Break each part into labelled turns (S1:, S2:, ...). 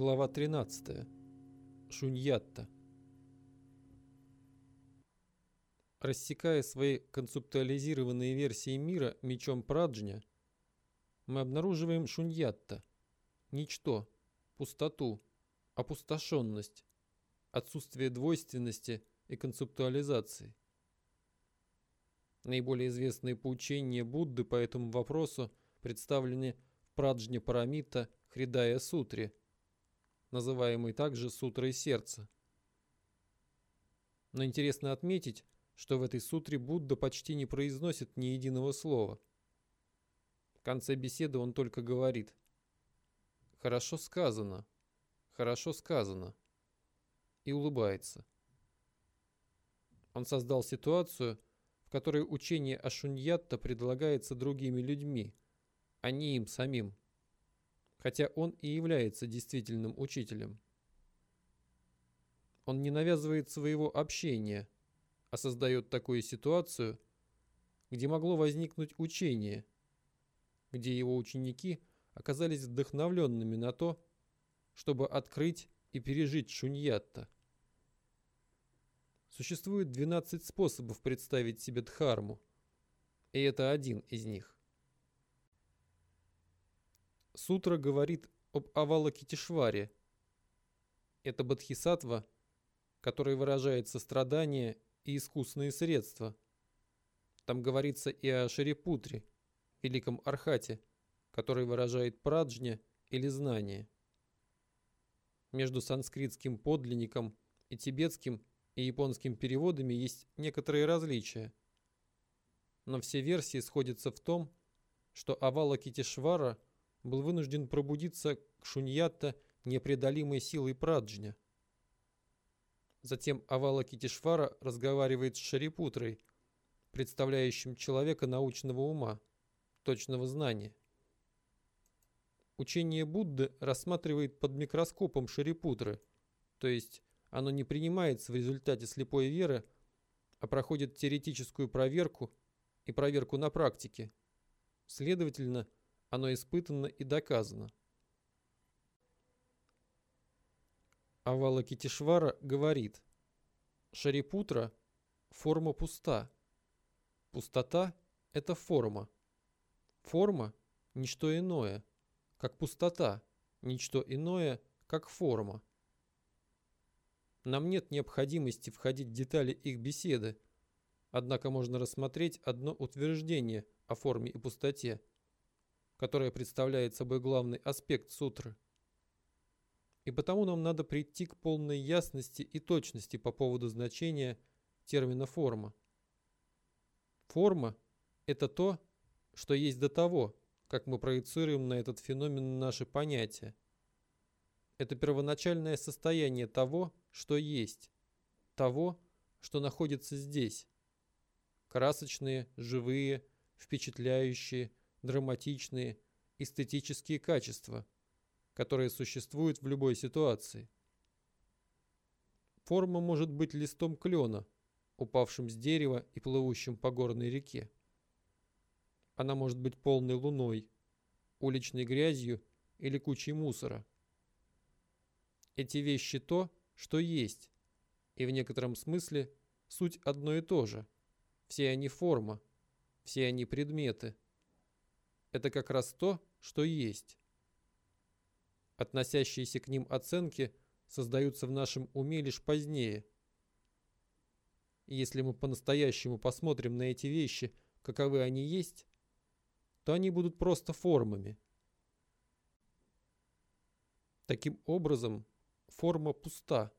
S1: Глава 13. Шуньятта. Рассекая свои концептуализированные версии мира мечом Праджня, мы обнаруживаем шуньятта, ничто, пустоту, опустошенность, отсутствие двойственности и концептуализации. Наиболее известные поучения Будды по этому вопросу представлены в Праджне Парамита Хридая Сутре – называемый также сутрой сердца. Но интересно отметить, что в этой сутре Будда почти не произносит ни единого слова. В конце беседы он только говорит «Хорошо сказано, хорошо сказано» и улыбается. Он создал ситуацию, в которой учение о предлагается другими людьми, а не им самим хотя он и является действительным учителем. Он не навязывает своего общения, а создает такую ситуацию, где могло возникнуть учение, где его ученики оказались вдохновленными на то, чтобы открыть и пережить шуньятта. Существует 12 способов представить себе Дхарму, и это один из них. Сутра говорит об Авалокитишваре. Это бодхисаттва, который выражает сострадание и искусные средства. Там говорится и о Шарипутре, великом Архате, который выражает праджня или знание. Между санскритским подлинником и тибетским и японским переводами есть некоторые различия. Но все версии сходятся в том, что Авалокитишвара – был вынужден пробудиться к Шуньятта непреодолимой силой Праджня. Затем Авала Китишвара разговаривает с Шарипутрой, представляющим человека научного ума, точного знания. Учение Будды рассматривает под микроскопом Шарипутры, то есть оно не принимается в результате слепой веры, а проходит теоретическую проверку и проверку на практике. Следовательно, оно испытано и доказано. Авалакитишвара говорит, Шарипутра – форма пуста. Пустота – это форма. Форма – ничто иное, как пустота, ничто иное, как форма. Нам нет необходимости входить в детали их беседы, однако можно рассмотреть одно утверждение о форме и пустоте – которая представляет собой главный аспект сутры. И потому нам надо прийти к полной ясности и точности по поводу значения термина «форма». Форма – это то, что есть до того, как мы проецируем на этот феномен наши понятия. Это первоначальное состояние того, что есть, того, что находится здесь. Красочные, живые, впечатляющие, драматичные, эстетические качества, которые существуют в любой ситуации. Форма может быть листом клена, упавшим с дерева и плывущим по горной реке. Она может быть полной луной, уличной грязью или кучей мусора. Эти вещи то, что есть, и в некотором смысле суть одно и то же. Все они форма, все они предметы – это как раз то, что есть. Относящиеся к ним оценки создаются в нашем уме лишь позднее. Если мы по-настоящему посмотрим на эти вещи, каковы они есть, то они будут просто формами. Таким образом, форма пуста.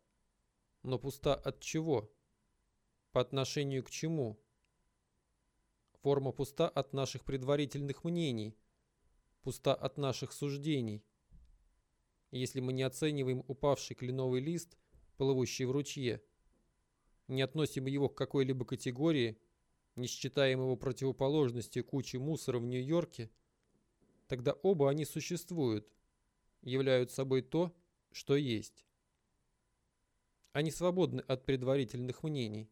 S1: Но пуста от чего? По отношению к чему? Форма пуста от наших предварительных мнений, пуста от наших суждений. Если мы не оцениваем упавший кленовый лист, плывущий в ручье, не относим его к какой-либо категории, не считаем его противоположностью кучи мусора в Нью-Йорке, тогда оба они существуют, являют собой то, что есть. Они свободны от предварительных мнений.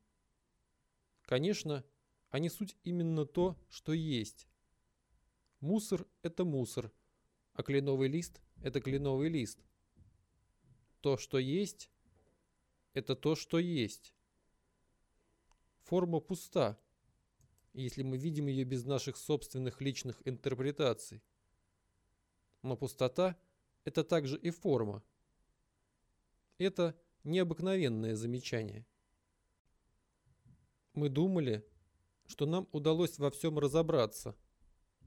S1: Конечно, они суть именно то, что есть. Мусор – это мусор, а кленовый лист – это кленовый лист. То, что есть, это то, что есть. Форма пуста, если мы видим ее без наших собственных личных интерпретаций. Но пустота – это также и форма. Это необыкновенное замечание. Мы думали, что нам удалось во всем разобраться.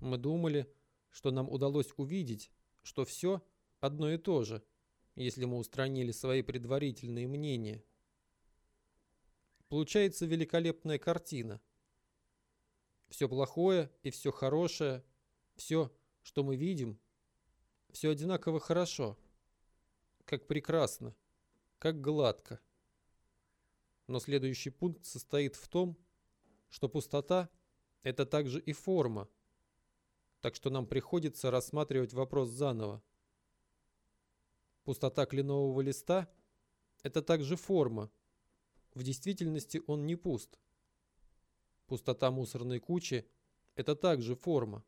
S1: Мы думали, что нам удалось увидеть, что все одно и то же, если мы устранили свои предварительные мнения. Получается великолепная картина. Все плохое и все хорошее, все, что мы видим, все одинаково хорошо, как прекрасно, как гладко. Но следующий пункт состоит в том, что пустота – это также и форма, так что нам приходится рассматривать вопрос заново. Пустота кленового листа – это также форма. В действительности он не пуст. Пустота мусорной кучи – это также форма.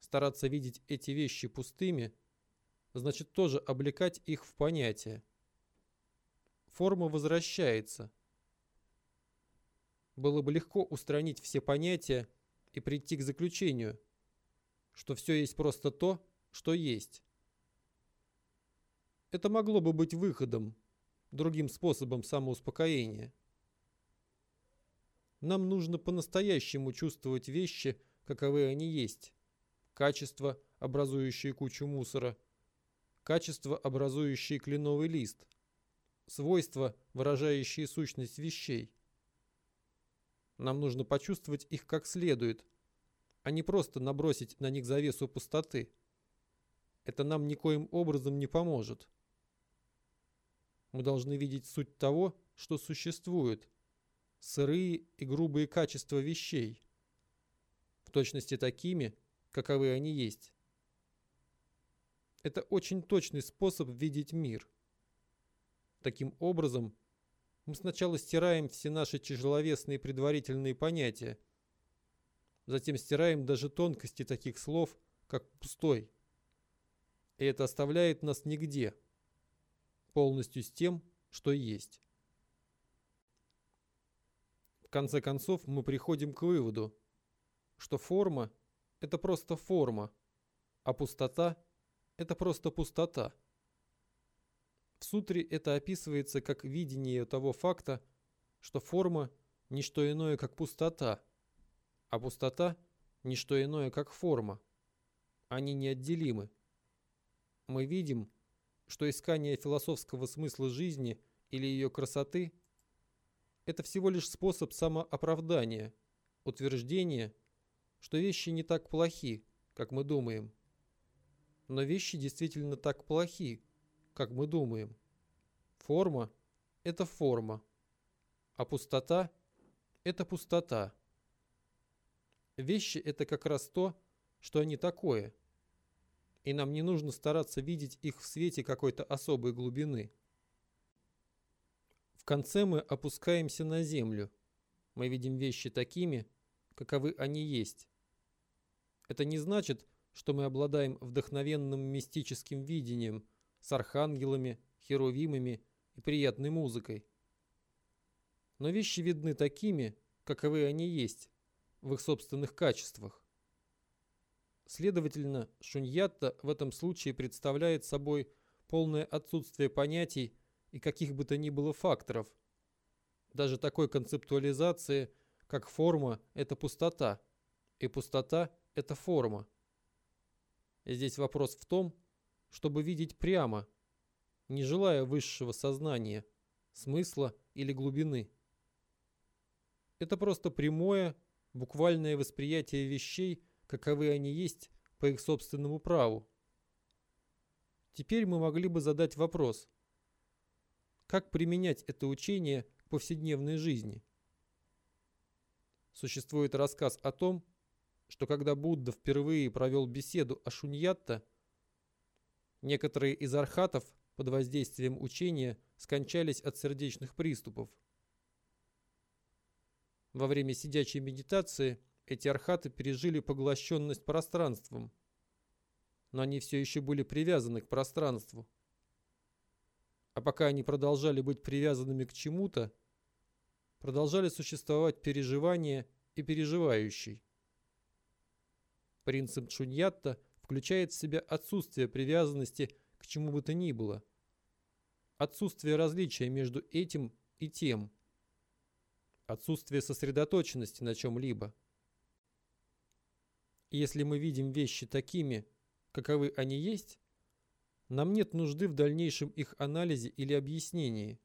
S1: Стараться видеть эти вещи пустыми – значит тоже облекать их в понятия. Форма возвращается. Было бы легко устранить все понятия и прийти к заключению, что все есть просто то, что есть. Это могло бы быть выходом, другим способом самоуспокоения. Нам нужно по-настоящему чувствовать вещи, каковы они есть. Качества, образующие кучу мусора. Качества, образующие кленовый лист. Свойства, выражающие сущность вещей. Нам нужно почувствовать их как следует, а не просто набросить на них завесу пустоты. Это нам никоим образом не поможет. Мы должны видеть суть того, что существует, сырые и грубые качества вещей, в точности такими, каковы они есть. Это очень точный способ видеть мир. Таким образом, мы сначала стираем все наши тяжеловесные предварительные понятия, затем стираем даже тонкости таких слов, как «пустой». И это оставляет нас нигде – полностью с тем, что есть. В конце концов, мы приходим к выводу, что форма – это просто форма, а пустота – это просто пустота. В сутре это описывается как видение того факта, что форма – не что иное, как пустота, а пустота – не что иное, как форма. Они неотделимы. Мы видим, что искание философского смысла жизни или ее красоты – это всего лишь способ самооправдания, утверждения, что вещи не так плохи, как мы думаем. Но вещи действительно так плохи, как мы думаем. Форма – это форма, а пустота – это пустота. Вещи – это как раз то, что они такое – и нам не нужно стараться видеть их в свете какой-то особой глубины. В конце мы опускаемся на землю. Мы видим вещи такими, каковы они есть. Это не значит, что мы обладаем вдохновенным мистическим видением с архангелами, херувимами и приятной музыкой. Но вещи видны такими, каковы они есть, в их собственных качествах. Следовательно, шуньятта в этом случае представляет собой полное отсутствие понятий и каких бы то ни было факторов. Даже такой концептуализации, как форма – это пустота, и пустота – это форма. И здесь вопрос в том, чтобы видеть прямо, не желая высшего сознания, смысла или глубины. Это просто прямое, буквальное восприятие вещей – каковы они есть по их собственному праву. Теперь мы могли бы задать вопрос, как применять это учение к повседневной жизни? Существует рассказ о том, что когда Будда впервые провел беседу о шуньятта, некоторые из архатов под воздействием учения скончались от сердечных приступов. Во время сидячей медитации – эти архаты пережили поглощенность пространством. Но они все еще были привязаны к пространству. А пока они продолжали быть привязанными к чему-то, продолжали существовать переживания и переживающий. Принцип Чуньятта включает в себя отсутствие привязанности к чему бы то ни было, отсутствие различия между этим и тем, отсутствие сосредоточенности на чем-либо. Если мы видим вещи такими, каковы они есть, нам нет нужды в дальнейшем их анализе или объяснении.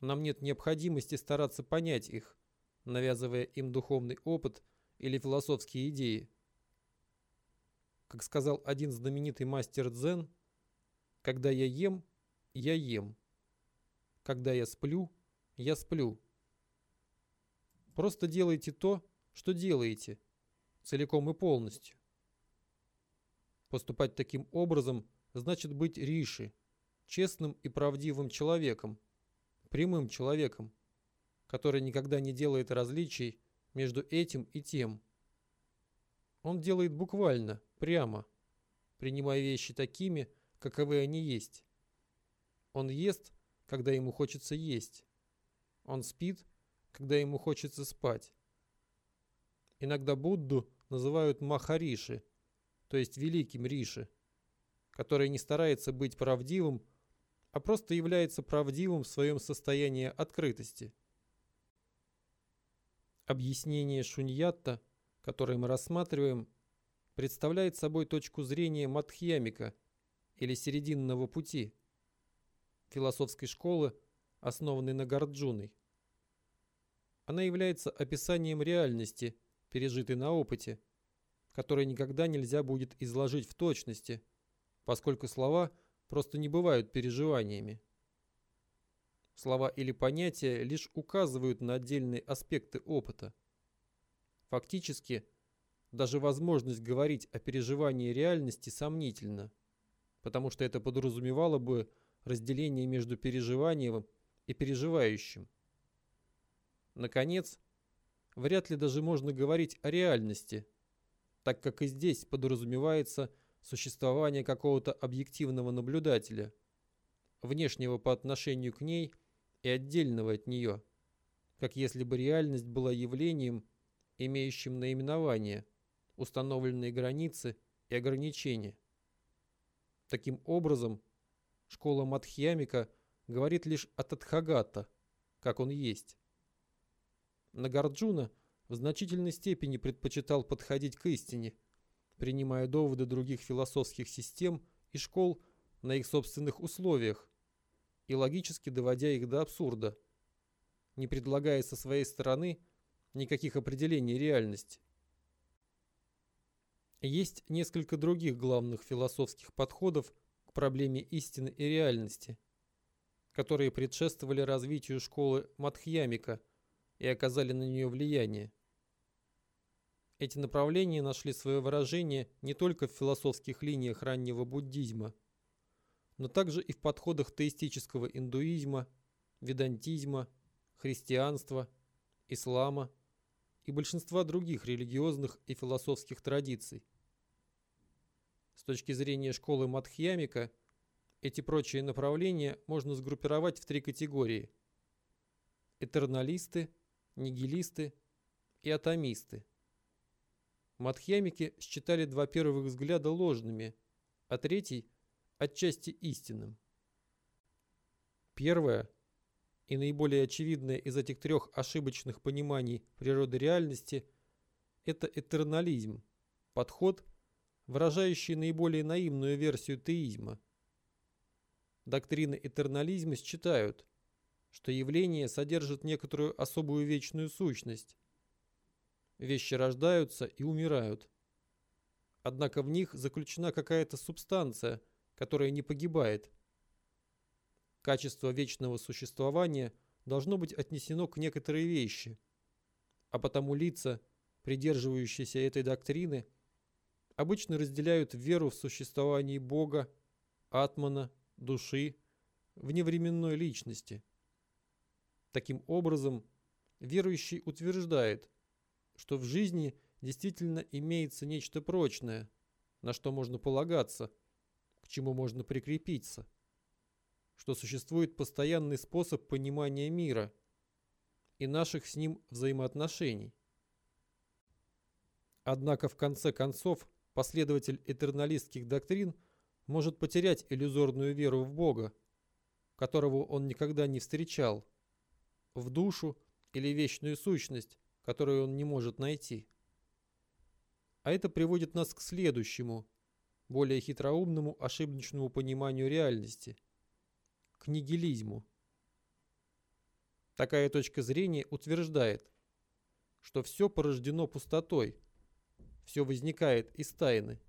S1: Нам нет необходимости стараться понять их, навязывая им духовный опыт или философские идеи. Как сказал один знаменитый мастер дзен, когда я ем, я ем. Когда я сплю, я сплю. Просто делайте то, что делаете, целиком и полностью. Поступать таким образом значит быть риши, честным и правдивым человеком, прямым человеком, который никогда не делает различий между этим и тем. Он делает буквально, прямо, принимая вещи такими, каковы они есть. Он ест, когда ему хочется есть. Он спит, когда ему хочется спать. Иногда Будду называют Махариши, то есть великим Риши, который не старается быть правдивым, а просто является правдивым в своем состоянии открытости. Объяснение шуньятта, которое мы рассматриваем, представляет собой точку зрения Мадхьямика или серединного пути философской школы, основанной на Гарджуной. Она является описанием реальности, пережитой на опыте, которой никогда нельзя будет изложить в точности, поскольку слова просто не бывают переживаниями. Слова или понятия лишь указывают на отдельные аспекты опыта. Фактически, даже возможность говорить о переживании реальности сомнительна, потому что это подразумевало бы разделение между переживанием и переживающим. Наконец, вряд ли даже можно говорить о реальности, так как и здесь подразумевается существование какого-то объективного наблюдателя, внешнего по отношению к ней – и отдельного от нее, как если бы реальность была явлением, имеющим наименование, установленные границы и ограничения. Таким образом, школа Мадхьямика говорит лишь о Тадхагата, как он есть. Нагарджуна в значительной степени предпочитал подходить к истине, принимая доводы других философских систем и школ на их собственных условиях, и логически доводя их до абсурда, не предлагая со своей стороны никаких определений реальности. Есть несколько других главных философских подходов к проблеме истины и реальности, которые предшествовали развитию школы Мадхьямика и оказали на нее влияние. Эти направления нашли свое выражение не только в философских линиях раннего буддизма – но также и в подходах теистического индуизма, ведантизма, христианства, ислама и большинства других религиозных и философских традиций. С точки зрения школы Мадхьямика, эти прочие направления можно сгруппировать в три категории – этерналисты, нигилисты и атомисты. Мадхьямики считали два первых взгляда ложными, а третий – отчасти истинным. Первое и наиболее очевидное из этих трех ошибочных пониманий природы реальности – это этернализм, подход, выражающий наиболее наивную версию теизма. Доктрины этернализма считают, что явления содержат некоторую особую вечную сущность. Вещи рождаются и умирают. Однако в них заключена какая-то субстанция – которое не погибает. Качество вечного существования должно быть отнесено к некоторой вещи, а потому лица, придерживающиеся этой доктрины, обычно разделяют веру в существование Бога, атмана, души, вневременной личности. Таким образом, верующий утверждает, что в жизни действительно имеется нечто прочное, на что можно полагаться – к чему можно прикрепиться. Что существует постоянный способ понимания мира и наших с ним взаимоотношений. Однако в конце концов последователь этерналистских доктрин может потерять иллюзорную веру в Бога, которого он никогда не встречал, в душу или вечную сущность, которую он не может найти. А это приводит нас к следующему, более хитроумному ошибочному пониманию реальности – к нигилизму. Такая точка зрения утверждает, что все порождено пустотой, все возникает из тайны.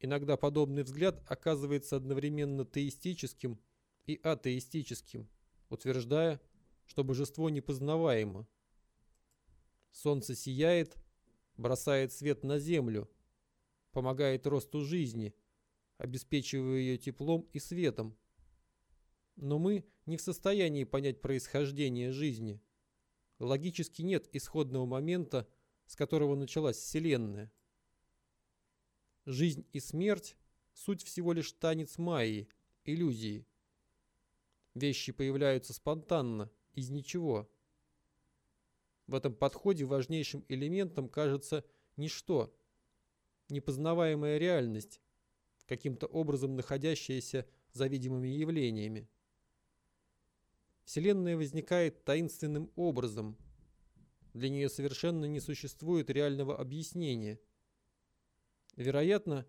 S1: Иногда подобный взгляд оказывается одновременно теистическим и атеистическим, утверждая, что божество непознаваемо. Солнце сияет, бросает свет на землю, помогает росту жизни, обеспечивая ее теплом и светом. Но мы не в состоянии понять происхождение жизни. Логически нет исходного момента, с которого началась Вселенная. Жизнь и смерть – суть всего лишь танец Майи, иллюзии. Вещи появляются спонтанно, из ничего. В этом подходе важнейшим элементом кажется ничто, непознаваемая реальность, каким-то образом находящаяся за видимыми явлениями. Вселенная возникает таинственным образом. Для нее совершенно не существует реального объяснения. Вероятно,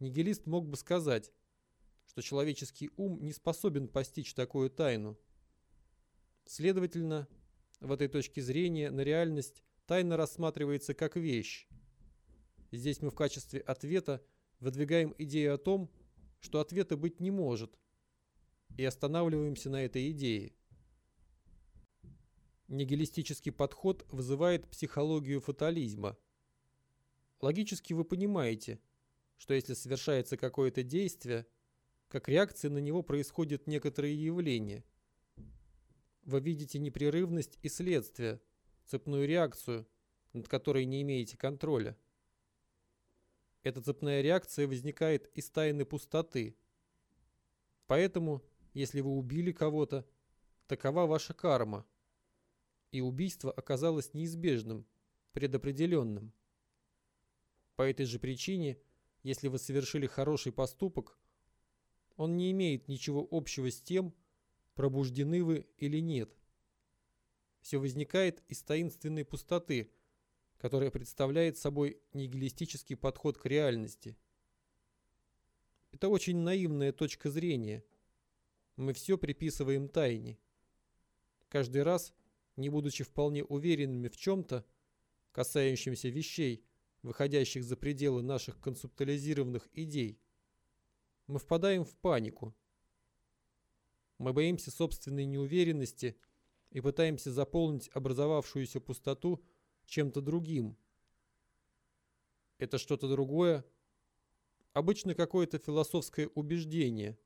S1: нигилист мог бы сказать, что человеческий ум не способен постичь такую тайну. Следовательно, в этой точке зрения на реальность тайна рассматривается как вещь. Здесь мы в качестве ответа выдвигаем идею о том, что ответа быть не может, и останавливаемся на этой идее. Нигилистический подход вызывает психологию фатализма. Логически вы понимаете, что если совершается какое-то действие, как реакция на него происходят некоторые явления – вы видите непрерывность и следствие, цепную реакцию, над которой не имеете контроля. Эта цепная реакция возникает из тайны пустоты. Поэтому, если вы убили кого-то, такова ваша карма. И убийство оказалось неизбежным, предопределенным. По этой же причине, если вы совершили хороший поступок, он не имеет ничего общего с тем, пробуждены вы или нет. Все возникает из таинственной пустоты, которая представляет собой нигилистический подход к реальности. Это очень наивная точка зрения. Мы все приписываем тайне. Каждый раз, не будучи вполне уверенными в чем-то, касающимся вещей, выходящих за пределы наших концептуализированных идей, мы впадаем в панику – мы боимся собственной неуверенности и пытаемся заполнить образовавшуюся пустоту чем-то другим. Это что-то другое, обычно какое-то философское убеждение,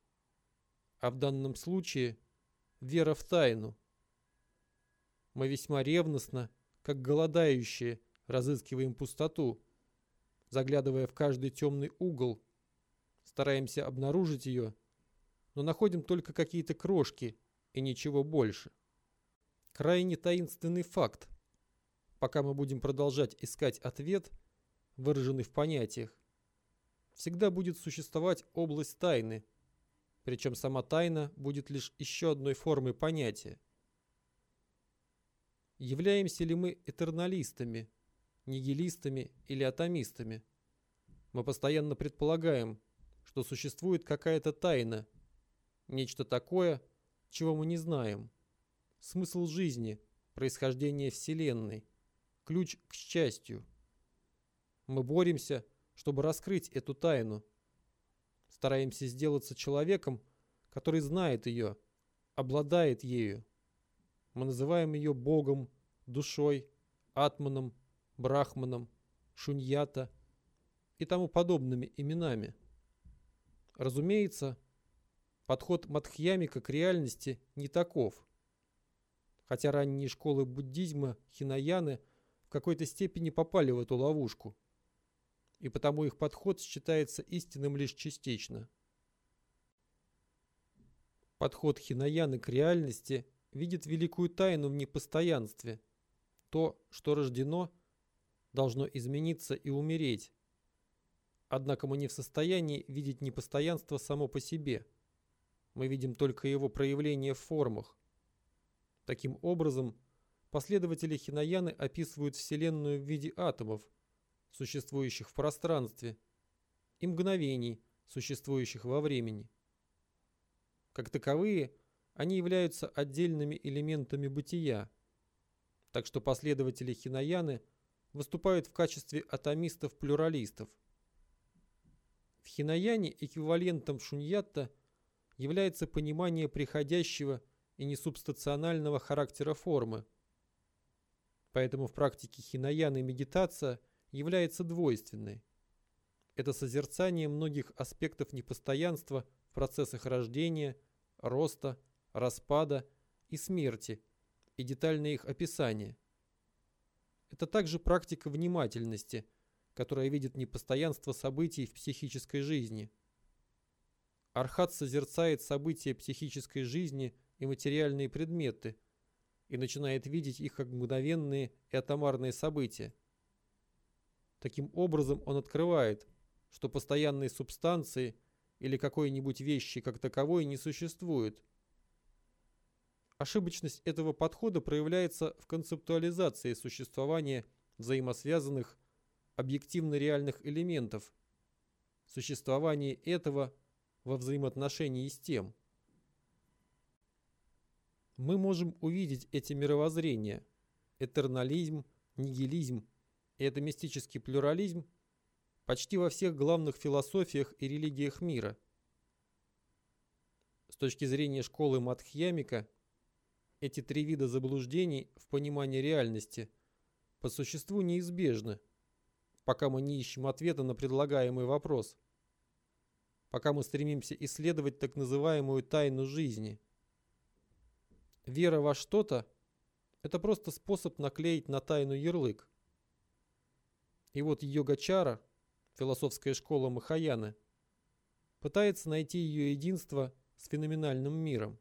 S1: а в данном случае вера в тайну. Мы весьма ревностно, как голодающие, разыскиваем пустоту, заглядывая в каждый темный угол, стараемся обнаружить ее – но находим только какие-то крошки и ничего больше. Крайне таинственный факт. Пока мы будем продолжать искать ответ, выраженный в понятиях, всегда будет существовать область тайны, причем сама тайна будет лишь еще одной формой понятия. Являемся ли мы этерналистами, нигилистами или атомистами? Мы постоянно предполагаем, что существует какая-то тайна – Нечто такое, чего мы не знаем. Смысл жизни, происхождение Вселенной, ключ к счастью. Мы боремся, чтобы раскрыть эту тайну. Стараемся сделаться человеком, который знает ее, обладает ею. Мы называем ее Богом, душой, атманом, брахманом, шуньята и тому подобными именами. Разумеется, Подход Мадхьямика к реальности не таков. Хотя ранние школы буддизма, хинаяны, в какой-то степени попали в эту ловушку. И потому их подход считается истинным лишь частично. Подход Хинаяны к реальности видит великую тайну в непостоянстве. То, что рождено, должно измениться и умереть. Однако мы не в состоянии видеть непостоянство само по себе. Мы видим только его проявление в формах. Таким образом, последователи Хинаяны описывают Вселенную в виде атомов, существующих в пространстве, и мгновений, существующих во времени. Как таковые, они являются отдельными элементами бытия, так что последователи Хинаяны выступают в качестве атомистов-плюралистов. В Хинаяне эквивалентом шуньятта является понимание приходящего и несубстанционального характера формы. Поэтому в практике хинаяны медитация является двойственной. Это созерцание многих аспектов непостоянства в процессах рождения, роста, распада и смерти и детальное их описание. Это также практика внимательности, которая видит непостоянство событий в психической жизни. Архат созерцает события психической жизни и материальные предметы и начинает видеть их как мгновенные и атомарные события. Таким образом он открывает, что постоянной субстанции или какой-нибудь вещи как таковой не существует. Ошибочность этого подхода проявляется в концептуализации существования взаимосвязанных объективно реальных элементов, существование этого во взаимоотношении с тем. Мы можем увидеть эти мировоззрения, этернализм, нигилизм и это мистический плюрализм почти во всех главных философиях и религиях мира. С точки зрения школы Мадхьямика, эти три вида заблуждений в понимании реальности по существу неизбежны, пока мы не ищем ответа на предлагаемый вопрос, пока мы стремимся исследовать так называемую тайну жизни. Вера во что-то – это просто способ наклеить на тайну ярлык. И вот йогачара, философская школа Махаяны, пытается найти ее единство с феноменальным миром.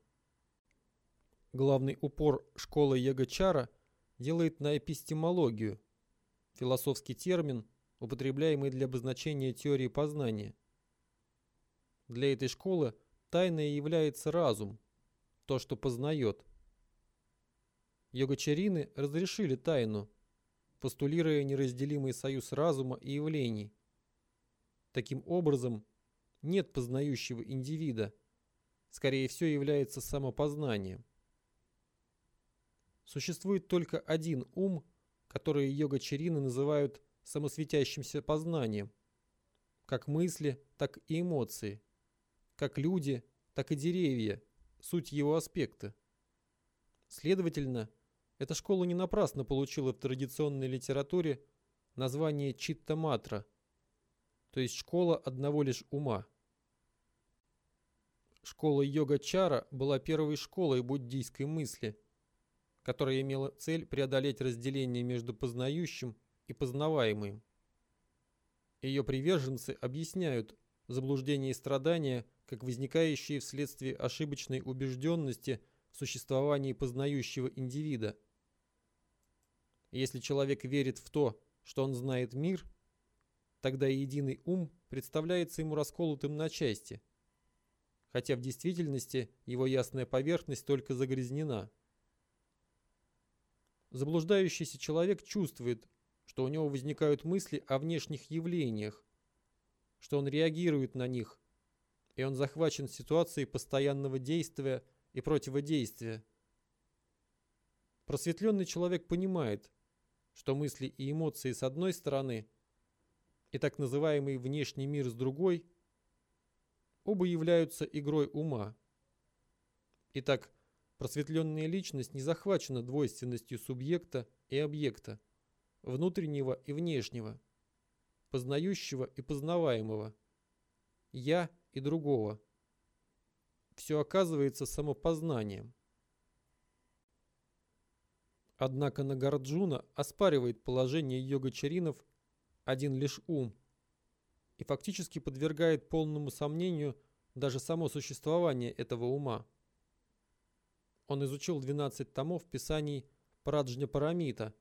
S1: Главный упор школы йогачара делает на эпистемологию, философский термин, употребляемый для обозначения теории познания. Для этой школы тайной является разум, то, что познает. Йогачарины разрешили тайну, постулируя неразделимый союз разума и явлений. Таким образом, нет познающего индивида, скорее всего является самопознанием. Существует только один ум, который йога-чарины называют самосветящимся познанием, как мысли, так и эмоции, как люди, так и деревья, суть его аспекта. Следовательно, эта школа не напрасно получила в традиционной литературе название Читта-матра, то есть школа одного лишь ума. Школа йога-чара была первой школой буддийской мысли, которая имела цель преодолеть разделение между познающим и познаваемым. Ее приверженцы объясняют заблуждение и страдания как возникающие вследствие ошибочной убежденности в существовании познающего индивида – если человек верит в то, что он знает мир, тогда единый ум представляется ему расколотым на части, хотя в действительности его ясная поверхность только загрязнена. Заблуждающийся человек чувствует, что у него возникают мысли о внешних явлениях, что он реагирует на них, и он захвачен ситуацией постоянного действия и противодействия. Просветленный человек понимает, что мысли и эмоции с одной стороны и так называемый внешний мир с другой оба являются игрой ума. Итак, просветленная личность не захвачена двойственностью субъекта и объекта, внутреннего и внешнего, познающего и познаваемого, я и другого. Все оказывается самопознанием. Однако Нагарджуна оспаривает положение йога-чаринов один лишь ум и фактически подвергает полному сомнению даже само существование этого ума. Он изучил 12 томов писаний Праджня Парамита,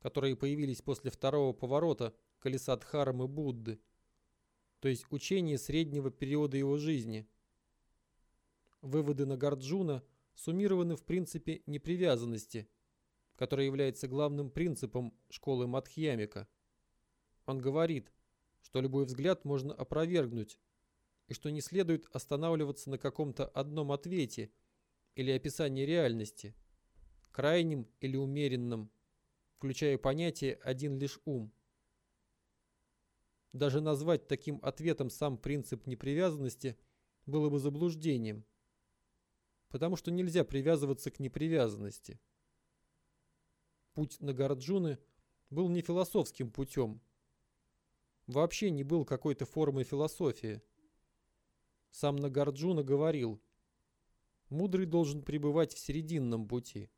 S1: которые появились после второго поворота колеса Дхарамы Будды, то есть учение среднего периода его жизни. Выводы Нагарджуна суммированы в принципе непривязанности, который является главным принципом школы Мадхьямика. Он говорит, что любой взгляд можно опровергнуть, и что не следует останавливаться на каком-то одном ответе или описании реальности, крайнем или умеренном, включая понятие «один лишь ум». Даже назвать таким ответом сам принцип непривязанности было бы заблуждением, потому что нельзя привязываться к непривязанности. Путь Нагарджуны был не философским путем, вообще не был какой-то формой философии – сам Нагарджуна говорил, мудрый должен пребывать в серединном пути.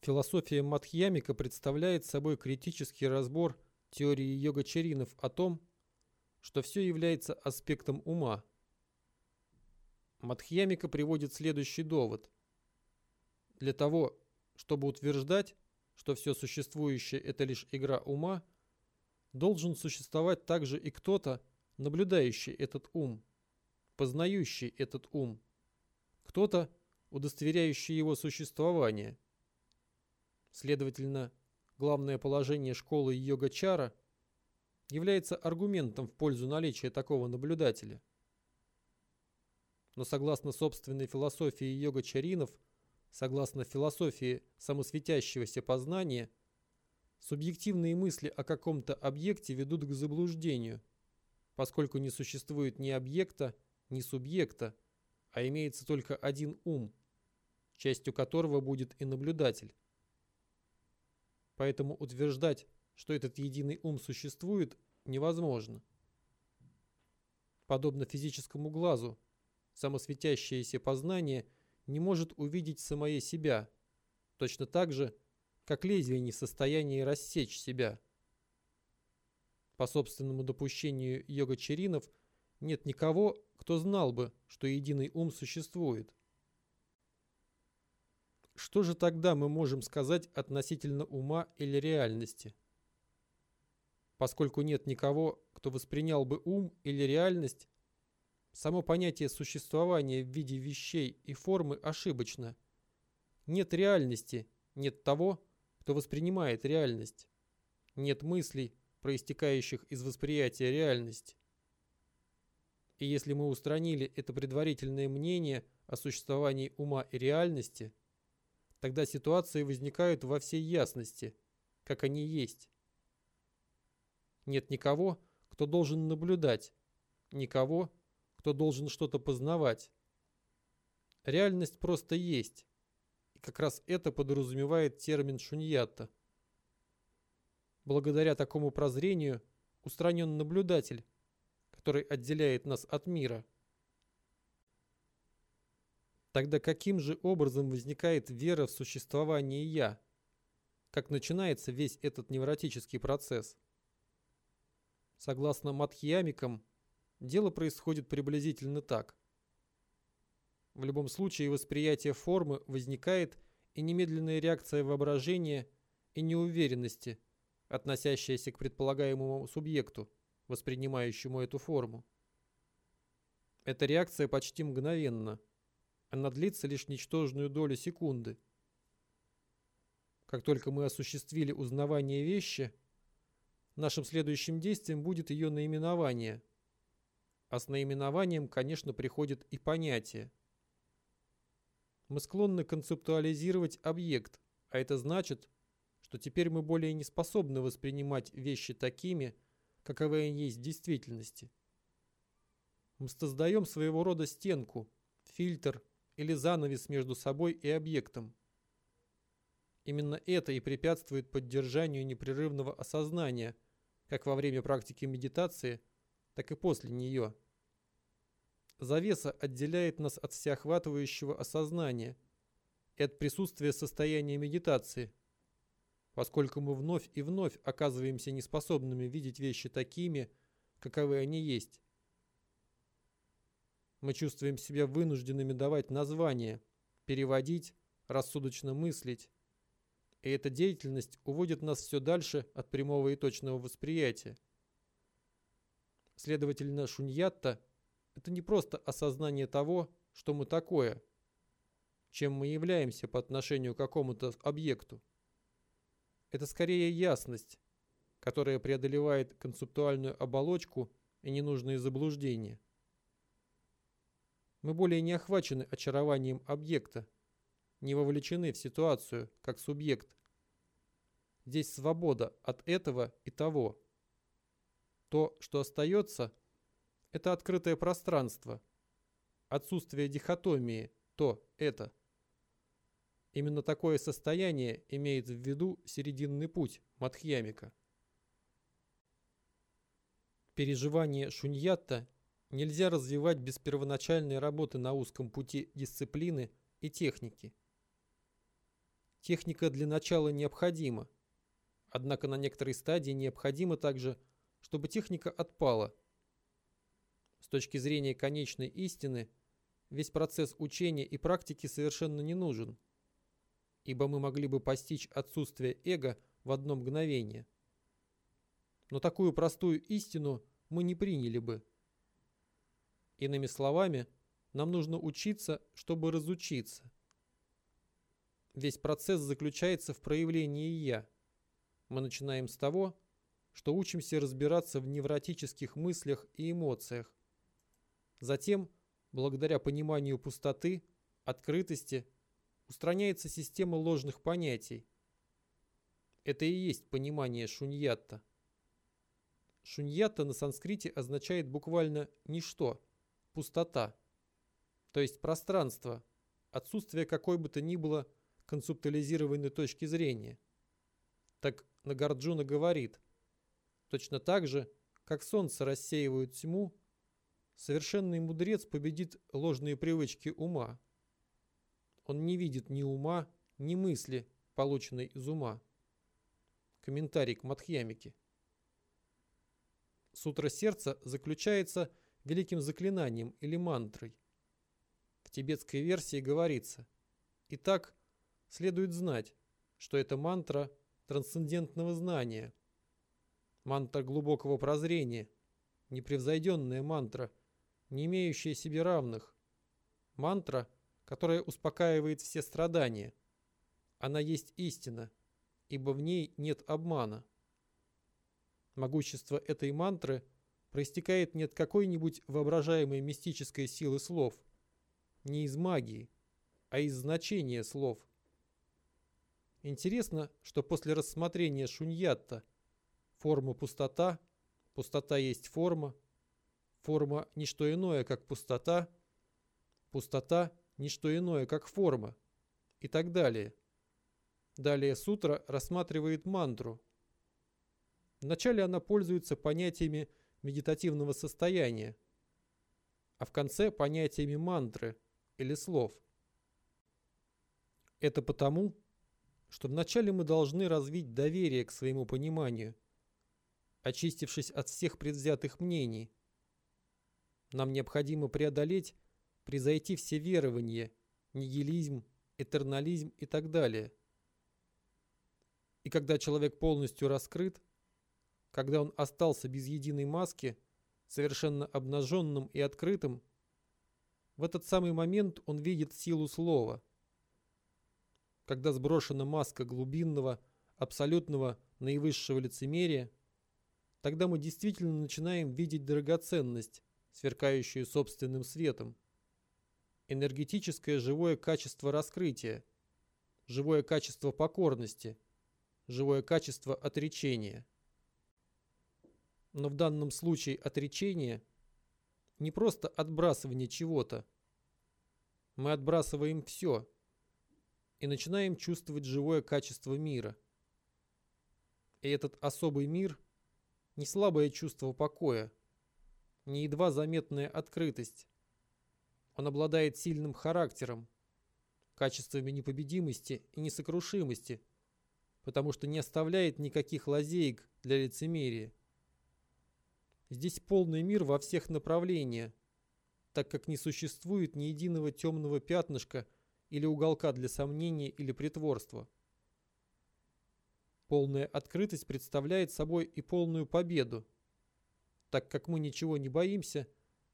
S1: Философия Мадхьямика представляет собой критический разбор теории йога-чаринов о том, что все является аспектом ума. Мадхьямика приводит следующий довод. Для того, чтобы утверждать, что все существующее – это лишь игра ума, должен существовать также и кто-то, наблюдающий этот ум, познающий этот ум, кто-то, удостоверяющий его существование. Следовательно, главное положение школы йога-чара является аргументом в пользу наличия такого наблюдателя. Но согласно собственной философии йога-чаринов, согласно философии самосветящегося познания, субъективные мысли о каком-то объекте ведут к заблуждению – поскольку не существует ни объекта, ни субъекта, а имеется только один ум, частью которого будет и наблюдатель. Поэтому утверждать, что этот единый ум существует, невозможно. Подобно физическому глазу, самосветящееся познание не может увидеть самое себя, точно так же, как лезвие не в состоянии рассечь себя – по собственному допущению йога-чаринов, нет никого, кто знал бы, что единый ум существует. Что же тогда мы можем сказать относительно ума или реальности? Поскольку нет никого, кто воспринял бы ум или реальность, само понятие существования в виде вещей и формы ошибочно. Нет реальности, нет того, кто воспринимает реальность. Нет мыслей, проистекающих из восприятия реальности. И если мы устранили это предварительное мнение о существовании ума и реальности, тогда ситуации возникают во всей ясности, как они есть. Нет никого, кто должен наблюдать, никого, кто должен что-то познавать. Реальность просто есть, и как раз это подразумевает термин шуньятта – Благодаря такому прозрению устранен наблюдатель, который отделяет нас от мира. Тогда каким же образом возникает вера в существование «я»? Как начинается весь этот невротический процесс? Согласно матхьямикам, дело происходит приблизительно так. В любом случае восприятие формы возникает и немедленная реакция воображения и неуверенности – относящаяся к предполагаемому субъекту, воспринимающему эту форму. Эта реакция почти мгновенна. Она длится лишь ничтожную долю секунды. Как только мы осуществили узнавание вещи, нашим следующим действием будет ее наименование. А с наименованием, конечно, приходит и понятие. Мы склонны концептуализировать объект, а это значит, что теперь мы более не способны воспринимать вещи такими, каковы они есть в действительности. Мы создаем своего рода стенку, фильтр или занавес между собой и объектом. Именно это и препятствует поддержанию непрерывного осознания, как во время практики медитации, так и после нее. Завеса отделяет нас от всеохватывающего осознания и от присутствия состояния медитации, поскольку мы вновь и вновь оказываемся неспособными видеть вещи такими, каковы они есть. Мы чувствуем себя вынужденными давать названия, переводить, рассудочно мыслить. И эта деятельность уводит нас все дальше от прямого и точного восприятия. Следовательно, шуньятта – это не просто осознание того, что мы такое, чем мы являемся по отношению к какому-то объекту. Это скорее ясность, которая преодолевает концептуальную оболочку и ненужные заблуждения. Мы более не охвачены очарованием объекта, не вовлечены в ситуацию как субъект. Здесь свобода от этого и того. То, что остается, это открытое пространство, отсутствие дихотомии, то, это. Именно такое состояние имеет в виду серединный путь Мадхьямика. Переживание шуньятта нельзя развивать без первоначальной работы на узком пути дисциплины и техники. Техника для начала необходима, однако на некоторой стадии необходимо также, чтобы техника отпала. С точки зрения конечной истины, весь процесс учения и практики совершенно не нужен, ибо мы могли бы постичь отсутствие эго в одно мгновение – но такую простую истину мы не приняли бы. Иными словами, нам нужно учиться, чтобы разучиться. Весь процесс заключается в проявлении «я». Мы начинаем с того, что учимся разбираться в невротических мыслях и эмоциях. Затем, благодаря пониманию пустоты, открытости, устраняется система ложных понятий. Это и есть понимание шуньятта. Шуньята на санскрите означает буквально «ничто», «пустота», то есть пространство, отсутствие какой бы то ни было концептуализированной точки зрения. Так Нагарджуна говорит, точно так же, как солнце рассеивает тьму, совершенный мудрец победит ложные привычки ума. Он не видит ни ума, ни мысли, полученной из ума. Комментарий к Мадхьямике. Сутра сердца заключается великим заклинанием или мантрой. В тибетской версии говорится «Итак, следует знать, что это мантра трансцендентного знания, мантра глубокого прозрения, непревзойденная мантра, не имеющая себе равных, мантра, которая успокаивает все страдания. Она есть истина, ибо в ней нет обмана. Могущество этой мантры проистекает не от какой-нибудь воображаемой мистической силы слов, не из магии, а из значения слов. Интересно, что после рассмотрения шуньятта форма пустота, пустота есть форма, форма – ничто иное, как пустота, пустота – ничто иное, как форма и так далее. Далее сутра рассматривает мантру – Вначале она пользуется понятиями медитативного состояния, а в конце понятиями мантры или слов. Это потому, что вначале мы должны развить доверие к своему пониманию, очистившись от всех предвзятых мнений. Нам необходимо преодолеть, превзойти все верования, нигилизм, этернализм и так далее. И когда человек полностью раскрыт, когда он остался без единой маски, совершенно обнаженным и открытым, в этот самый момент он видит силу слова. Когда сброшена маска глубинного, абсолютного, наивысшего лицемерия, тогда мы действительно начинаем видеть драгоценность, сверкающую собственным светом. Энергетическое живое качество раскрытия, живое качество покорности, живое качество отречения. Но в данном случае отречение не просто отбрасывание чего-то. Мы отбрасываем все и начинаем чувствовать живое качество мира. И этот особый мир – не слабое чувство покоя, не едва заметная открытость. Он обладает сильным характером, качествами непобедимости и несокрушимости, потому что не оставляет никаких лазеек для лицемерия. Здесь полный мир во всех направлениях, так как не существует ни единого темного пятнышка или уголка для сомнения или притворства. Полная открытость представляет собой и полную победу, так как мы ничего не боимся,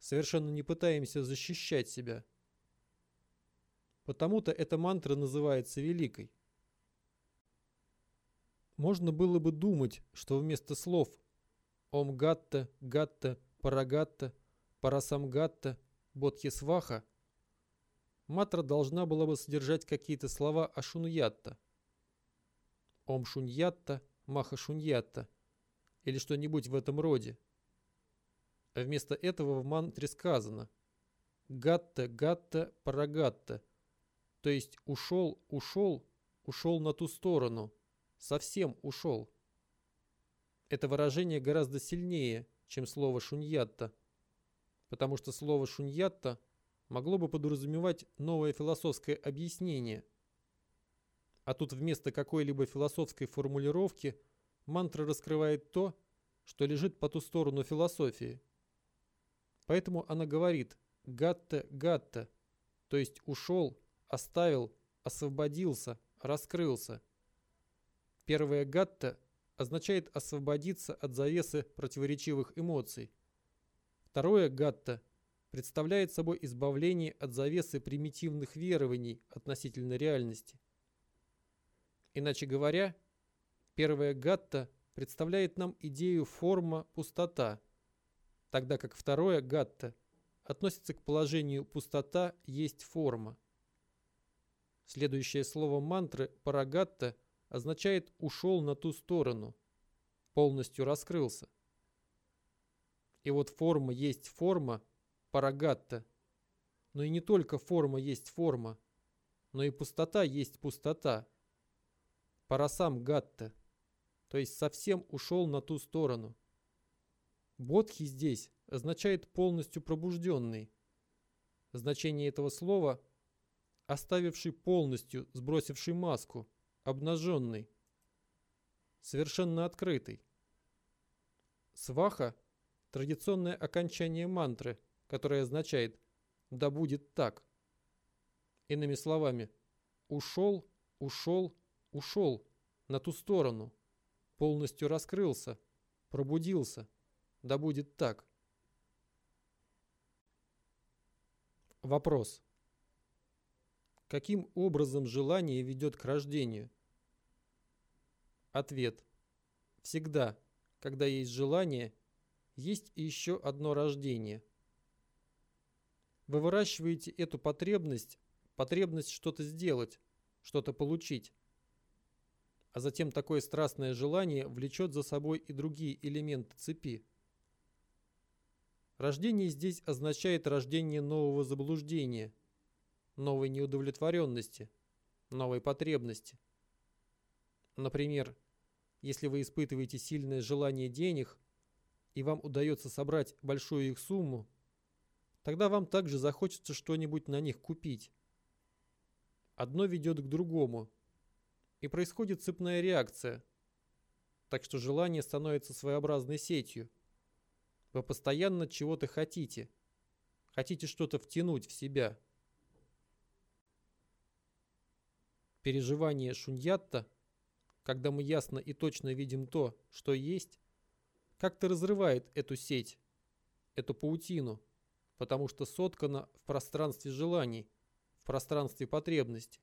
S1: совершенно не пытаемся защищать себя. Потому-то эта мантра называется великой. Можно было бы думать, что вместо слов «Ом Гатта», «Гатта», «Парагатта», «Парасамгатта», «Бодхисваха» Матра должна была бы содержать какие-то слова о Шуньятта. Ом Шуньятта, Маха Шуньятта или что-нибудь в этом роде. А вместо этого в мантре сказано Гатта, Гатта, Парагатта, то есть ушел, ушел, ушел на ту сторону, совсем ушел. Это выражение гораздо сильнее, чем слово шуньятта, потому что слово шуньятта – могло бы подразумевать новое философское объяснение. А тут вместо какой-либо философской формулировки мантра раскрывает то, что лежит по ту сторону философии. Поэтому она говорит «гатта, гатта», то есть ушел, оставил, освободился, раскрылся. Первое «гатта» означает освободиться от завесы противоречивых эмоций. Второе «гатта» представляет собой избавление от завесы примитивных верований относительно реальности. Иначе говоря, первая гатта представляет нам идею форма-пустота, тогда как второе гатта относится к положению пустота есть форма. Следующее слово мантры парагатта означает «ушел на ту сторону», полностью раскрылся. И вот форма есть форма – парагатта. Но и не только форма есть форма, но и пустота есть пустота. Парасам гатта, то есть совсем ушел на ту сторону. Бодхи здесь означает полностью пробужденный. Значение этого слова – оставивший полностью, сбросивший маску, обнаженный, совершенно открытый. Сваха – традиционное окончание мантры – которое означает «да будет так». Иными словами, ушел, ушел, ушел на ту сторону, полностью раскрылся, пробудился, да будет так. Вопрос. Каким образом желание ведет к рождению? Ответ. Всегда, когда есть желание, есть еще одно рождение – вы выращиваете эту потребность, потребность что-то сделать, что-то получить. А затем такое страстное желание влечет за собой и другие элементы цепи. Рождение здесь означает рождение нового заблуждения, новой неудовлетворенности, новой потребности. Например, если вы испытываете сильное желание денег, и вам удается собрать большую их сумму, Тогда вам также захочется что-нибудь на них купить. Одно ведет к другому. И происходит цепная реакция. Так что желание становится своеобразной сетью. Вы постоянно чего-то хотите. Хотите что-то втянуть в себя. Переживание шуньятта, когда мы ясно и точно видим то, что есть, как-то разрывает эту сеть, эту паутину – потому что соткано в пространстве желаний, в пространстве потребностей.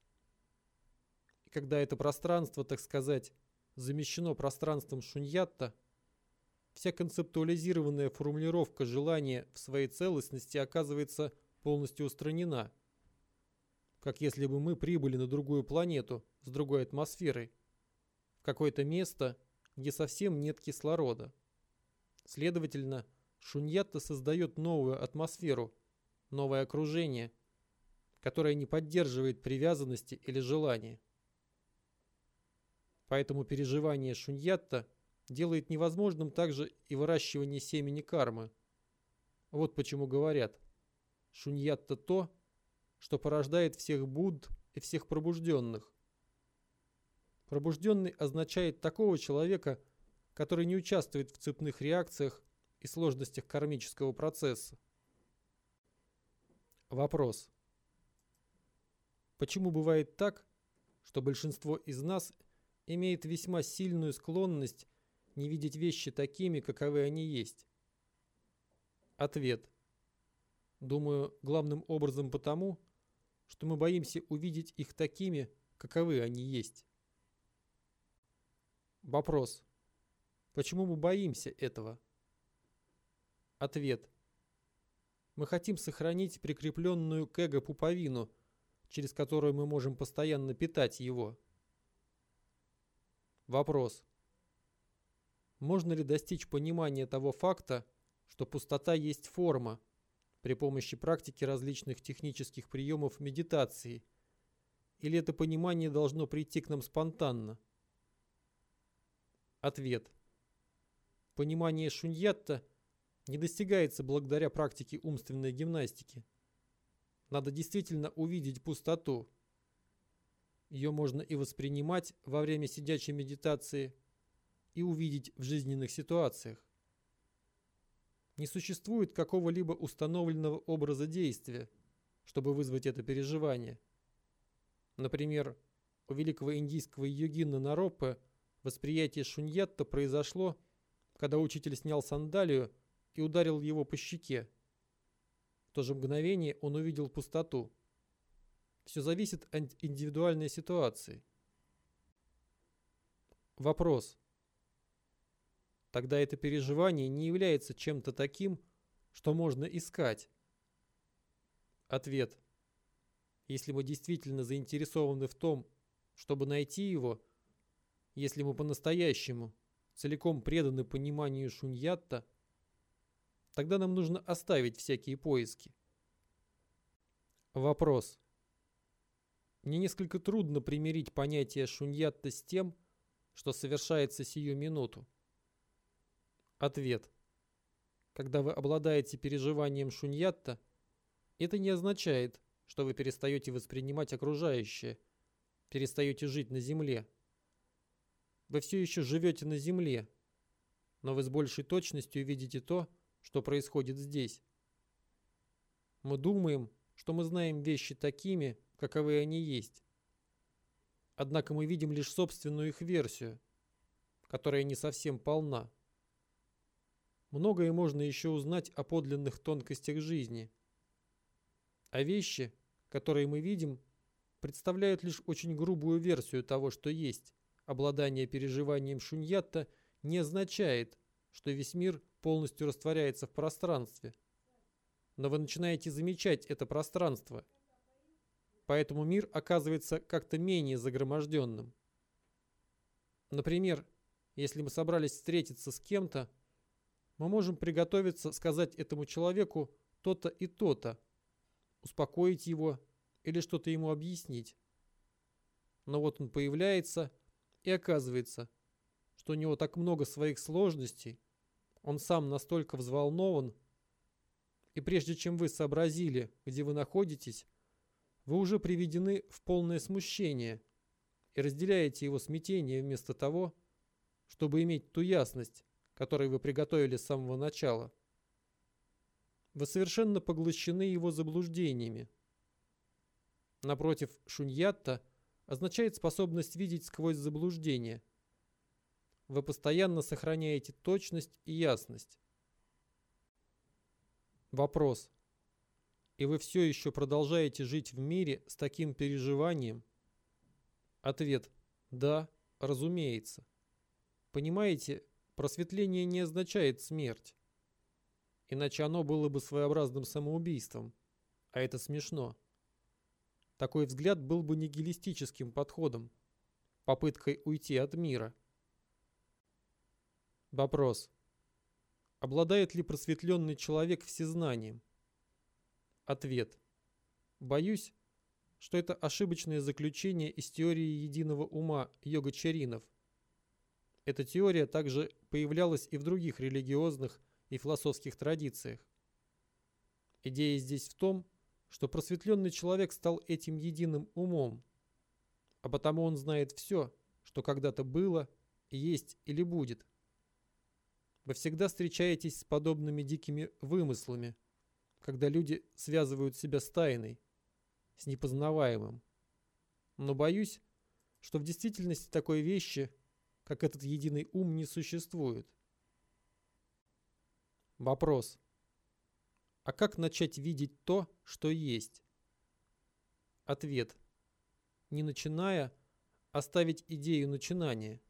S1: И когда это пространство, так сказать, замещено пространством шуньятта, вся концептуализированная формулировка желания в своей целостности оказывается полностью устранена, как если бы мы прибыли на другую планету с другой атмосферой, в какое-то место, где совсем нет кислорода. Следовательно, Шуньятта создает новую атмосферу, новое окружение, которое не поддерживает привязанности или желания. Поэтому переживание шуньятта делает невозможным также и выращивание семени кармы. Вот почему говорят, шуньятта то, что порождает всех Будд и всех пробужденных. Пробужденный означает такого человека, который не участвует в цепных реакциях и сложностях кармического процесса. Вопрос. почему бывает так, что большинство из нас имеет весьма сильную склонность не видеть вещи такими, каковы они есть? Ответ. Думаю, главным образом потому, что мы боимся увидеть их такими, каковы они есть. Вопрос. Почему мы боимся этого? Ответ. Мы хотим сохранить прикрепленную к эго пуповину, через которую мы можем постоянно питать его. Вопрос. Можно ли достичь понимания того факта, что пустота есть форма, при помощи практики различных технических приемов медитации? Или это понимание должно прийти к нам спонтанно? Ответ. Понимание шуньятта не достигается благодаря практике умственной гимнастики. Надо действительно увидеть пустоту. Ее можно и воспринимать во время сидячей медитации, и увидеть в жизненных ситуациях. Не существует какого-либо установленного образа действия, чтобы вызвать это переживание. Например, у великого индийского йогина Нароппе восприятие шуньятта произошло, когда учитель снял сандалию и ударил его по щеке. В то же мгновение он увидел пустоту. Все зависит от индивидуальной ситуации. Вопрос. Тогда это переживание не является чем-то таким, что можно искать. Ответ. Если мы действительно заинтересованы в том, чтобы найти его, если мы по-настоящему целиком преданы пониманию шуньятта, тогда нам нужно оставить всякие поиски. Вопрос. Мне несколько трудно примирить понятие шуньятта с тем, что совершается сию минуту. Ответ. Когда вы обладаете переживанием шуньятта, это не означает, что вы перестаете воспринимать окружающее, перестаете жить на земле. Вы все еще живете на земле, но вы с большей точностью видите то, что происходит здесь. Мы думаем, что мы знаем вещи такими, каковы они есть. Однако мы видим лишь собственную их версию, которая не совсем полна. Многое можно еще узнать о подлинных тонкостях жизни. А вещи, которые мы видим, представляют лишь очень грубую версию того, что есть. Обладание переживанием шуньятта не означает, что весь мир полностью растворяется в пространстве. Но вы начинаете замечать это пространство. Поэтому мир оказывается как-то менее загроможденным. Например, если мы собрались встретиться с кем-то, мы можем приготовиться сказать этому человеку то-то и то-то, успокоить его или что-то ему объяснить. Но вот он появляется, и оказывается, что у него так много своих сложностей, он сам настолько взволнован, и прежде чем вы сообразили, где вы находитесь, вы уже приведены в полное смущение и разделяете его смятение вместо того, чтобы иметь ту ясность, который вы приготовили с самого начала. Вы совершенно поглощены его заблуждениями. Напротив, шуньятта означает способность видеть сквозь заблуждения. Вы постоянно сохраняете точность и ясность. Вопрос. И вы все еще продолжаете жить в мире с таким переживанием? Ответ. Да, разумеется. Понимаете, Просветление не означает смерть. Иначе оно было бы своеобразным самоубийством. А это смешно. Такой взгляд был бы нигилистическим подходом, попыткой уйти от мира. Вопрос. Обладает ли просветленный человек всезнанием? Ответ. Боюсь, что это ошибочное заключение из теории единого ума йога-чаринов – эта теория также появлялась и в других религиозных и философских традициях. Идея здесь в том, что просветленный человек стал этим единым умом, а потому он знает все, что когда-то было, есть или будет. Вы всегда встречаетесь с подобными дикими вымыслами, когда люди связывают себя с тайной, с непознаваемым. Но боюсь, что в действительности такой вещи, как этот единый ум, не существует. Вопрос. А как начать видеть то, что есть? Ответ. Не начиная, оставить идею начинания.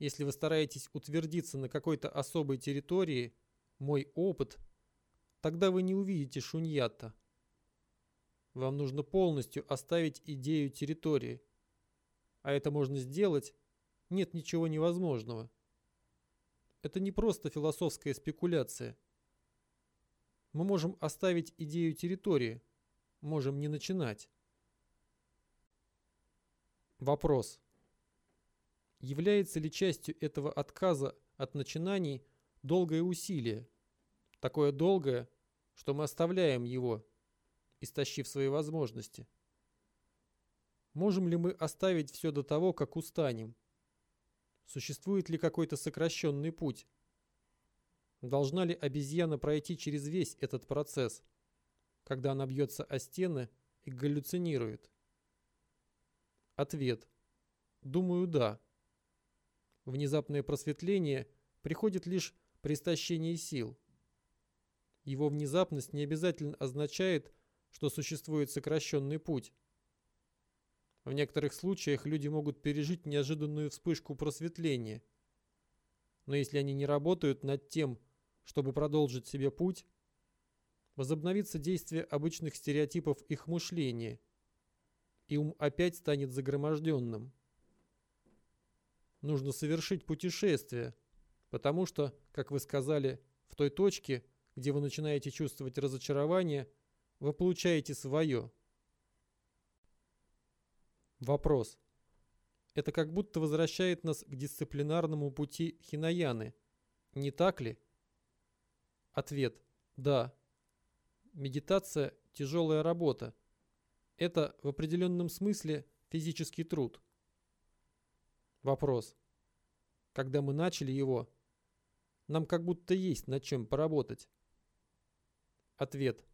S1: Если вы стараетесь утвердиться на какой-то особой территории, мой опыт, тогда вы не увидите шуньята. Вам нужно полностью оставить идею территории. А это можно сделать, нет ничего невозможного. Это не просто философская спекуляция. Мы можем оставить идею территории, можем не начинать. Вопрос. Является ли частью этого отказа от начинаний долгое усилие? Такое долгое, что мы оставляем его, истощив свои возможности. Можем ли мы оставить все до того, как устанем? Существует ли какой-то сокращенный путь? Должна ли обезьяна пройти через весь этот процесс, когда она бьется о стены и галлюцинирует? Ответ. Думаю, да. Внезапное просветление приходит лишь при истощении сил. Его внезапность не обязательно означает, что существует сокращенный путь. В некоторых случаях люди могут пережить неожиданную вспышку просветления. Но если они не работают над тем, чтобы продолжить себе путь, возобновится действие обычных стереотипов их мышления – и ум опять станет загроможденным. Нужно совершить путешествие, потому что, как вы сказали, в той точке, где вы начинаете чувствовать разочарование, вы получаете свое. Вопрос. Это как будто возвращает нас к дисциплинарному пути Хинаяны. Не так ли? Ответ. Да. Медитация – тяжелая работа, это в определенном смысле физический труд. Вопрос. Когда мы начали его, нам как будто есть над чем поработать. Ответ.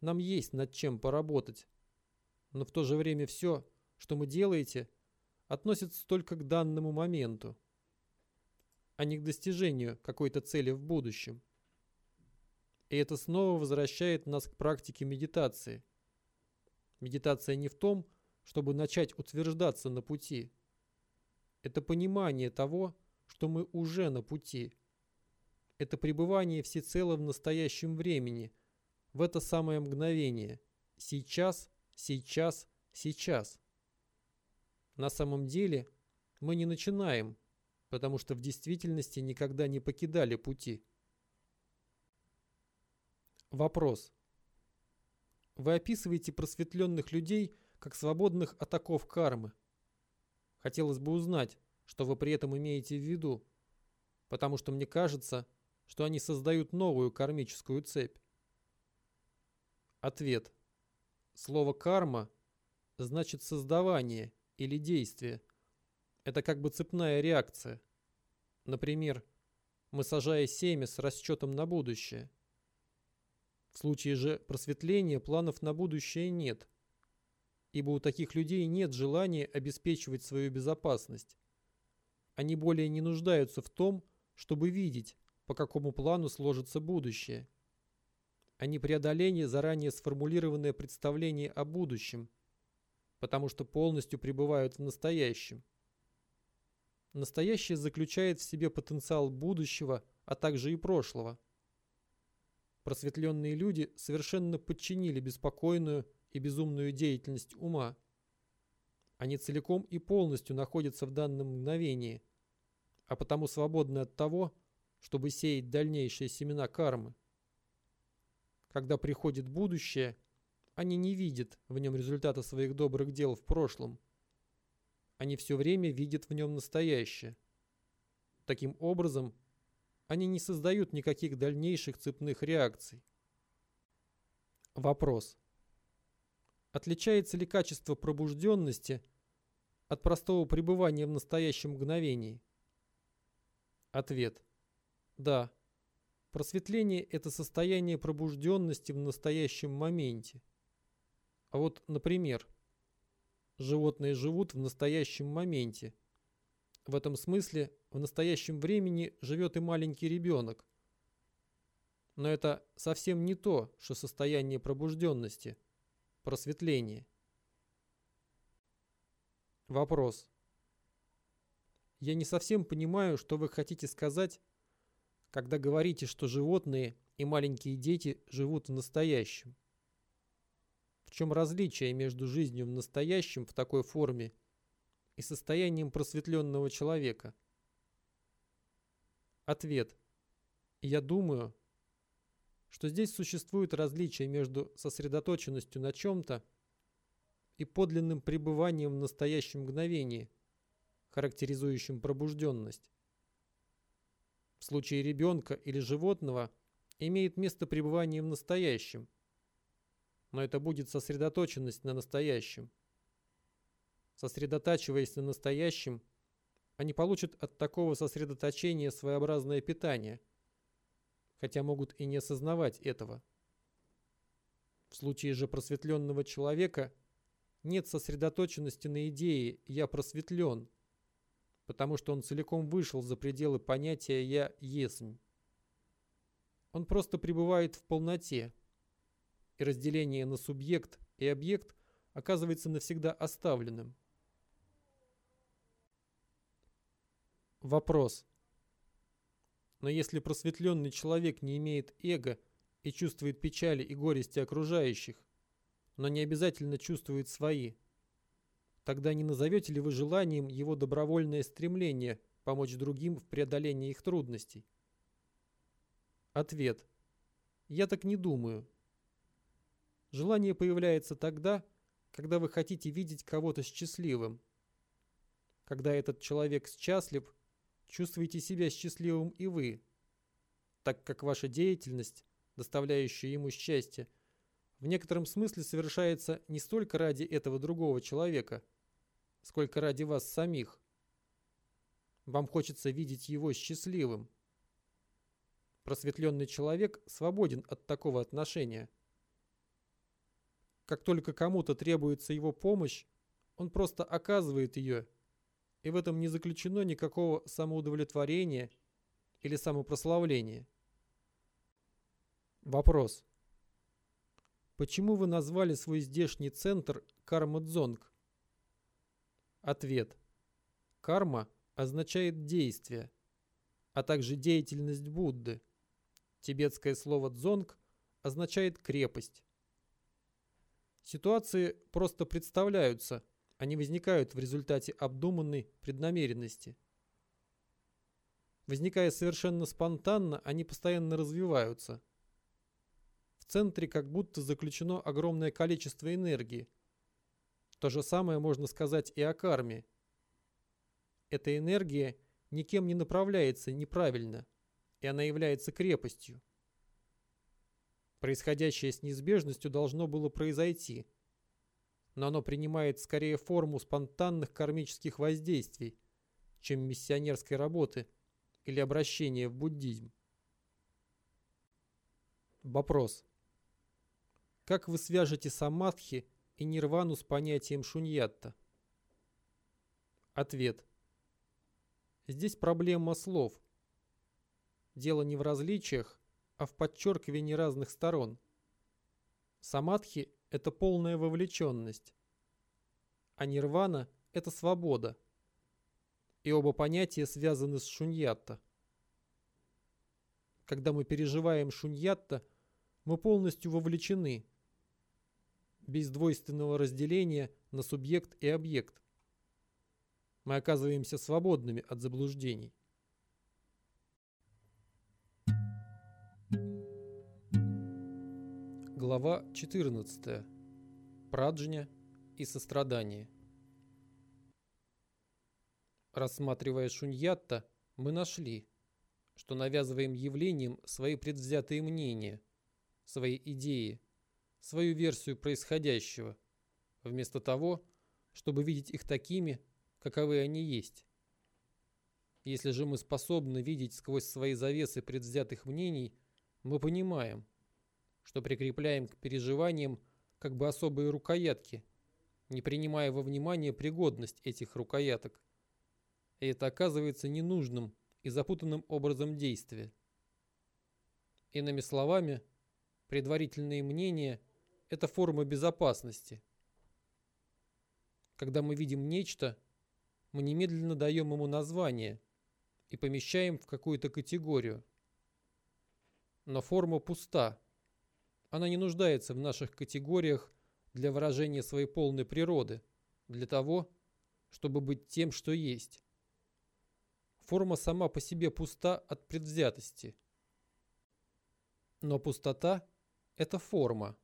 S1: Нам есть над чем поработать. Но в то же время все, что мы делаете, относится только к данному моменту, а не к достижению какой-то цели в будущем. И это снова возвращает нас к практике медитации – Медитация не в том, чтобы начать утверждаться на пути. Это понимание того, что мы уже на пути. Это пребывание всецело в настоящем времени, в это самое мгновение. Сейчас, сейчас, сейчас. На самом деле мы не начинаем, потому что в действительности никогда не покидали пути. Вопрос. Вы описываете просветленных людей как свободных от оков кармы. Хотелось бы узнать, что вы при этом имеете в виду, потому что мне кажется, что они создают новую кармическую цепь. Ответ. Слово «карма» значит создавание или действие. Это как бы цепная реакция. Например, мы сажая семя с расчетом на будущее – в случае же просветления планов на будущее нет, ибо у таких людей нет желания обеспечивать свою безопасность. Они более не нуждаются в том, чтобы видеть, по какому плану сложится будущее. Они преодоление заранее сформулированное представление о будущем, потому что полностью пребывают в настоящем. Настоящее заключает в себе потенциал будущего, а также и прошлого – Просветленные люди совершенно подчинили беспокойную и безумную деятельность ума. Они целиком и полностью находятся в данном мгновении, а потому свободны от того, чтобы сеять дальнейшие семена кармы. Когда приходит будущее, они не видят в нем результата своих добрых дел в прошлом. Они все время видят в нем настоящее. Таким образом, они не создают никаких дальнейших цепных реакций. Вопрос. Отличается ли качество пробужденности от простого пребывания в настоящем мгновении? Ответ. Да. Просветление – это состояние пробужденности в настоящем моменте. А вот, например, животные живут в настоящем моменте. В этом смысле в настоящем времени живет и маленький ребенок. Но это совсем не то, что состояние пробужденности, просветление. Вопрос. Я не совсем понимаю, что вы хотите сказать, когда говорите, что животные и маленькие дети живут в настоящем. В чем различие между жизнью в настоящем в такой форме и состоянием просветленного человека? Ответ. Я думаю, что здесь существует различие между сосредоточенностью на чем-то и подлинным пребыванием в настоящем мгновении, характеризующим пробужденность. В случае ребенка или животного имеет место пребывание в настоящем, но это будет сосредоточенность на настоящем. Сосредотачиваясь на настоящем, они получат от такого сосредоточения своеобразное питание, хотя могут и не осознавать этого. В случае же просветленного человека нет сосредоточенности на идее «я просветлен», потому что он целиком вышел за пределы понятия «я есмь». Он просто пребывает в полноте, и разделение на субъект и объект оказывается навсегда оставленным. Вопрос. Но если просветленный человек не имеет эго и чувствует печали и горести окружающих, но не обязательно чувствует свои, тогда не назовете ли вы желанием его добровольное стремление помочь другим в преодолении их трудностей? Ответ. Я так не думаю. Желание появляется тогда, когда вы хотите видеть кого-то счастливым. Когда этот человек счастлив, чувствуете себя счастливым и вы, так как ваша деятельность, доставляющая ему счастье, в некотором смысле совершается не столько ради этого другого человека, сколько ради вас самих. Вам хочется видеть его счастливым. Просветленный человек свободен от такого отношения – как только кому-то требуется его помощь, он просто оказывает ее, и в этом не заключено никакого самоудовлетворения или самопрославления. Вопрос. Почему вы назвали свой здешний центр Карма-Дзонг? Ответ. Карма означает действие, а также деятельность Будды. Тибетское слово «дзонг» означает крепость. Ситуации просто представляются, они возникают в результате обдуманной преднамеренности. Возникая совершенно спонтанно, они постоянно развиваются. В центре как будто заключено огромное количество энергии. То же самое можно сказать и о карме. Эта энергия никем не направляется неправильно, и она является крепостью. Происходящее с неизбежностью должно было произойти, но оно принимает скорее форму спонтанных кармических воздействий, чем миссионерской работы или обращения в буддизм. Вопрос. Как вы свяжете самадхи и нирвану с понятием шуньятта? Ответ. Здесь проблема слов. Дело не в различиях, а в подчеркивании разных сторон. Самадхи – это полная вовлеченность, а нирвана – это свобода. И оба понятия связаны с шуньятта. Когда мы переживаем шуньятта, мы полностью вовлечены, без двойственного разделения на субъект и объект. Мы оказываемся свободными от заблуждений. Глава 14. Праджня и сострадание. Рассматривая шуньятта, мы нашли, что навязываем явлениям свои предвзятые мнения, свои идеи, свою версию происходящего, вместо того, чтобы видеть их такими, каковы они есть. Если же мы способны видеть сквозь свои завесы предвзятых мнений, мы понимаем – что прикрепляем к переживаниям как бы особые рукоятки, не принимая во внимание пригодность этих рукояток. И это оказывается ненужным и запутанным образом действия. Иными словами, предварительные мнения – это форма безопасности. Когда мы видим нечто, мы немедленно даем ему название и помещаем в какую-то категорию. Но форма пуста. Она не нуждается в наших категориях для выражения своей полной природы, для того, чтобы быть тем, что есть. Форма сама по себе пуста от предвзятости. Но пустота – это форма.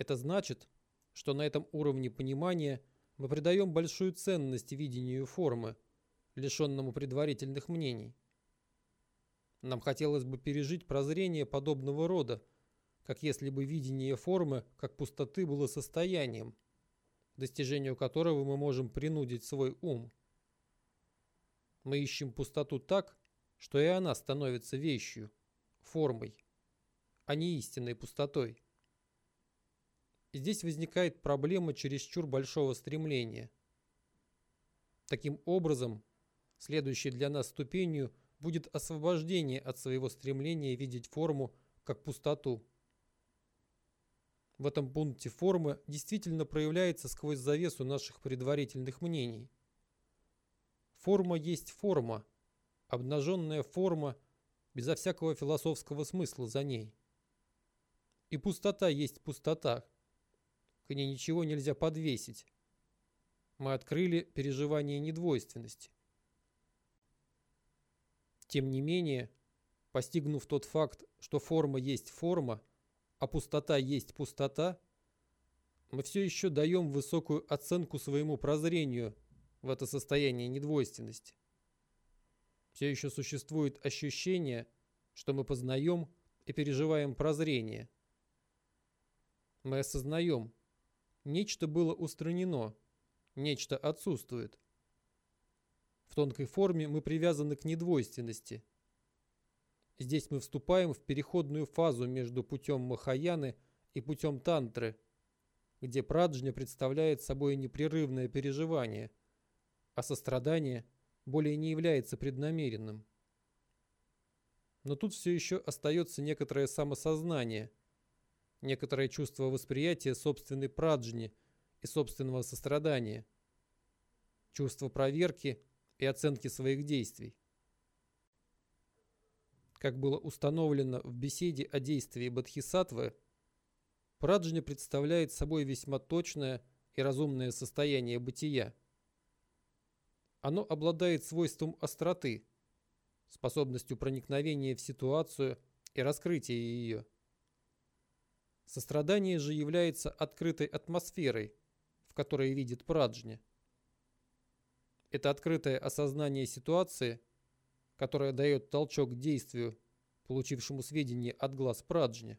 S1: Это значит, что на этом уровне понимания мы придаем большую ценность видению формы, лишенному предварительных мнений. Нам хотелось бы пережить прозрение подобного рода, как если бы видение формы как пустоты было состоянием, достижению которого мы можем принудить свой ум. Мы ищем пустоту так, что и она становится вещью, формой, а не истинной пустотой. Здесь возникает проблема чересчур большого стремления. Таким образом, следующей для нас ступенью будет освобождение от своего стремления видеть форму как пустоту. В этом пункте форма действительно проявляется сквозь завесу наших предварительных мнений. Форма есть форма, обнаженная форма, безо всякого философского смысла за ней. И пустота есть пустота. К ней ничего нельзя подвесить. Мы открыли переживание недвойственности. Тем не менее, постигнув тот факт, что форма есть форма, а пустота есть пустота, мы все еще даем высокую оценку своему прозрению в это состояние недвойственности. Все еще существует ощущение, что мы познаем и переживаем прозрение. Мы осознаем, нечто было устранено, нечто отсутствует. В тонкой форме мы привязаны к недвойственности – Здесь мы вступаем в переходную фазу между путем Махаяны и путем Тантры, где праджня представляет собой непрерывное переживание, а сострадание более не является преднамеренным. Но тут все еще остается некоторое самосознание, некоторое чувство восприятия собственной праджни и собственного сострадания, чувство проверки и оценки своих действий. Как было установлено в беседе о действии Бодхисаттвы, праджня представляет собой весьма точное и разумное состояние бытия. Оно обладает свойством остроты, способностью проникновения в ситуацию и раскрытия ее. Сострадание же является открытой атмосферой, в которой видит праджня. Это открытое осознание ситуации – которая дает толчок к действию, получившему сведения от глаз Праджни.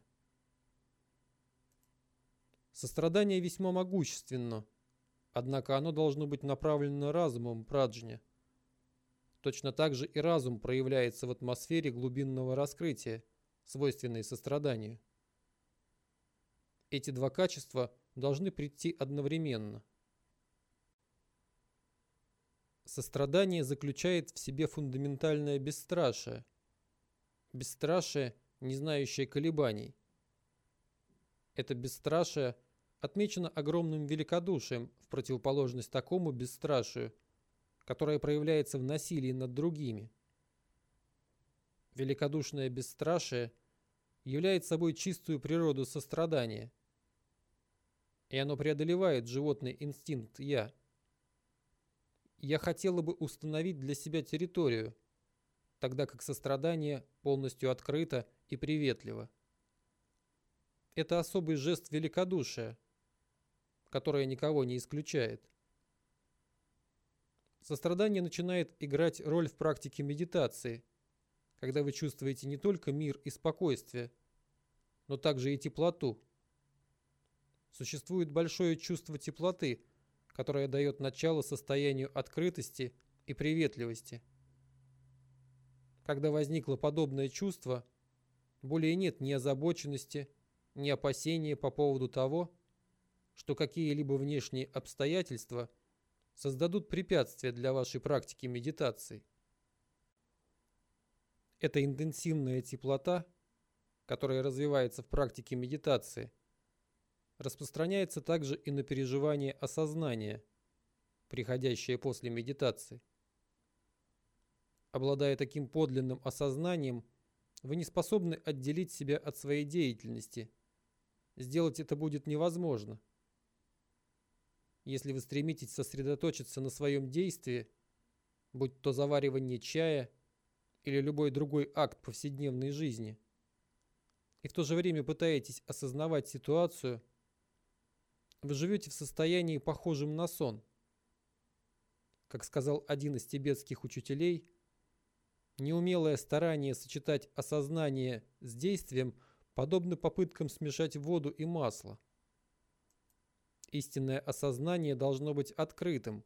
S1: Сострадание весьма могущественно, однако оно должно быть направлено разумом Праджни. Точно так же и разум проявляется в атмосфере глубинного раскрытия, свойственной состраданию. Эти два качества должны прийти одновременно – Сострадание заключает в себе фундаментальное бесстрашие. Бесстрашие, не знающее колебаний. Это бесстрашие отмечено огромным великодушием в противоположность такому бесстрашию, которое проявляется в насилии над другими. Великодушное бесстрашие является собой чистую природу сострадания, и оно преодолевает животный инстинкт «я» я хотела бы установить для себя территорию, тогда как сострадание полностью открыто и приветливо. Это особый жест великодушия, которое никого не исключает. Сострадание начинает играть роль в практике медитации, когда вы чувствуете не только мир и спокойствие, но также и теплоту. Существует большое чувство теплоты – которое дает начало состоянию открытости и приветливости. Когда возникло подобное чувство, более нет ни озабоченности, ни опасения по поводу того, что какие-либо внешние обстоятельства создадут препятствия для вашей практики медитации. Эта интенсивная теплота, которая развивается в практике медитации, распространяется также и на переживание осознания, приходящее после медитации. Обладая таким подлинным осознанием, вы не способны отделить себя от своей деятельности. Сделать это будет невозможно. Если вы стремитесь сосредоточиться на своем действии, будь то заваривание чая или любой другой акт повседневной жизни, и в то же время пытаетесь осознавать ситуацию, вы живете в состоянии, похожем на сон. Как сказал один из тибетских учителей – Неумелое старание сочетать осознание с действием подобно попыткам смешать воду и масло. Истинное осознание должно быть открытым,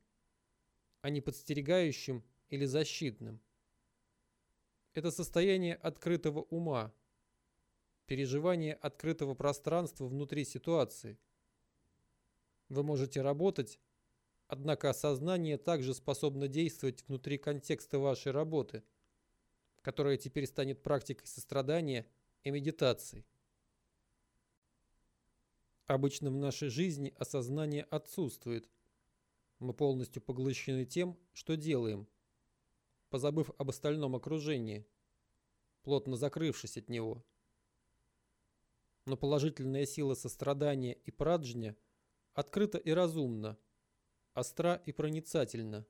S1: а не подстерегающим или защитным. Это состояние открытого ума, переживание открытого пространства внутри ситуации. Вы можете работать, однако осознание также способно действовать внутри контекста вашей работы – которая теперь станет практикой сострадания и медитации. Обычно в нашей жизни осознание отсутствует. Мы полностью поглощены тем, что делаем, позабыв об остальном окружении, плотно закрывшись от него. Но положительная сила сострадания и праджня открыта и разумна, остра и проницательна.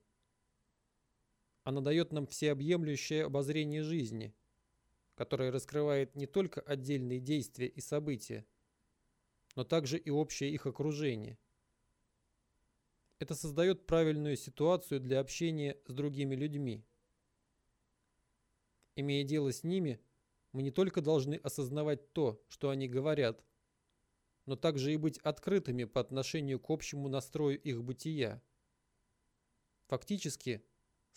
S1: Она дает нам всеобъемлющее обозрение жизни, которое раскрывает не только отдельные действия и события, но также и общее их окружение. Это создает правильную ситуацию для общения с другими людьми. Имея дело с ними, мы не только должны осознавать то, что они говорят, но также и быть открытыми по отношению к общему настрою их бытия. Фактически,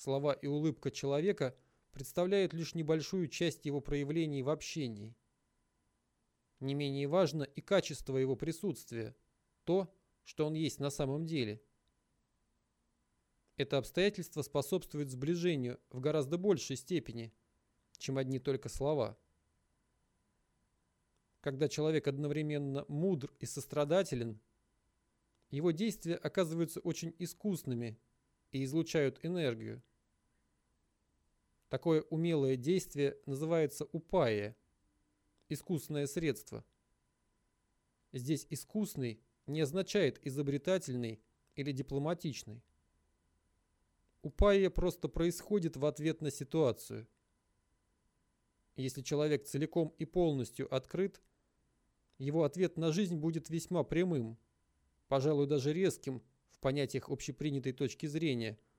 S1: Слова и улыбка человека представляют лишь небольшую часть его проявлений в общении. Не менее важно и качество его присутствия, то, что он есть на самом деле. Это обстоятельство способствует сближению в гораздо большей степени, чем одни только слова. Когда человек одновременно мудр и сострадателен, его действия оказываются очень искусными и излучают энергию. Такое умелое действие называется упая, искусное средство. Здесь искусный не означает изобретательный или дипломатичный. Упая просто происходит в ответ на ситуацию. Если человек целиком и полностью открыт, его ответ на жизнь будет весьма прямым, пожалуй, даже резким в понятиях общепринятой точки зрения –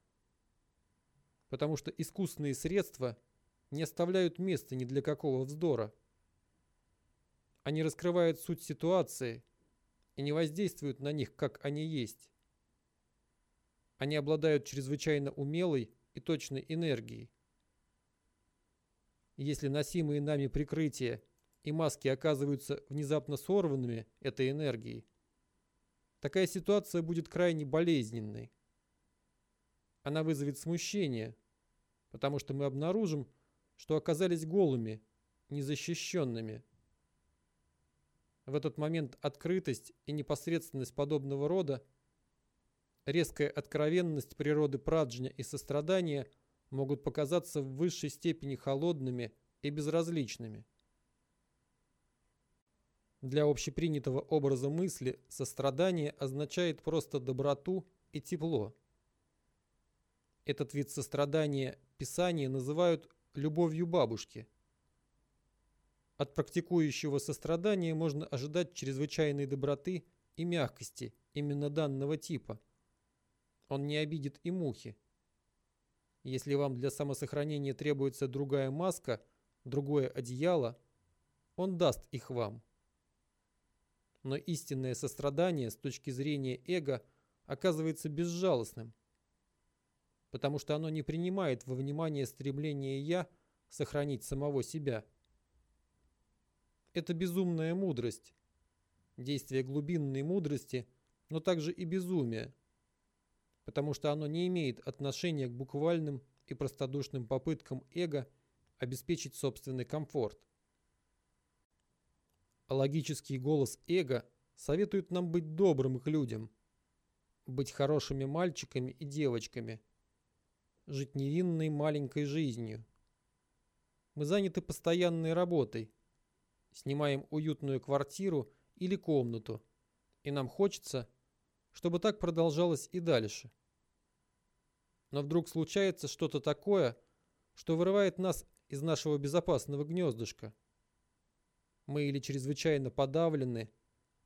S1: потому что искусственные средства не оставляют места ни для какого вздора. Они раскрывают суть ситуации и не воздействуют на них, как они есть. Они обладают чрезвычайно умелой и точной энергией. Если носимые нами прикрытия и маски оказываются внезапно сорванными этой энергией, такая ситуация будет крайне болезненной. Она вызовет смущение, потому что мы обнаружим, что оказались голыми, незащищенными. В этот момент открытость и непосредственность подобного рода, резкая откровенность природы праджня и сострадания могут показаться в высшей степени холодными и безразличными. Для общепринятого образа мысли сострадание означает просто доброту и тепло. Этот вид сострадания Писание называют любовью бабушки. От практикующего сострадания можно ожидать чрезвычайной доброты и мягкости именно данного типа. Он не обидит и мухи. Если вам для самосохранения требуется другая маска, другое одеяло, он даст их вам. Но истинное сострадание с точки зрения эго оказывается безжалостным потому что оно не принимает во внимание стремление «я» сохранить самого себя. Это безумная мудрость. Действие глубинной мудрости но также и безумие, потому что оно не имеет отношения к буквальным и простодушным попыткам эго обеспечить собственный комфорт. А логический голос эго советует нам быть добрым к людям, быть хорошими мальчиками и девочками, жить невинной маленькой жизнью. Мы заняты постоянной работой, снимаем уютную квартиру или комнату, и нам хочется, чтобы так продолжалось и дальше. Но вдруг случается что-то такое, что вырывает нас из нашего безопасного гнездышка. Мы или чрезвычайно подавлены,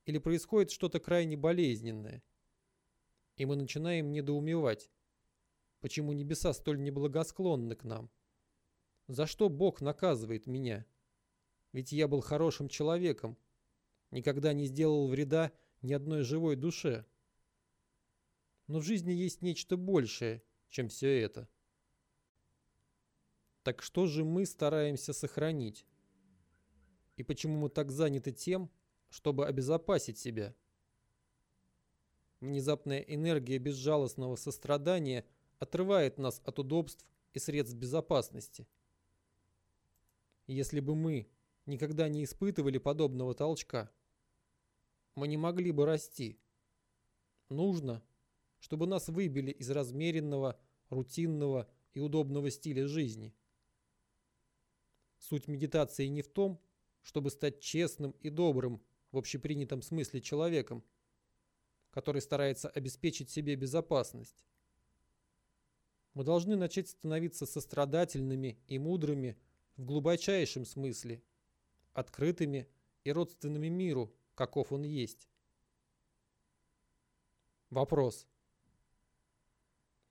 S1: или происходит что-то крайне болезненное. И мы начинаем недоумевать, почему небеса столь неблагосклонны к нам. За что Бог наказывает меня? Ведь я был хорошим человеком, никогда не сделал вреда ни одной живой душе. Но в жизни есть нечто большее, чем все это. Так что же мы стараемся сохранить? И почему мы так заняты тем, чтобы обезопасить себя? Внезапная энергия безжалостного сострадания отрывает нас от удобств и средств безопасности. Если бы мы никогда не испытывали подобного толчка, мы не могли бы расти. Нужно, чтобы нас выбили из размеренного, рутинного и удобного стиля жизни. Суть медитации не в том, чтобы стать честным и добрым в общепринятом смысле человеком, который старается обеспечить себе безопасность. Мы должны начать становиться сострадательными и мудрыми в глубочайшем смысле, открытыми и родственными миру, каков он есть. Вопрос.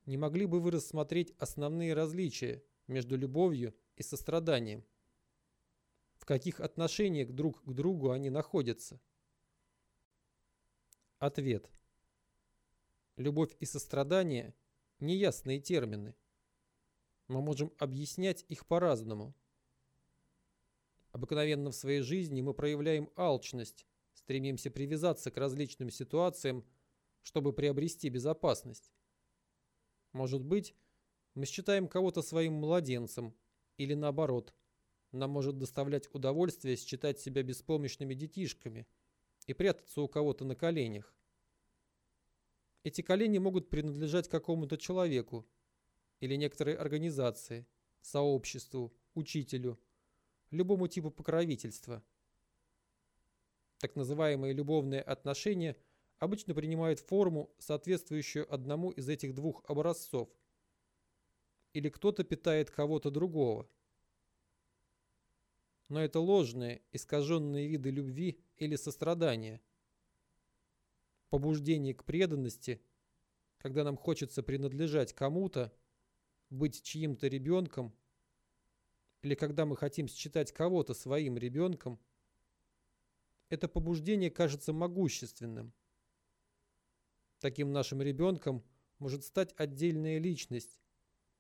S1: Не могли бы вы рассмотреть основные различия между любовью и состраданием? В каких отношениях друг к другу они находятся? Ответ. Любовь и сострадание – неясные термины. Мы можем объяснять их по-разному. Обыкновенно в своей жизни мы проявляем алчность, стремимся привязаться к различным ситуациям, чтобы приобрести безопасность. Может быть, мы считаем кого-то своим младенцем, или наоборот, нам может доставлять удовольствие считать себя беспомощными детишками и прятаться у кого-то на коленях. Эти колени могут принадлежать какому-то человеку или некоторой организации, сообществу, учителю, любому типу покровительства – так называемые любовные отношения обычно принимают форму, соответствующую одному из этих двух образцов. Или кто-то питает кого-то другого. Но это ложные, искаженные виды любви или сострадания. Побуждение к преданности, когда нам хочется принадлежать кому-то, быть чьим-то ребенком, или когда мы хотим считать кого-то своим ребенком – это побуждение кажется могущественным. Таким нашим ребенком может стать отдельная личность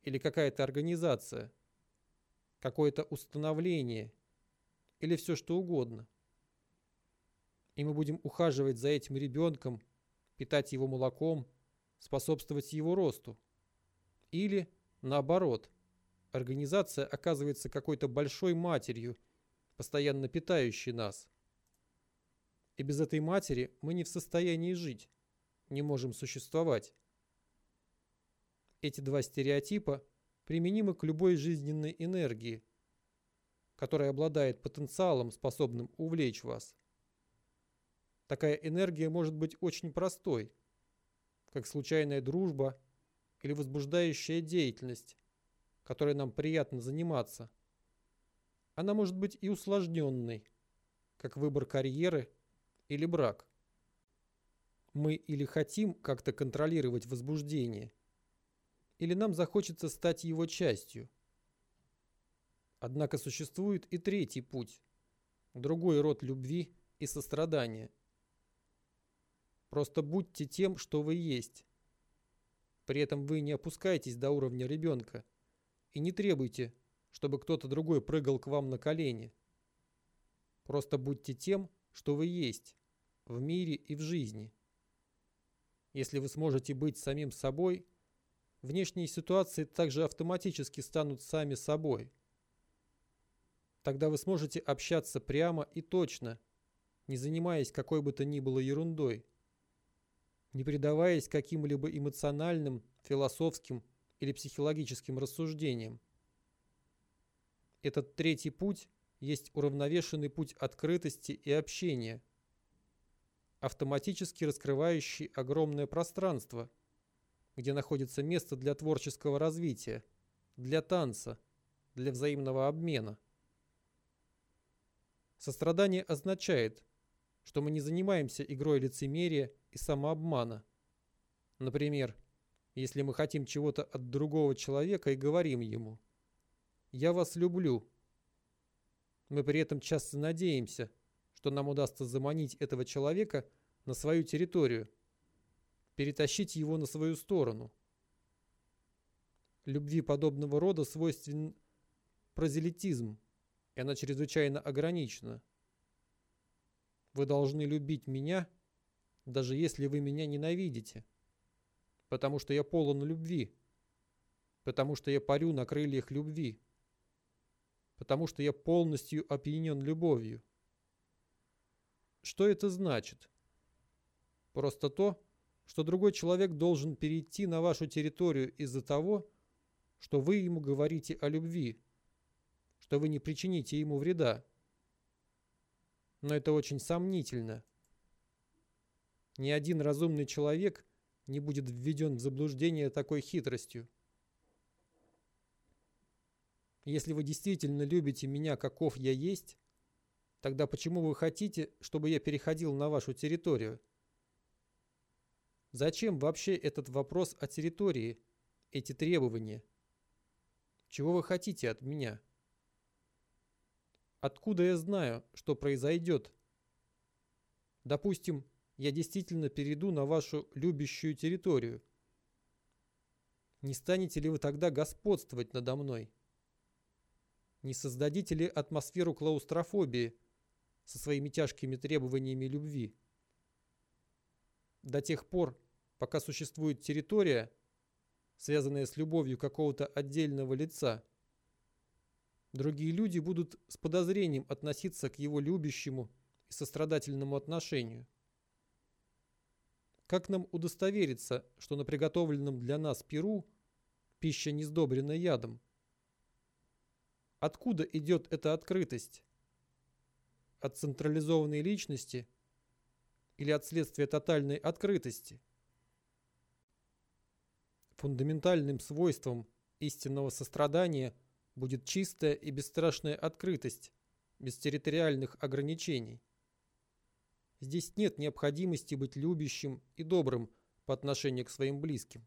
S1: или какая-то организация, какое-то установление или все что угодно. И мы будем ухаживать за этим ребенком, питать его молоком, способствовать его росту. Или, наоборот, организация оказывается какой-то большой матерью, постоянно питающей нас – и без этой матери мы не в состоянии жить, не можем существовать. Эти два стереотипа применимы к любой жизненной энергии, которая обладает потенциалом, способным увлечь вас. Такая энергия может быть очень простой, как случайная дружба или возбуждающая деятельность, которой нам приятно заниматься. Она может быть и усложненной, как выбор карьеры – или брак. Мы или хотим как-то контролировать возбуждение, или нам захочется стать его частью. Однако существует и третий путь, другой род любви и сострадания. Просто будьте тем, что вы есть. При этом вы не опускаетесь до уровня ребенка и не требуйте, чтобы кто-то другой прыгал к вам на колени. Просто будьте тем, что вы есть, в мире и в жизни. Если вы сможете быть самим собой, внешние ситуации также автоматически станут сами собой. Тогда вы сможете общаться прямо и точно, не занимаясь какой бы то ни было ерундой, не предаваясь каким-либо эмоциональным, философским или психологическим рассуждениям. Этот третий путь есть уравновешенный путь открытости и общения, автоматически раскрывающий огромное пространство, где находится место для творческого развития, для танца, для взаимного обмена. Сострадание означает, что мы не занимаемся игрой лицемерия и самообмана. Например, если мы хотим чего-то от другого человека и говорим ему «Я вас люблю», мы при этом часто надеемся, что нам удастся заманить этого человека на свою территорию, перетащить его на свою сторону. Любви подобного рода свойственен прозелитизм, и она чрезвычайно ограничена. Вы должны любить меня, даже если вы меня ненавидите, потому что я полон любви, потому что я парю на крыльях любви потому что я полностью опьянен любовью. Что это значит? Просто то, что другой человек должен перейти на вашу территорию из-за того, что вы ему говорите о любви, что вы не причините ему вреда. Но это очень сомнительно. Ни один разумный человек не будет введен в заблуждение такой хитростью. Если вы действительно любите меня, каков я есть, тогда почему вы хотите, чтобы я переходил на вашу территорию? Зачем вообще этот вопрос о территории, эти требования? Чего вы хотите от меня? Откуда я знаю, что произойдет? Допустим, я действительно перейду на вашу любящую территорию. Не станете ли вы тогда господствовать надо мной? Не создадите ли атмосферу клаустрофобии со своими тяжкими требованиями любви? До тех пор, пока существует территория, связанная с любовью какого-то отдельного лица, другие люди будут с подозрением относиться к его любящему и сострадательному отношению. Как нам удостовериться, что на приготовленном для нас перу пища не сдобрена ядом? Откуда идет эта открытость? От централизованной личности или от следствия тотальной открытости? Фундаментальным свойством истинного сострадания будет чистая и бесстрашная открытость, без территориальных ограничений. Здесь нет необходимости быть любящим и добрым по отношению к своим близким.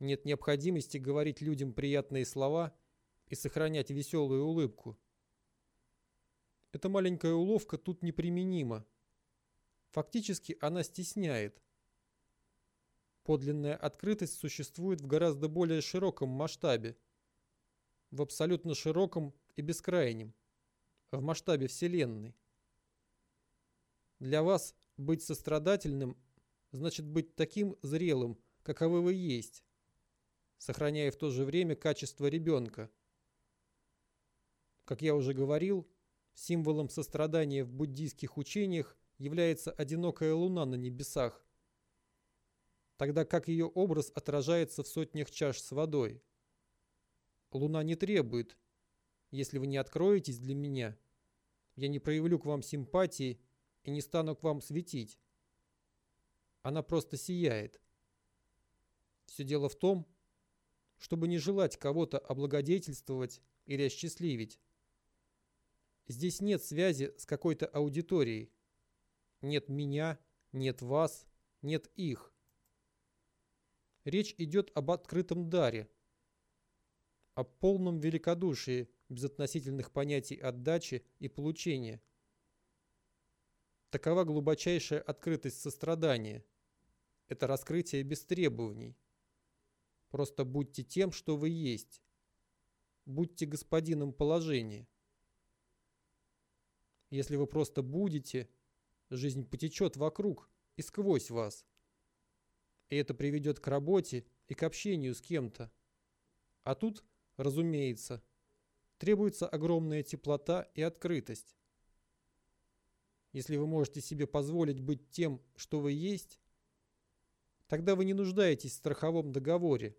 S1: Нет необходимости говорить людям приятные слова – и сохранять веселую улыбку. Эта маленькая уловка тут неприменима. Фактически она стесняет. Подлинная открытость существует в гораздо более широком масштабе. В абсолютно широком и бескрайнем. В масштабе Вселенной. Для вас быть сострадательным значит быть таким зрелым, каковы вы есть, сохраняя в то же время качество ребенка – как я уже говорил, символом сострадания в буддийских учениях является одинокая луна на небесах, тогда как ее образ отражается в сотнях чаш с водой. Луна не требует, если вы не откроетесь для меня, я не проявлю к вам симпатии и не стану к вам светить. Она просто сияет. Все дело в том, чтобы не желать кого-то облагодетельствовать или осчастливить. Здесь нет связи с какой-то аудиторией. Нет меня, нет вас, нет их. Речь идет об открытом даре, о полном великодушии без относительных понятий отдачи и получения. Такова глубочайшая открытость сострадания. Это раскрытие без требований. Просто будьте тем, что вы есть. Будьте господином положения. Если вы просто будете, жизнь потечет вокруг и сквозь вас. и это приведет к работе и к общению с кем-то. А тут, разумеется, требуется огромная теплота и открытость. Если вы можете себе позволить быть тем, что вы есть, тогда вы не нуждаетесь в страховом договоре.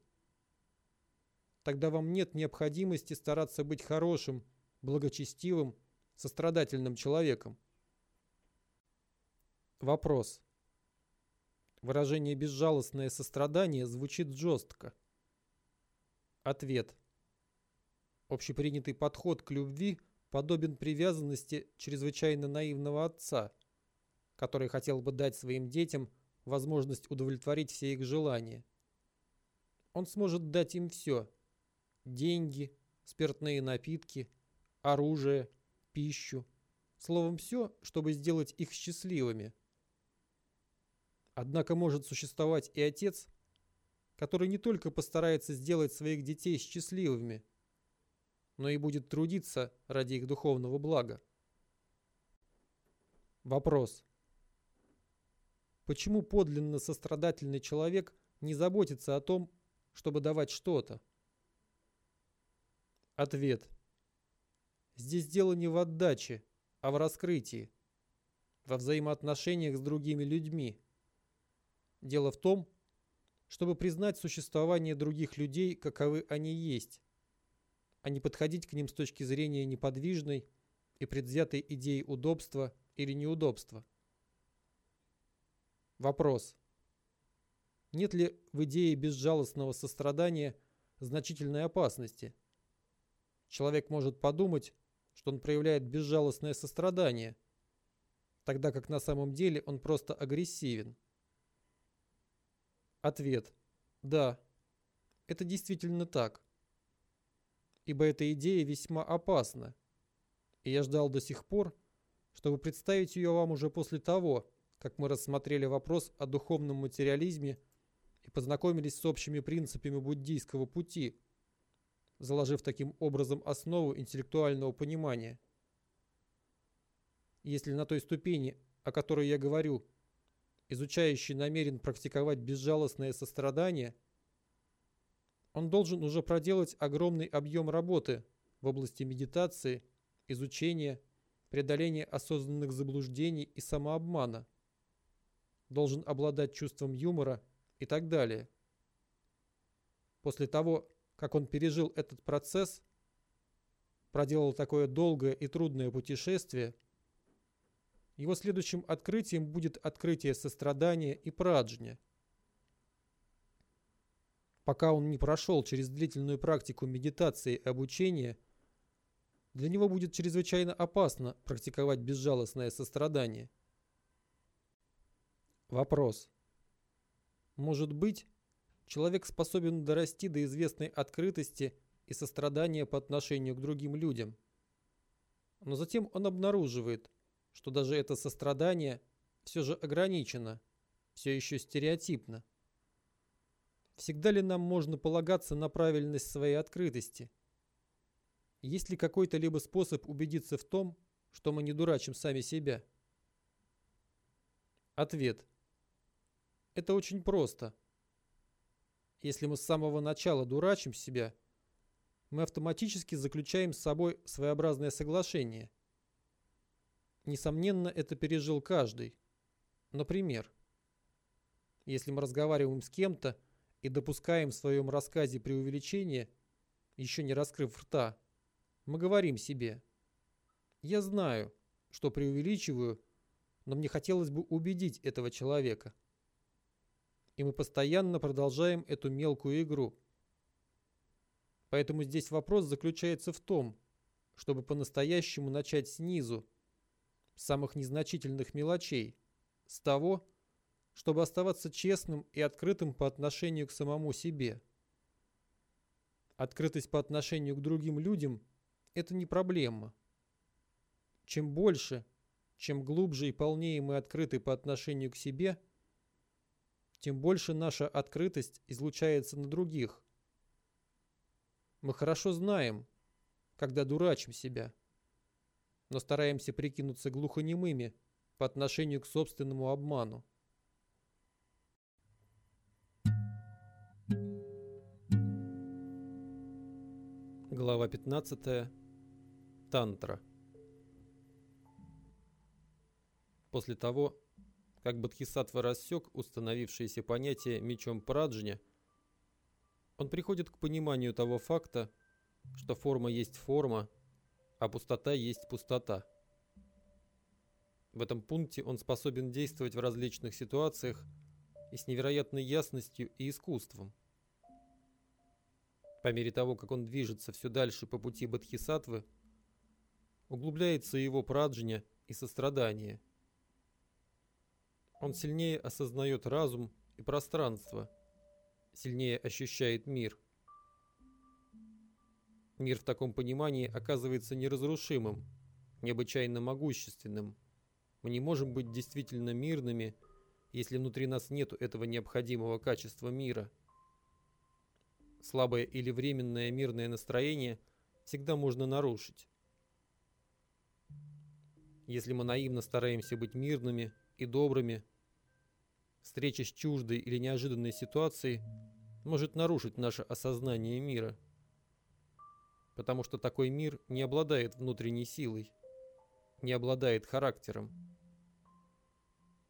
S1: Тогда вам нет необходимости стараться быть хорошим, благочестивым, сострадательным человеком. Вопрос. Выражение «безжалостное сострадание» звучит жестко. Ответ. Общепринятый подход к любви подобен привязанности чрезвычайно наивного отца, который хотел бы дать своим детям возможность удовлетворить все их желания. Он сможет дать им все – деньги, спиртные напитки, оружие, пищу, словом все, чтобы сделать их счастливыми – Однако может существовать и отец, который не только постарается сделать своих детей счастливыми, но и будет трудиться ради их духовного блага. Вопрос. Почему подлинно сострадательный человек не заботится о том, чтобы давать что-то? Ответ. Здесь дело не в отдаче, а в раскрытии, во взаимоотношениях с другими людьми. Дело в том, чтобы признать существование других людей, каковы они есть, а не подходить к ним с точки зрения неподвижной и предвзятой идеи удобства или неудобства. Вопрос. Нет ли в идее безжалостного сострадания значительной опасности? Человек может подумать, что он проявляет безжалостное сострадание, тогда как на самом деле он просто агрессивен. Ответ. Да, это действительно так. Ибо эта идея весьма опасна. И я ждал до сих пор, чтобы представить ее вам уже после того, как мы рассмотрели вопрос о духовном материализме и познакомились с общими принципами буддийского пути, заложив таким образом основу интеллектуального понимания. Если на той ступени, о которой я говорю, изучающий намерен практиковать безжалостное сострадание, он должен уже проделать огромный объем работы в области медитации, изучения, преодоления осознанных заблуждений и самообмана, должен обладать чувством юмора и так далее. После того, как он пережил этот процесс, проделал такое долгое и трудное путешествие – его следующим открытием будет открытие сострадания и праджня. Пока он не прошел через длительную практику медитации и обучения, для него будет чрезвычайно опасно практиковать безжалостное сострадание. Вопрос. Может быть, человек способен дорасти до известной открытости и сострадания по отношению к другим людям. Но затем он обнаруживает, что даже это сострадание все же ограничено, все еще стереотипно. Всегда ли нам можно полагаться на правильность своей открытости? Есть ли какой-то либо способ убедиться в том, что мы не дурачим сами себя? Ответ. Это очень просто. Если мы с самого начала дурачим себя, мы автоматически заключаем с собой своеобразное соглашение – Несомненно, это пережил каждый. Например, если мы разговариваем с кем-то и допускаем в своем рассказе преувеличение, еще не раскрыв рта, мы говорим себе «Я знаю, что преувеличиваю, но мне хотелось бы убедить этого человека». И мы постоянно продолжаем эту мелкую игру. Поэтому здесь вопрос заключается в том, чтобы по-настоящему начать снизу, самых незначительных мелочей, с того, чтобы оставаться честным и открытым по отношению к самому себе. Открытость по отношению к другим людям – это не проблема. Чем больше, чем глубже и полнее мы открыты по отношению к себе, тем больше наша открытость излучается на других. Мы хорошо знаем, когда дурачим себя – но стараемся прикинуться глухонемыми по отношению к собственному обману. Глава 15. Тантра. После того, как Бодхисаттва рассек установившееся понятие мечом Праджня, он приходит к пониманию того факта, что форма есть форма, а пустота есть пустота. В этом пункте он способен действовать в различных ситуациях и с невероятной ясностью и искусством. По мере того, как он движется все дальше по пути Бодхисаттвы, углубляется его праджня и сострадание. Он сильнее осознает разум и пространство, сильнее ощущает мир. Мир в таком понимании оказывается неразрушимым, необычайно могущественным. Мы не можем быть действительно мирными, если внутри нас нет этого необходимого качества мира – слабое или временное мирное настроение всегда можно нарушить. Если мы наивно стараемся быть мирными и добрыми, встреча с чуждой или неожиданной ситуацией может нарушить наше осознание мира, потому что такой мир не обладает внутренней силой, не обладает характером.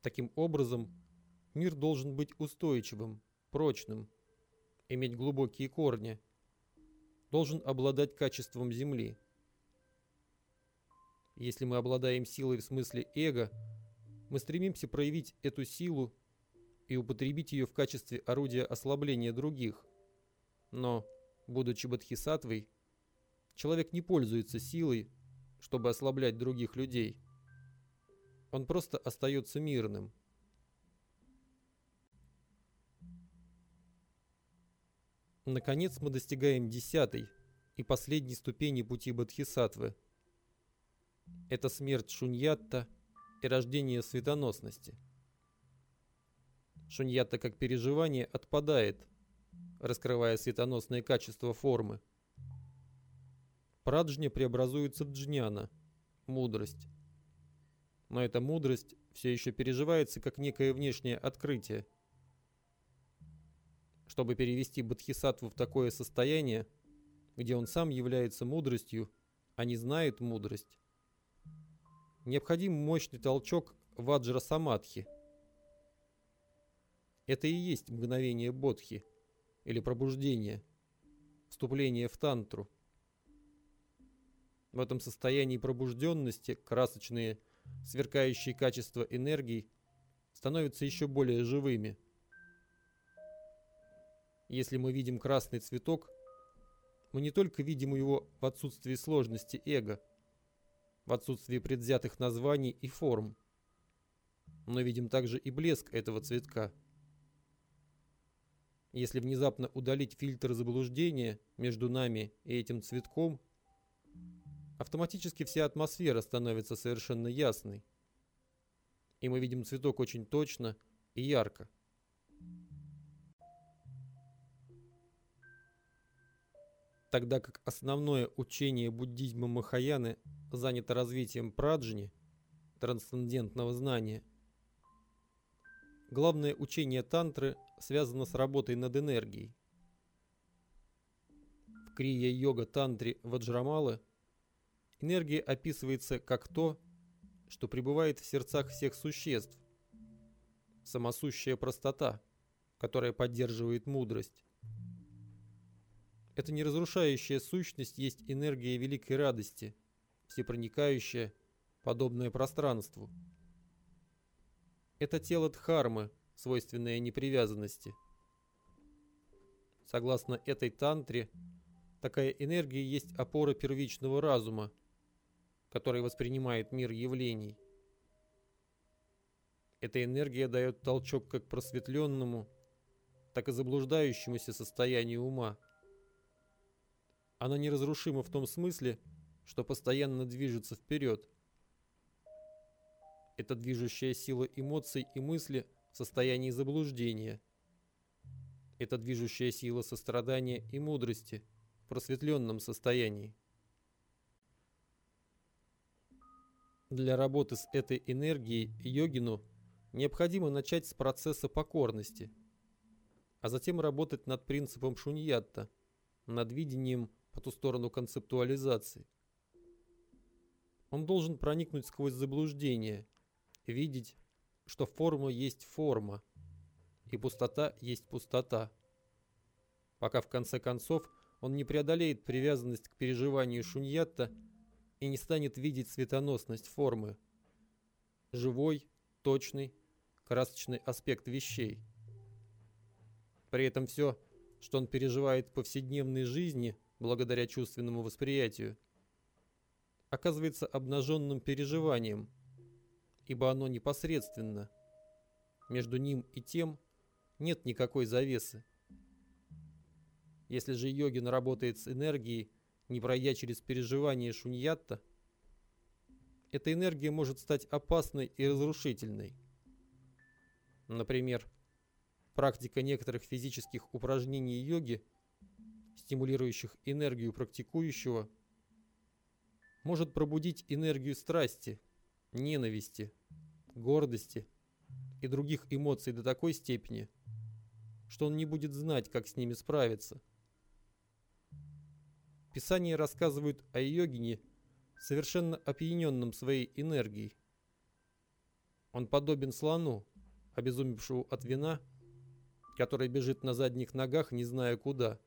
S1: Таким образом, мир должен быть устойчивым, прочным, иметь глубокие корни, должен обладать качеством Земли. Если мы обладаем силой в смысле эго, мы стремимся проявить эту силу и употребить ее в качестве орудия ослабления других. Но, будучи бодхисаттвой, человек не пользуется силой, чтобы ослаблять других людей. Он просто остается мирным – Наконец мы достигаем десятой и последней ступени пути Бодхисаттвы. Это смерть Шуньятта и рождение светоносности. Шуньятта как переживание отпадает, раскрывая светоносные качества формы. Праджня преобразуется в джняна, мудрость. Но эта мудрость все еще переживается как некое внешнее открытие – чтобы перевести Бодхисаттву в такое состояние, где он сам является мудростью, а не знает мудрость, необходим мощный толчок ваджра самадхи. Это и есть мгновение бодхи, или пробуждение, вступление в тантру. В этом состоянии пробужденности красочные, сверкающие качества энергии становятся еще более живыми – если мы видим красный цветок, мы не только видим его в отсутствии сложности эго, в отсутствии предвзятых названий и форм, но видим также и блеск этого цветка. Если внезапно удалить фильтр заблуждения между нами и этим цветком, автоматически вся атмосфера становится совершенно ясной, и мы видим цветок очень точно и ярко. Тогда как основное учение буддизма Махаяны занято развитием праджни, трансцендентного знания. Главное учение тантры связано с работой над энергией. В крия-йога тантре Ваджрамалы энергия описывается как то, что пребывает в сердцах всех существ, самосущая простота, которая поддерживает мудрость. Эта неразрушающая сущность есть энергия великой радости, всепроникающая, подобное пространству. Это тело Дхармы, свойственное непривязанности. Согласно этой тантре, такая энергия есть опора первичного разума, который воспринимает мир явлений. Эта энергия дает толчок как просветленному, так и заблуждающемуся состоянию ума – она неразрушима в том смысле, что постоянно движется вперед. Это движущая сила эмоций и мысли в состоянии заблуждения. Это движущая сила сострадания и мудрости в просветленном состоянии. Для работы с этой энергией йогину необходимо начать с процесса покорности, а затем работать над принципом шуньятта, над видением по ту сторону концептуализации. Он должен проникнуть сквозь заблуждение, видеть, что форма есть форма, и пустота есть пустота, пока в конце концов он не преодолеет привязанность к переживанию шуньятта и не станет видеть светоносность формы, живой, точный, красочный аспект вещей. При этом все, что он переживает в повседневной жизни, благодаря чувственному восприятию, оказывается обнаженным переживанием, ибо оно непосредственно. Между ним и тем нет никакой завесы. Если же йогин работает с энергией, не пройдя через переживание шуньятта, эта энергия может стать опасной и разрушительной. Например, практика некоторых физических упражнений йоги, стимулирующих энергию практикующего, может пробудить энергию страсти, ненависти, гордости и других эмоций до такой степени, что он не будет знать, как с ними справиться. Писания рассказывают о йогине, совершенно опьяненном своей энергией. Он подобен слону, обезумевшему от вина, который бежит на задних ногах, не зная куда.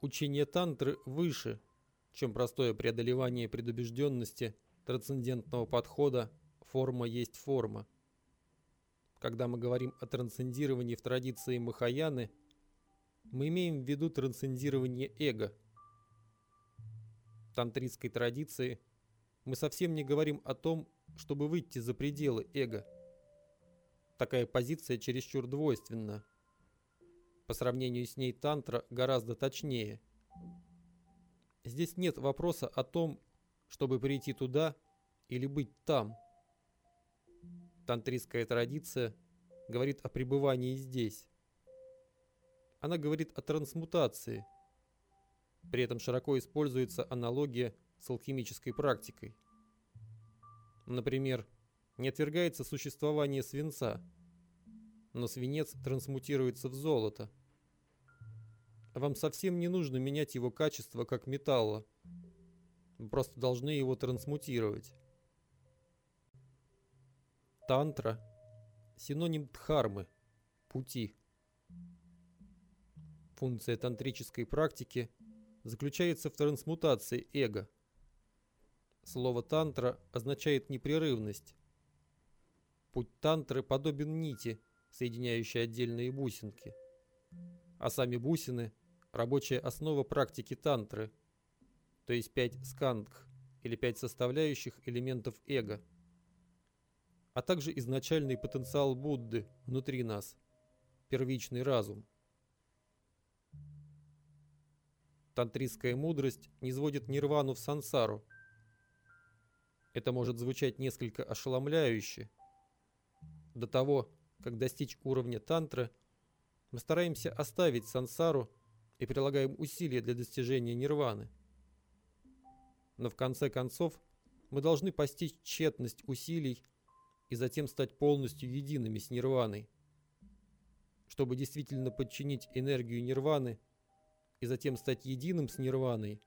S1: Учение тантры выше, чем простое преодолевание предубежденности, трансцендентного подхода «форма есть форма». Когда мы говорим о трансцендировании в традиции Махаяны – мы имеем в виду трансцендирование эго. В тантрийской традиции мы совсем не говорим о том, чтобы выйти за пределы эго. Такая позиция чересчур двойственна. По сравнению с ней тантра гораздо точнее. Здесь нет вопроса о том, чтобы прийти туда или быть там. Тантрийская традиция говорит о пребывании здесь. Она говорит о трансмутации. При этом широко используется аналогия с алхимической практикой. Например, не отвергается существование свинца, но свинец трансмутируется в золото. Вам совсем не нужно менять его качество как металла. Вы просто должны его трансмутировать. Тантра – синоним дхармы, пути – Функция тантрической практики заключается в трансмутации эго. Слово «тантра» означает непрерывность. Путь тантры подобен нити, соединяющей отдельные бусинки. А сами бусины – рабочая основа практики тантры, то есть пять скандх или пять составляющих элементов эго, а также изначальный потенциал Будды внутри нас, первичный разум. Тантрийская мудрость не сводит нирвану в сансару. Это может звучать несколько ошеломляюще. До того, как достичь уровня тантры, мы стараемся оставить сансару и прилагаем усилия для достижения нирваны. Но в конце концов мы должны постичь тщетность усилий и затем стать полностью едиными с нирваной. Чтобы действительно подчинить энергию нирваны – и затем стать единым с нирваной,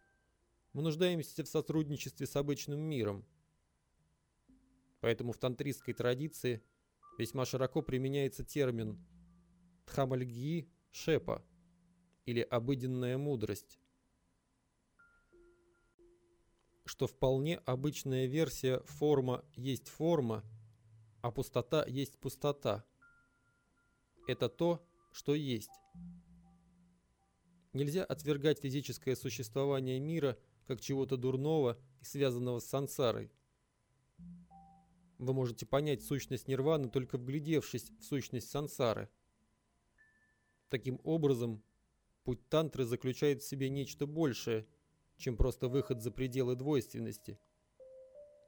S1: мы нуждаемся в сотрудничестве с обычным миром. Поэтому в тантристской традиции весьма широко применяется термин «тхамальги шепа» или «обыденная мудрость», что вполне обычная версия «форма есть форма», а пустота есть пустота. Это то, что есть. Нельзя отвергать физическое существование мира как чего-то дурного и связанного с сансарой. Вы можете понять сущность нирваны, только вглядевшись в сущность сансары. Таким образом, путь тантры заключает в себе нечто большее, чем просто выход за пределы двойственности.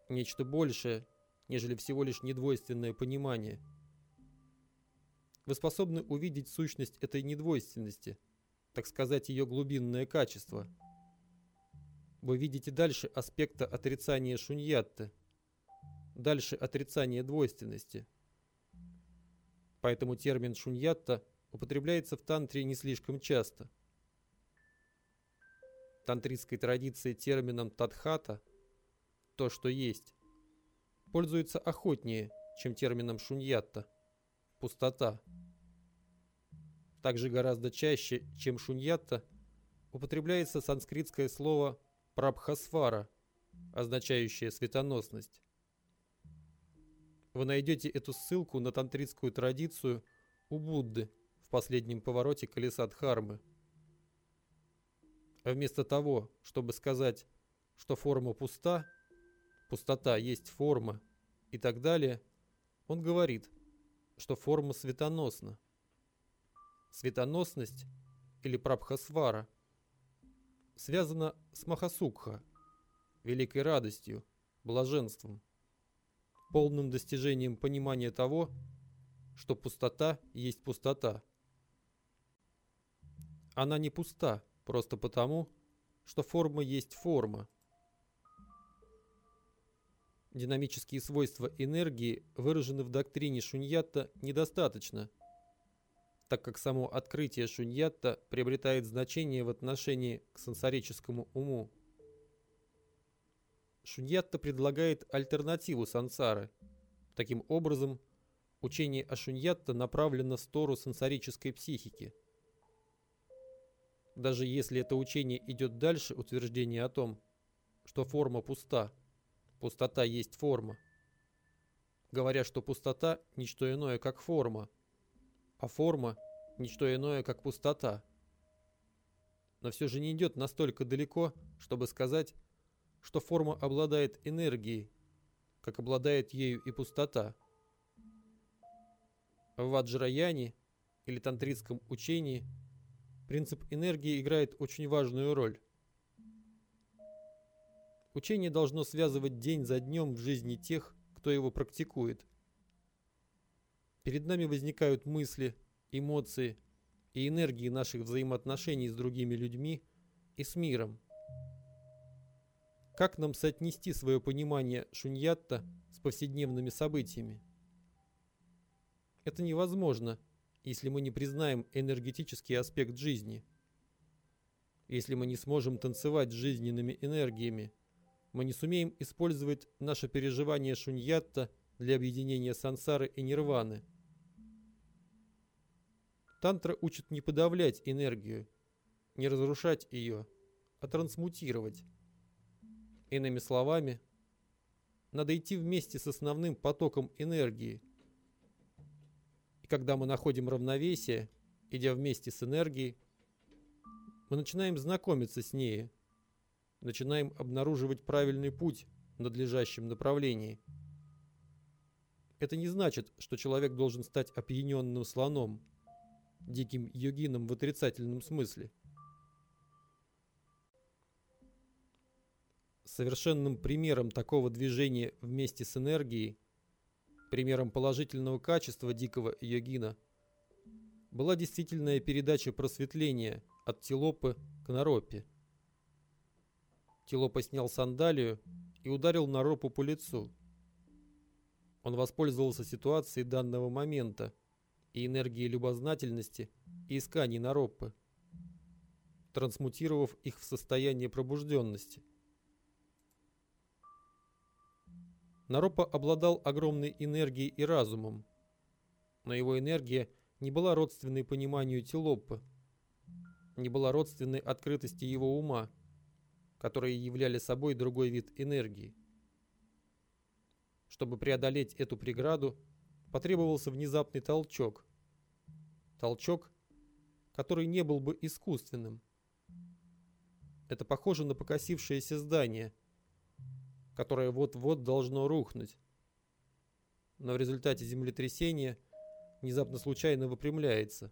S1: Нечто большее, нежели всего лишь недвойственное понимание. Вы способны увидеть сущность этой недвойственности – так сказать, ее глубинное качество. Вы видите дальше аспекта отрицания шуньятты, дальше отрицания двойственности. Поэтому термин шуньятта употребляется в тантре не слишком часто. В тантритской традиции термином «тадхата» – «то, что есть» пользуется охотнее, чем термином «шуньятта» – «пустота». Также гораздо чаще, чем «шуньятта», употребляется санскритское слово «прабхасвара», означающее «светоносность». Вы найдете эту ссылку на тантритскую традицию у Будды последнем повороте колеса Дхармы. А вместо того, чтобы сказать, что форма пуста, пустота есть форма и так далее, он говорит, что форма светоносна. Светоносность или прабхасвара связана с махасукха, великой радостью, блаженством, полным достижением понимания того, что пустота есть пустота. Она не пуста просто потому, что форма есть форма. Динамические свойства энергии выражены в доктрине Шуньятта недостаточно, так как само открытие Шуньятта приобретает значение в отношении к сенсорическому уму. Шуньятта предлагает альтернативу сансары. Таким образом, учение о Шуньятта направлено в сторону сенсорической психики. Даже если это учение идет дальше утверждения о том, что форма пуста, пустота есть форма, говоря, что пустота – ничто иное, как форма, а форма – ничто иное, как пустота. Но все же не идет настолько далеко, чтобы сказать, что форма обладает энергией, как обладает ею и пустота. В Ваджраяне или тантритском учении принцип энергии играет очень важную роль. Учение должно связывать день за днем в жизни тех, кто его практикует. Перед нами возникают мысли, эмоции и энергии наших взаимоотношений с другими людьми и с миром. Как нам соотнести свое понимание шуньятта с повседневными событиями? Это невозможно, если мы не признаем энергетический аспект жизни. Если мы не сможем танцевать жизненными энергиями, мы не сумеем использовать наше переживание шуньятта для объединения сансары и нирваны. Тантра учит не подавлять энергию, не разрушать ее, а трансмутировать. Иными словами, надо идти вместе с основным потоком энергии. Когда мы находим равновесие, идя вместе с энергией, мы начинаем знакомиться с ней, начинаем обнаруживать правильный путь в надлежащем направлении. Это не значит, что человек должен стать опьяненным слоном, диким йогином в отрицательном смысле – Совершенным примером такого движения вместе с энергией, примером положительного качества дикого йогина, была действительная передача просветления от Тилопы к Наропе. Тилопа снял сандалию и ударил Наропу по лицу. Он воспользовался ситуацией данного момента и энергией любознательности и исканий Наропы, трансмутировав их в состояние пробужденности – Наропа обладал огромной энергией и разумом, но его энергия не была родственной пониманию Тилоппы, не была родственной открытости его ума, которые являли собой другой вид энергии. Чтобы преодолеть эту преграду, потребовался внезапный толчок. Толчок, который не был бы искусственным. Это похоже на покосившееся здание – которое вот-вот должно рухнуть. Но в результате землетрясения внезапно случайно выпрямляется.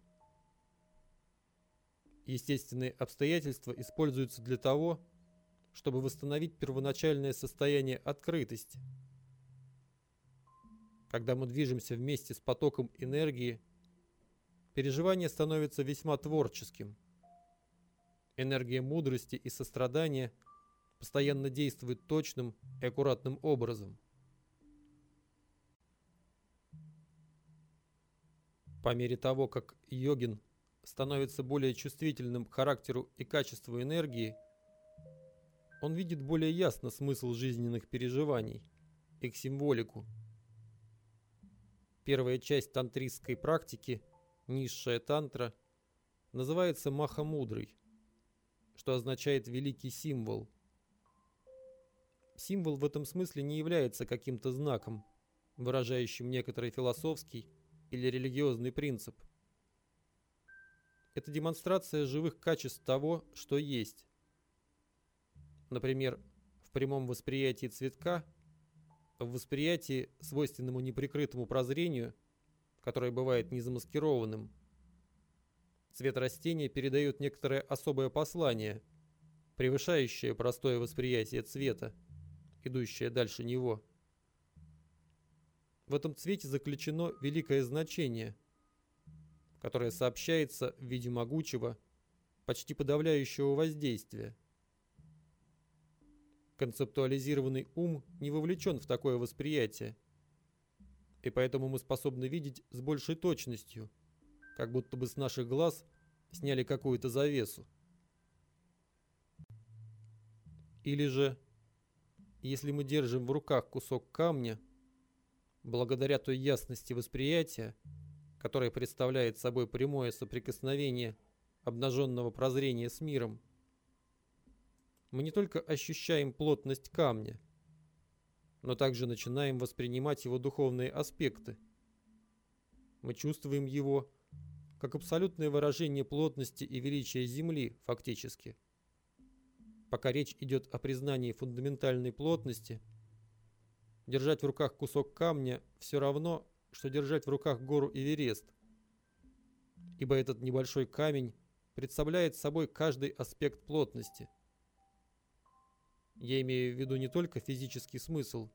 S1: Естественные обстоятельства используются для того, чтобы восстановить первоначальное состояние открытости. Когда мы движемся вместе с потоком энергии, переживание становится весьма творческим. Энергия мудрости и сострадания – постоянно действует точным и аккуратным образом. По мере того, как йогин становится более чувствительным к характеру и качеству энергии, он видит более ясно смысл жизненных переживаний, их символику. Первая часть тантристской практики, низшая тантра, называется Маха-мудрый, что означает «великий символ». Символ в этом смысле не является каким-то знаком, выражающим некоторый философский или религиозный принцип. Это демонстрация живых качеств того, что есть. Например, в прямом восприятии цветка, в восприятии, свойственному неприкрытому прозрению, которое бывает незамаскированным, цвет растения передает некоторое особое послание, превышающее простое восприятие цвета, идущее дальше него. В этом цвете заключено великое значение, которое сообщается в виде могучего, почти подавляющего воздействия. Концептуализированный ум не вовлечен в такое восприятие, и поэтому мы способны видеть с большей точностью, как будто бы с наших глаз сняли какую-то завесу. Или же, если мы держим в руках кусок камня – благодаря той ясности восприятия, которая представляет собой прямое соприкосновение обнаженного прозрения с миром, мы не только ощущаем плотность камня, но также начинаем воспринимать его духовные аспекты. Мы чувствуем его как абсолютное выражение плотности и величия Земли, фактически. Пока речь идет о признании фундаментальной плотности – Держать в руках кусок камня все равно, что держать в руках гору Эверест. Ибо этот небольшой камень представляет собой каждый аспект плотности. Я имею в виду не только физический смысл.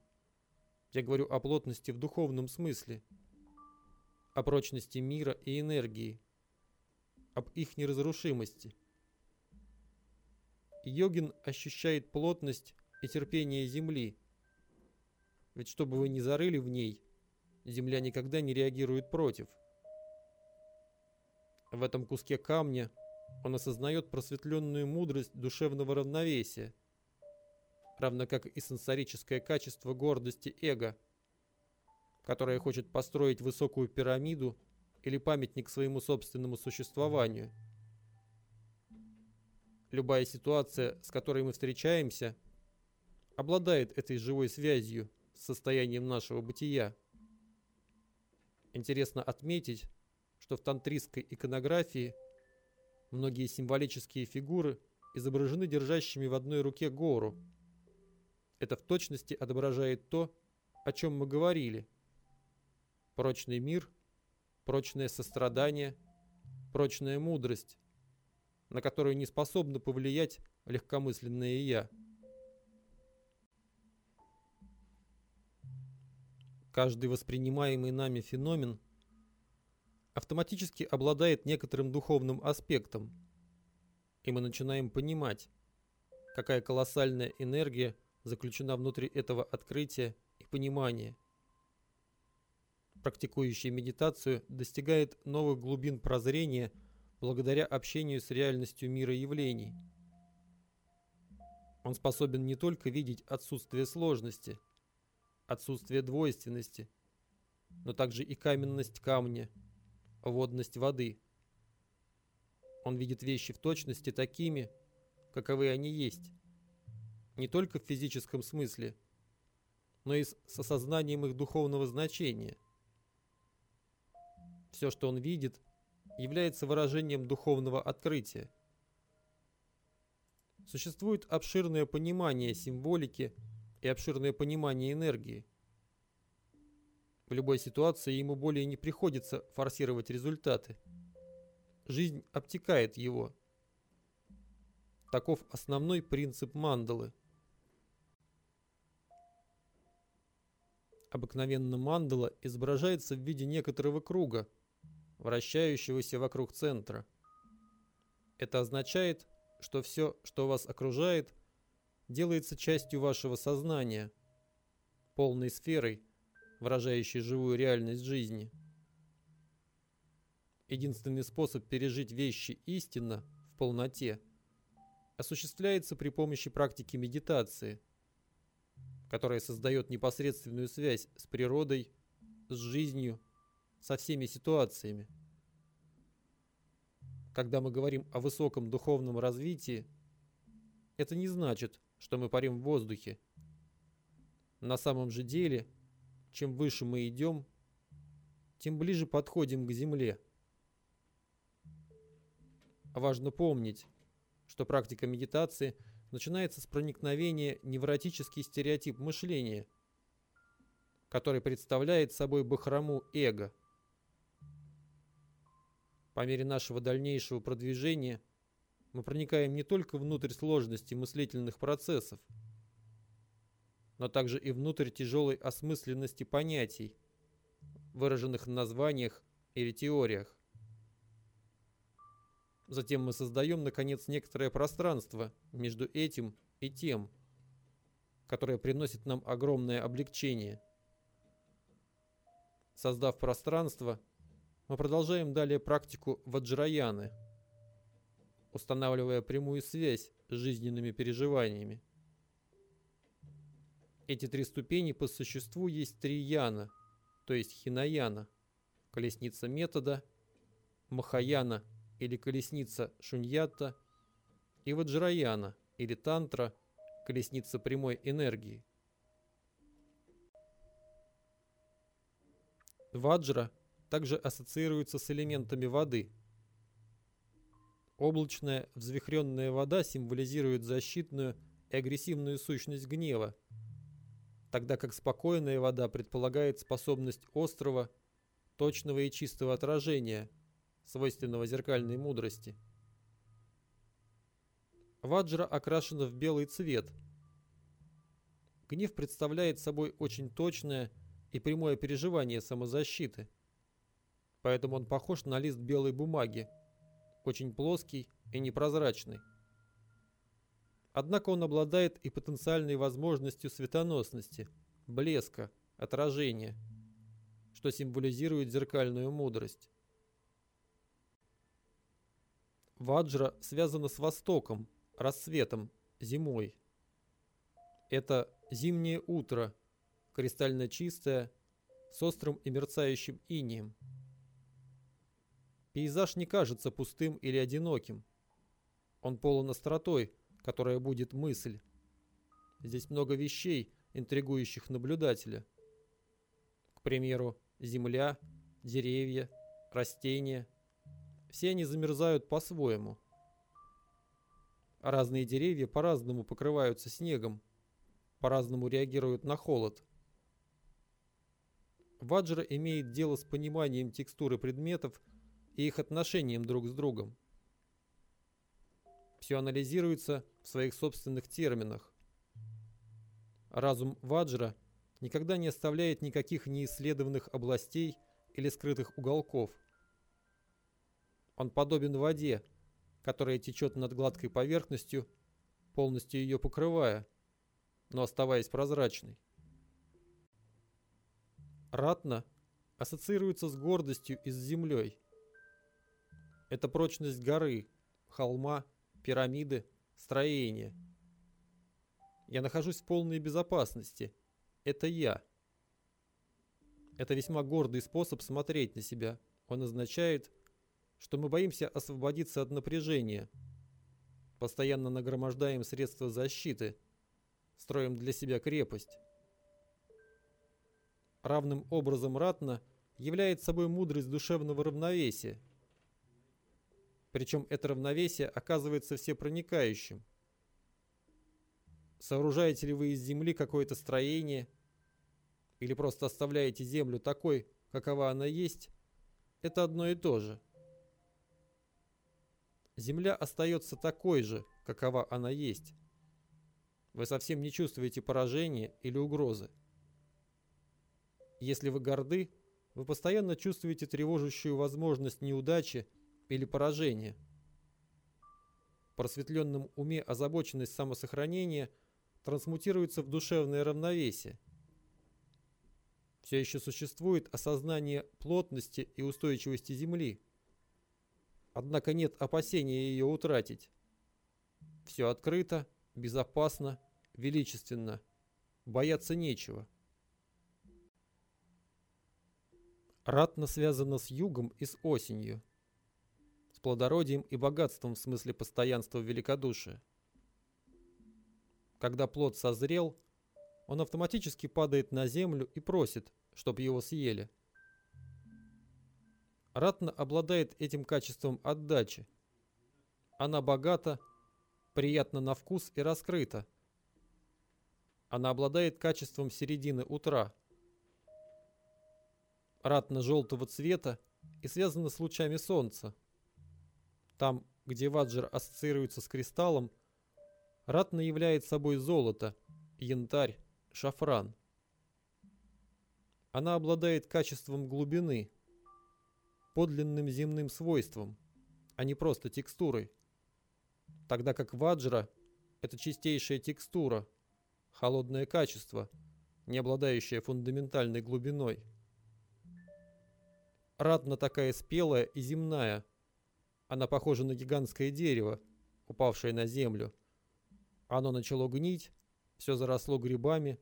S1: Я говорю о плотности в духовном смысле. О прочности мира и энергии. Об их неразрушимости. Йогин ощущает плотность и терпение Земли – ведь что бы вы ни зарыли в ней, земля никогда не реагирует против. В этом куске камня он осознает просветленную мудрость душевного равновесия, равно как и сенсорическое качество гордости эго, которое хочет построить высокую пирамиду или памятник своему собственному существованию. Любая ситуация, с которой мы встречаемся, обладает этой живой связью – состоянием нашего бытия. Интересно отметить, что в тантрийской иконографии многие символические фигуры изображены держащими в одной руке гору. Это в точности отображает то, о чем мы говорили. Прочный мир, прочное сострадание, прочная мудрость, на которую не способно повлиять легкомысленное «я». Каждый воспринимаемый нами феномен автоматически обладает некоторым духовным аспектом, и мы начинаем понимать, какая колоссальная энергия заключена внутри этого открытия и понимания. Практикующий медитацию достигает новых глубин прозрения благодаря общению с реальностью мира явлений. Он способен не только видеть отсутствие сложности – отсутствие двойственности, но также и каменность камня, водность воды. Он видит вещи в точности такими, каковы они есть, не только в физическом смысле, но и с осознанием их духовного значения. Все, что он видит, является выражением духовного открытия. Существует обширное понимание символики – и обширное понимание энергии. В любой ситуации ему более не приходится форсировать результаты. Жизнь обтекает его. Таков основной принцип мандалы. Обыкновенно мандала изображается в виде некоторого круга, вращающегося вокруг центра. Это означает, что все, что вас окружает, делается частью вашего сознания, полной сферой, выражающей живую реальность жизни. Единственный способ пережить вещи истинно, в полноте, осуществляется при помощи практики медитации, которая создает непосредственную связь с природой, с жизнью, со всеми ситуациями. Когда мы говорим о высоком духовном развитии, это не значит, что мы парим в воздухе. На самом же деле, чем выше мы идем, тем ближе подходим к Земле. Важно помнить, что практика медитации начинается с проникновения невротический стереотип мышления, который представляет собой бахрому эго. По мере нашего дальнейшего продвижения мы проникаем не только внутрь сложности мыслительных процессов, но также и внутрь тяжелой осмысленности понятий, выраженных в названиях или теориях. Затем мы создаем, наконец, некоторое пространство между этим и тем, которое приносит нам огромное облегчение. Создав пространство, мы продолжаем далее практику ваджраяны, устанавливая прямую связь с жизненными переживаниями. Эти три ступени по существу есть три яна, то есть хинаяна, колесница метода, махаяна – или колесница Шуньятта, и Ваджраяна или Тантра, колесница прямой энергии. Ваджра также ассоциируется с элементами воды. Облачная взвихренная вода символизирует защитную и агрессивную сущность гнева, тогда как спокойная вода предполагает способность острого, точного и чистого отражения – свойственного зеркальной мудрости. Ваджра окрашена в белый цвет. Гнев представляет собой очень точное и прямое переживание самозащиты. Поэтому он похож на лист белой бумаги, очень плоский и непрозрачный. Однако он обладает и потенциальной возможностью светоносности, блеска, отражения, что символизирует зеркальную мудрость. Ваджра связана с Востоком, рассветом, зимой. Это зимнее утро, кристально чистое, с острым и мерцающим инием. Пейзаж не кажется пустым или одиноким. Он полон остротой, которая будет мысль. Здесь много вещей, интригующих наблюдателя. К примеру, земля, деревья, растения – все они замерзают по-своему. Разные деревья по-разному покрываются снегом, по-разному реагируют на холод. Ваджра имеет дело с пониманием текстуры предметов и их отношением друг с другом. Все анализируется в своих собственных терминах. Разум Ваджра никогда не оставляет никаких неисследованных областей или скрытых уголков – он подобен воде, которая течет над гладкой поверхностью, полностью ее покрывая, но оставаясь прозрачной. Ратна ассоциируется с гордостью и с землей. Это прочность горы, холма, пирамиды, строения. Я нахожусь в полной безопасности. Это я. Это весьма гордый способ смотреть на себя. Он означает, что мы боимся освободиться от напряжения. Постоянно нагромождаем средства защиты, строим для себя крепость. Равным образом ратно является собой мудрость душевного равновесия. Причем это равновесие оказывается всепроникающим. Сооружаете ли вы из земли какое-то строение, или просто оставляете землю такой, какова она есть, это одно и то же. Земля остается такой же, какова она есть. Вы совсем не чувствуете поражения или угрозы. Если вы горды, вы постоянно чувствуете тревожащую возможность неудачи или поражения. В просветленном уме озабоченность самосохранения трансмутируется в душевное равновесие. Все еще существует осознание плотности и устойчивости Земли – Однако нет опасения ее утратить. Все открыто, безопасно, величественно. Бояться нечего. Ратно связано с югом и с осенью. С плодородием и богатством в смысле постоянства великодушия. Когда плод созрел, он автоматически падает на землю и просит, чтобы его съели. Ратна обладает этим качеством отдачи. Она богата, приятна на вкус и раскрыта. Она обладает качеством середины утра. Ратна желтого цвета и связана с лучами солнца. Там, где ваджр ассоциируется с кристаллом, ратна является собой золото, янтарь, шафран. Она обладает качеством глубины, подлинным земным свойством, а не просто текстурой. Тогда как ваджра – это чистейшая текстура, холодное качество, не обладающее фундаментальной глубиной. Радна такая спелая и земная. Она похожа на гигантское дерево, упавшее на землю. Оно начало гнить, все заросло грибами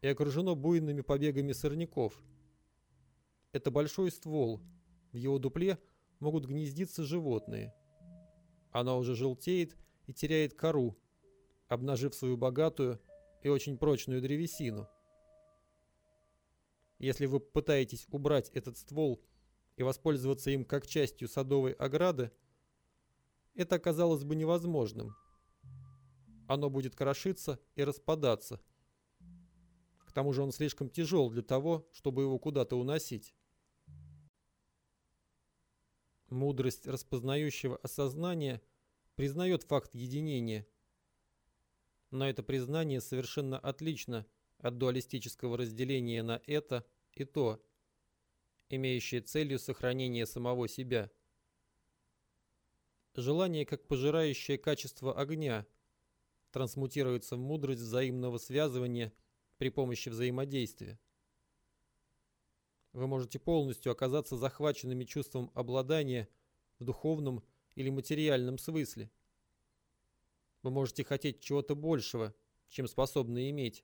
S1: и окружено буйными побегами сорняков. Это большой ствол. В его дупле могут гнездиться животные. Она уже желтеет и теряет кору, обнажив свою богатую и очень прочную древесину. Если вы пытаетесь убрать этот ствол и воспользоваться им как частью садовой ограды, это оказалось бы невозможным – оно будет крошиться и распадаться. К тому же он слишком тяжел для того, чтобы его куда-то уносить. Мудрость распознающего осознания признает факт единения. Но это признание совершенно отлично от дуалистического разделения на это и то, имеющее целью сохранение самого себя. Желание как пожирающее качество огня – трансмутируется в мудрость взаимного связывания при помощи взаимодействия. Вы можете полностью оказаться захваченными чувством обладания в духовном или материальном смысле. Вы можете хотеть чего-то большего, чем способны иметь.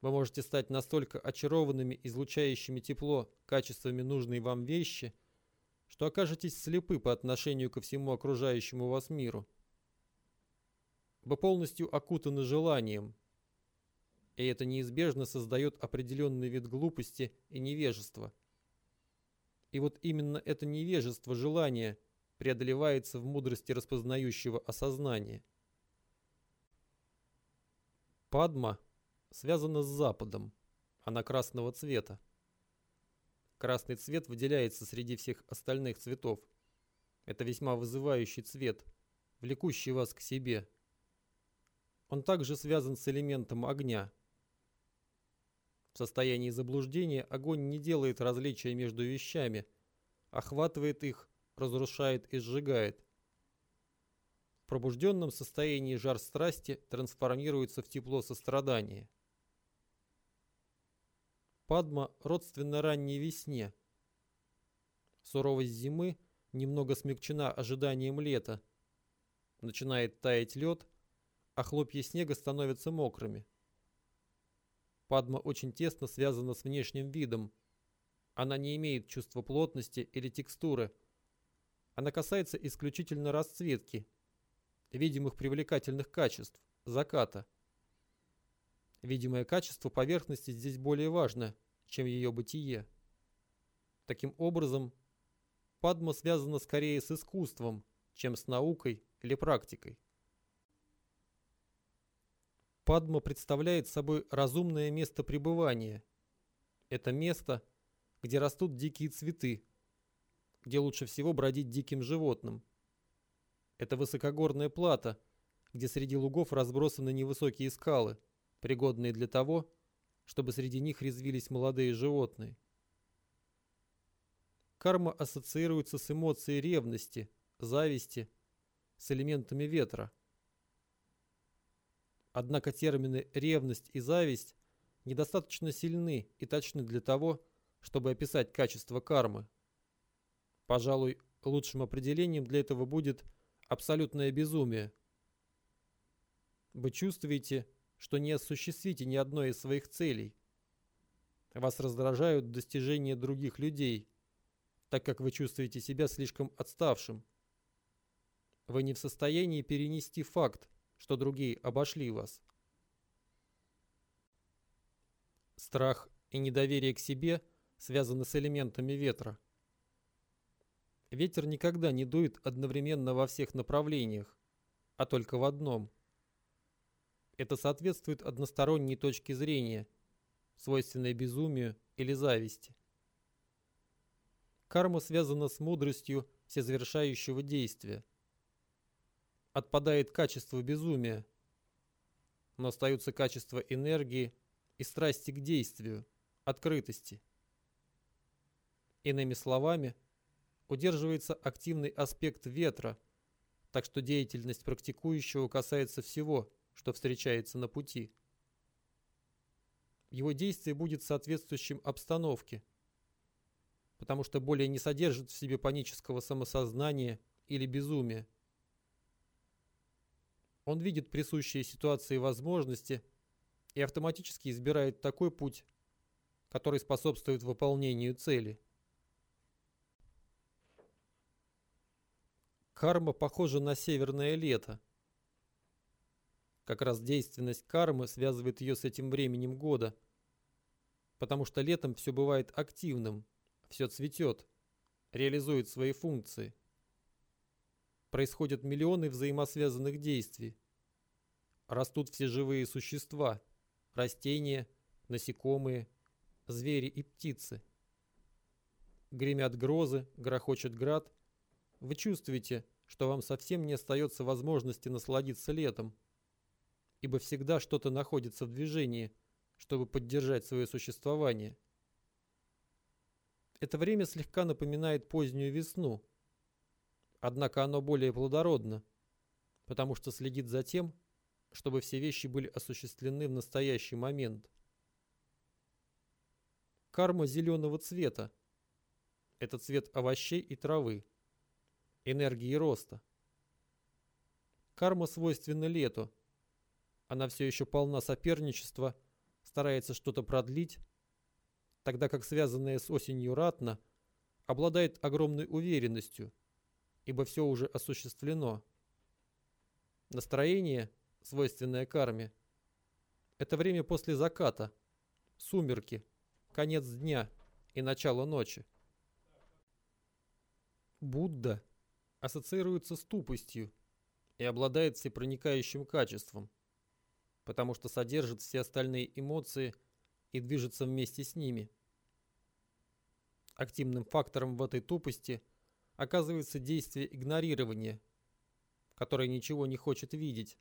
S1: Вы можете стать настолько очарованными, излучающими тепло качествами нужной вам вещи, что окажетесь слепы по отношению ко всему окружающему вас миру вы полностью окутаны желанием, и это неизбежно создает определенный вид глупости и невежества. И вот именно это невежество желания преодолевается в мудрости распознающего осознания. Падма связана с Западом, она красного цвета. Красный цвет выделяется среди всех остальных цветов. Это весьма вызывающий цвет, влекущий вас к себе – он также связан с элементом огня. В состоянии заблуждения огонь не делает различия между вещами, охватывает их, разрушает и сжигает. В пробужденном состоянии жар страсти трансформируется в тепло сострадания. Падма родственна ранней весне. Суровость зимы немного смягчена ожиданием лета. Начинает таять лед, а хлопья снега становятся мокрыми. Падма очень тесно связана с внешним видом. Она не имеет чувства плотности или текстуры. Она касается исключительно расцветки, видимых привлекательных качеств, заката. Видимое качество поверхности здесь более важно, чем ее бытие. Таким образом, Падма связана скорее с искусством, чем с наукой или практикой. Падма представляет собой разумное место пребывания. Это место, где растут дикие цветы, где лучше всего бродить диким животным. Это высокогорная плата, где среди лугов разбросаны невысокие скалы, пригодные для того, чтобы среди них резвились молодые животные. Карма ассоциируется с эмоцией ревности, зависти, с элементами ветра – Однако термины «ревность» и «зависть» недостаточно сильны и точны для того, чтобы описать качество кармы. Пожалуй, лучшим определением для этого будет абсолютное безумие. Вы чувствуете, что не осуществите ни одной из своих целей. Вас раздражают достижения других людей, так как вы чувствуете себя слишком отставшим. Вы не в состоянии перенести факт, что другие обошли вас. Страх и недоверие к себе связаны с элементами ветра. Ветер никогда не дует одновременно во всех направлениях, а только в одном. Это соответствует односторонней точке зрения, свойственной безумию или зависти. Карма связана с мудростью всезавершающего действия. Отпадает качество безумия, но остаются качества энергии и страсти к действию, открытости. Иными словами, удерживается активный аспект ветра, так что деятельность практикующего касается всего, что встречается на пути. Его действие будет соответствующим обстановке, потому что более не содержит в себе панического самосознания или безумия. Он видит присущие ситуации возможности и автоматически избирает такой путь, который способствует выполнению цели. Карма похожа на северное лето. Как раз действенность кармы связывает ее с этим временем года, потому что летом все бывает активным, все цветет, реализует свои функции. Происходят миллионы взаимосвязанных действий. Растут все живые существа – растения, насекомые, звери и птицы. Гремят грозы, грохочет град. Вы чувствуете, что вам совсем не остается возможности насладиться летом, ибо всегда что-то находится в движении, чтобы поддержать свое существование. Это время слегка напоминает позднюю весну, однако оно более плодородно, потому что следит за тем, чтобы все вещи были осуществлены в настоящий момент. Карма зеленого цвета – это цвет овощей и травы, энергии роста. Карма свойственна лету. Она все еще полна соперничества, старается что-то продлить, тогда как связанная с осенью ратна обладает огромной уверенностью, ибо все уже осуществлено. Настроение – свойственное карме. Это время после заката, сумерки, конец дня и начало ночи. Будда ассоциируется с тупостью и обладает всепроникающим качеством, потому что содержит все остальные эмоции и движется вместе с ними. Активным фактором в этой тупости оказывается действие игнорирования, которое ничего не хочет видеть,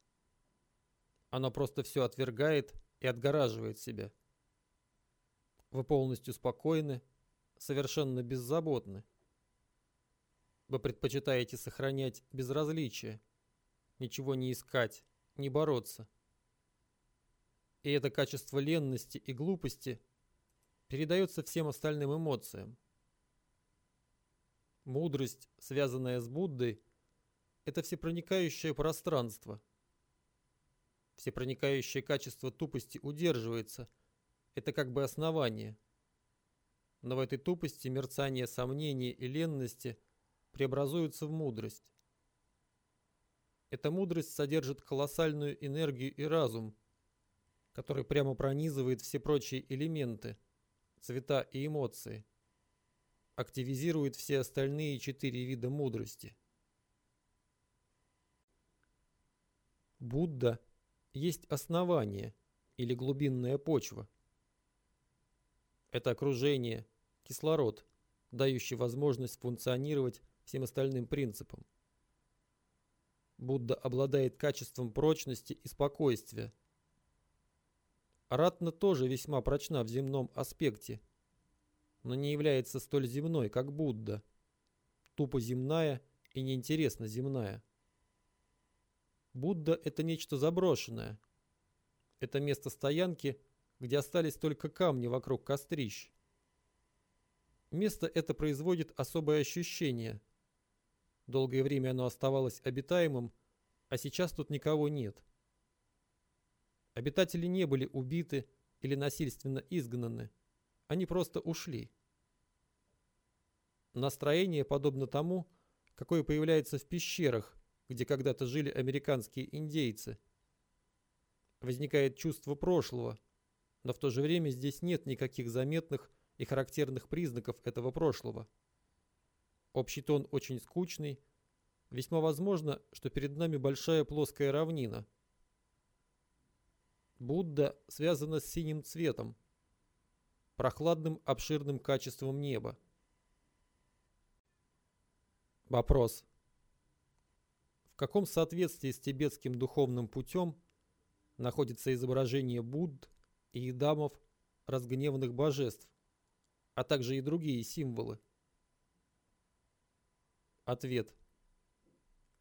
S1: оно просто все отвергает и отгораживает себя. Вы полностью спокойны, совершенно беззаботны. Вы предпочитаете сохранять безразличие, ничего не искать, не бороться. И это качество ленности и глупости передается всем остальным эмоциям. Мудрость, связанная с Буддой, это всепроникающее пространство – Всепроникающее качество тупости удерживается. Это как бы основание. Но в этой тупости мерцание сомнения и ленности преобразуются в мудрость. Эта мудрость содержит колоссальную энергию и разум, который прямо пронизывает все прочие элементы, цвета и эмоции, активизирует все остальные четыре вида мудрости. Будда – есть основание или глубинная почва. Это окружение, кислород, дающий возможность функционировать всем остальным принципам. Будда обладает качеством прочности и спокойствия. Аратна тоже весьма прочна в земном аспекте, но не является столь земной, как Будда, тупо земная и неинтересно земная. Будда – это нечто заброшенное. Это место стоянки, где остались только камни вокруг кострищ. Место это производит особое ощущение, Долгое время оно оставалось обитаемым, а сейчас тут никого нет. Обитатели не были убиты или насильственно изгнаны. Они просто ушли. Настроение подобно тому, какое появляется в пещерах, где когда-то жили американские индейцы. Возникает чувство прошлого, но в то же время здесь нет никаких заметных и характерных признаков этого прошлого. Общий тон очень скучный. Весьма возможно, что перед нами большая плоская равнина. Будда связана с синим цветом, прохладным обширным качеством неба. Вопрос. В каком соответствии с тибетским духовным путем находится изображение Будд и Идамов разгневанных божеств, а также и другие символы? Ответ.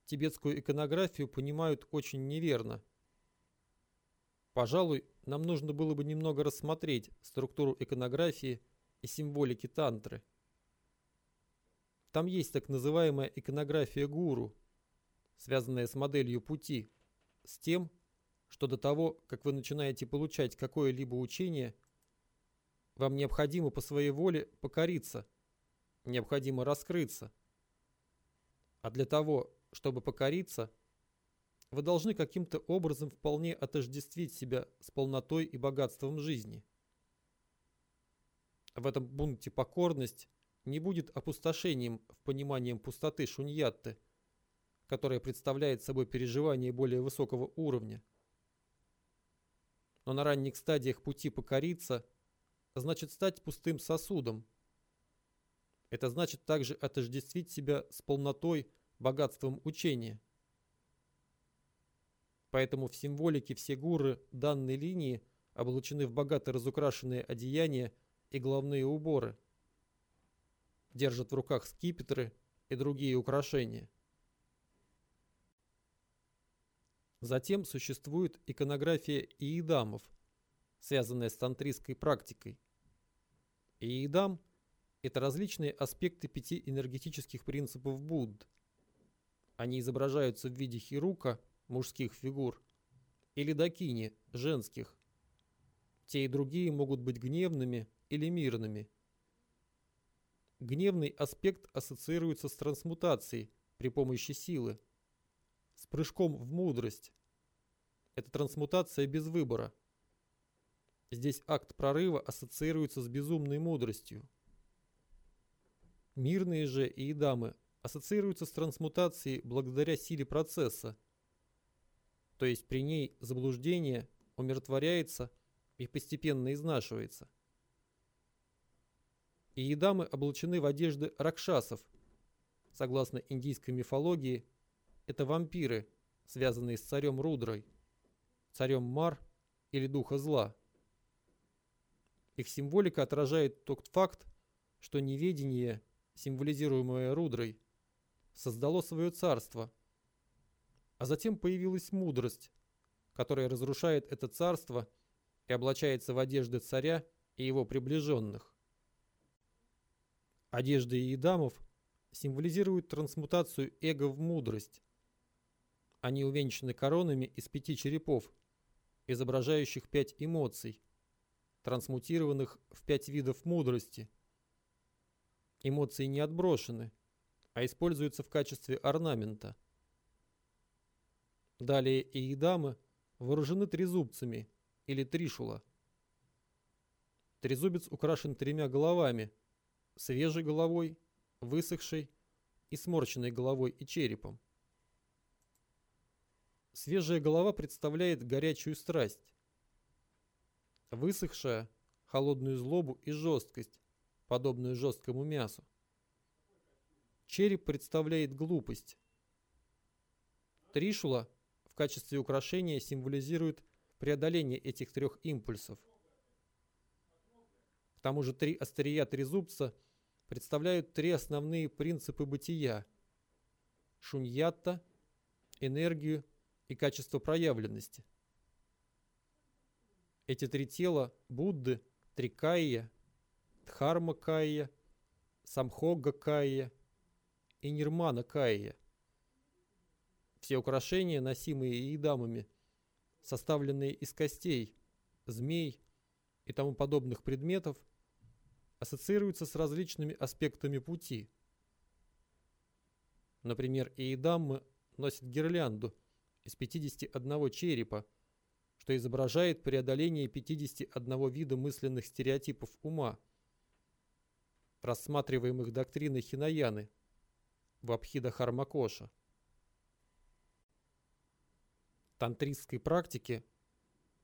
S1: Тибетскую иконографию понимают очень неверно. Пожалуй, нам нужно было бы немного рассмотреть структуру иконографии и символики тантры. Там есть так называемая иконография гуру, связанная с моделью пути, с тем, что до того, как вы начинаете получать какое-либо учение, вам необходимо по своей воле покориться, необходимо раскрыться. А для того, чтобы покориться, вы должны каким-то образом вполне отождествить себя с полнотой и богатством жизни. В этом пункте покорность не будет опустошением в понимании пустоты шуньятты, которая представляет собой переживание более высокого уровня. Но на ранних стадиях пути покориться значит стать пустым сосудом. Это значит также отождествить себя с полнотой, богатством учения. Поэтому в символике все гуры данной линии облачены в богато разукрашенные одеяния и головные уборы – держат в руках скипетры и другие украшения. Затем существует иконография иидамов, связанная с тантрийской практикой. Иидам – это различные аспекты пяти энергетических принципов Будд. Они изображаются в виде хирука, мужских фигур, или дакини, женских. Те и другие могут быть гневными или мирными – Гневный аспект ассоциируется с трансмутацией при помощи силы, с прыжком в мудрость. Это трансмутация без выбора. Здесь акт прорыва ассоциируется с безумной мудростью. Мирные же и дамы ассоциируются с трансмутацией благодаря силе процесса, то есть при ней заблуждение умиротворяется и постепенно изнашивается и едамы облачены в одежды ракшасов. Согласно индийской мифологии, это вампиры, связанные с царем Рудрой, царем Мар или духа зла. Их символика отражает тот факт, что неведение, символизируемое Рудрой, создало свое царство, а затем появилась мудрость, которая разрушает это царство и облачается в одежды царя и его приближенных. Одежда Иедамов символизируют трансмутацию эго в мудрость. Они увенчаны коронами из пяти черепов, изображающих пять эмоций, трансмутированных в пять видов мудрости. Эмоции не отброшены, а используются в качестве орнамента. Далее Иедамы вооружены трезубцами или тришула. Трезубец украшен тремя головами – свежей головой, высохшей и сморщенной головой и черепом. Свежая голова представляет горячую страсть, высохшая – холодную злобу и жесткость, подобную жесткому мясу. Череп представляет глупость. Тришула качестве украшения символизирует преодоление этих трех импульсов. К тому же три острия трезубца – представляют три основные принципы бытия – шуньятта, энергию и качество проявленности. Эти три тела Будды – Трикайя, Дхармакайя, Самхогакайя и Нирмана Каия. Все украшения, носимые идамами, составленные из костей, змей и тому подобных предметов, ассоциируются с различными аспектами пути. Например, иедаммы носят гирлянду из 51 черепа, что изображает преодоление 51 вида мысленных стереотипов ума, рассматриваемых доктриной Хинаяны в Абхида Хармакоша. В тантристской практике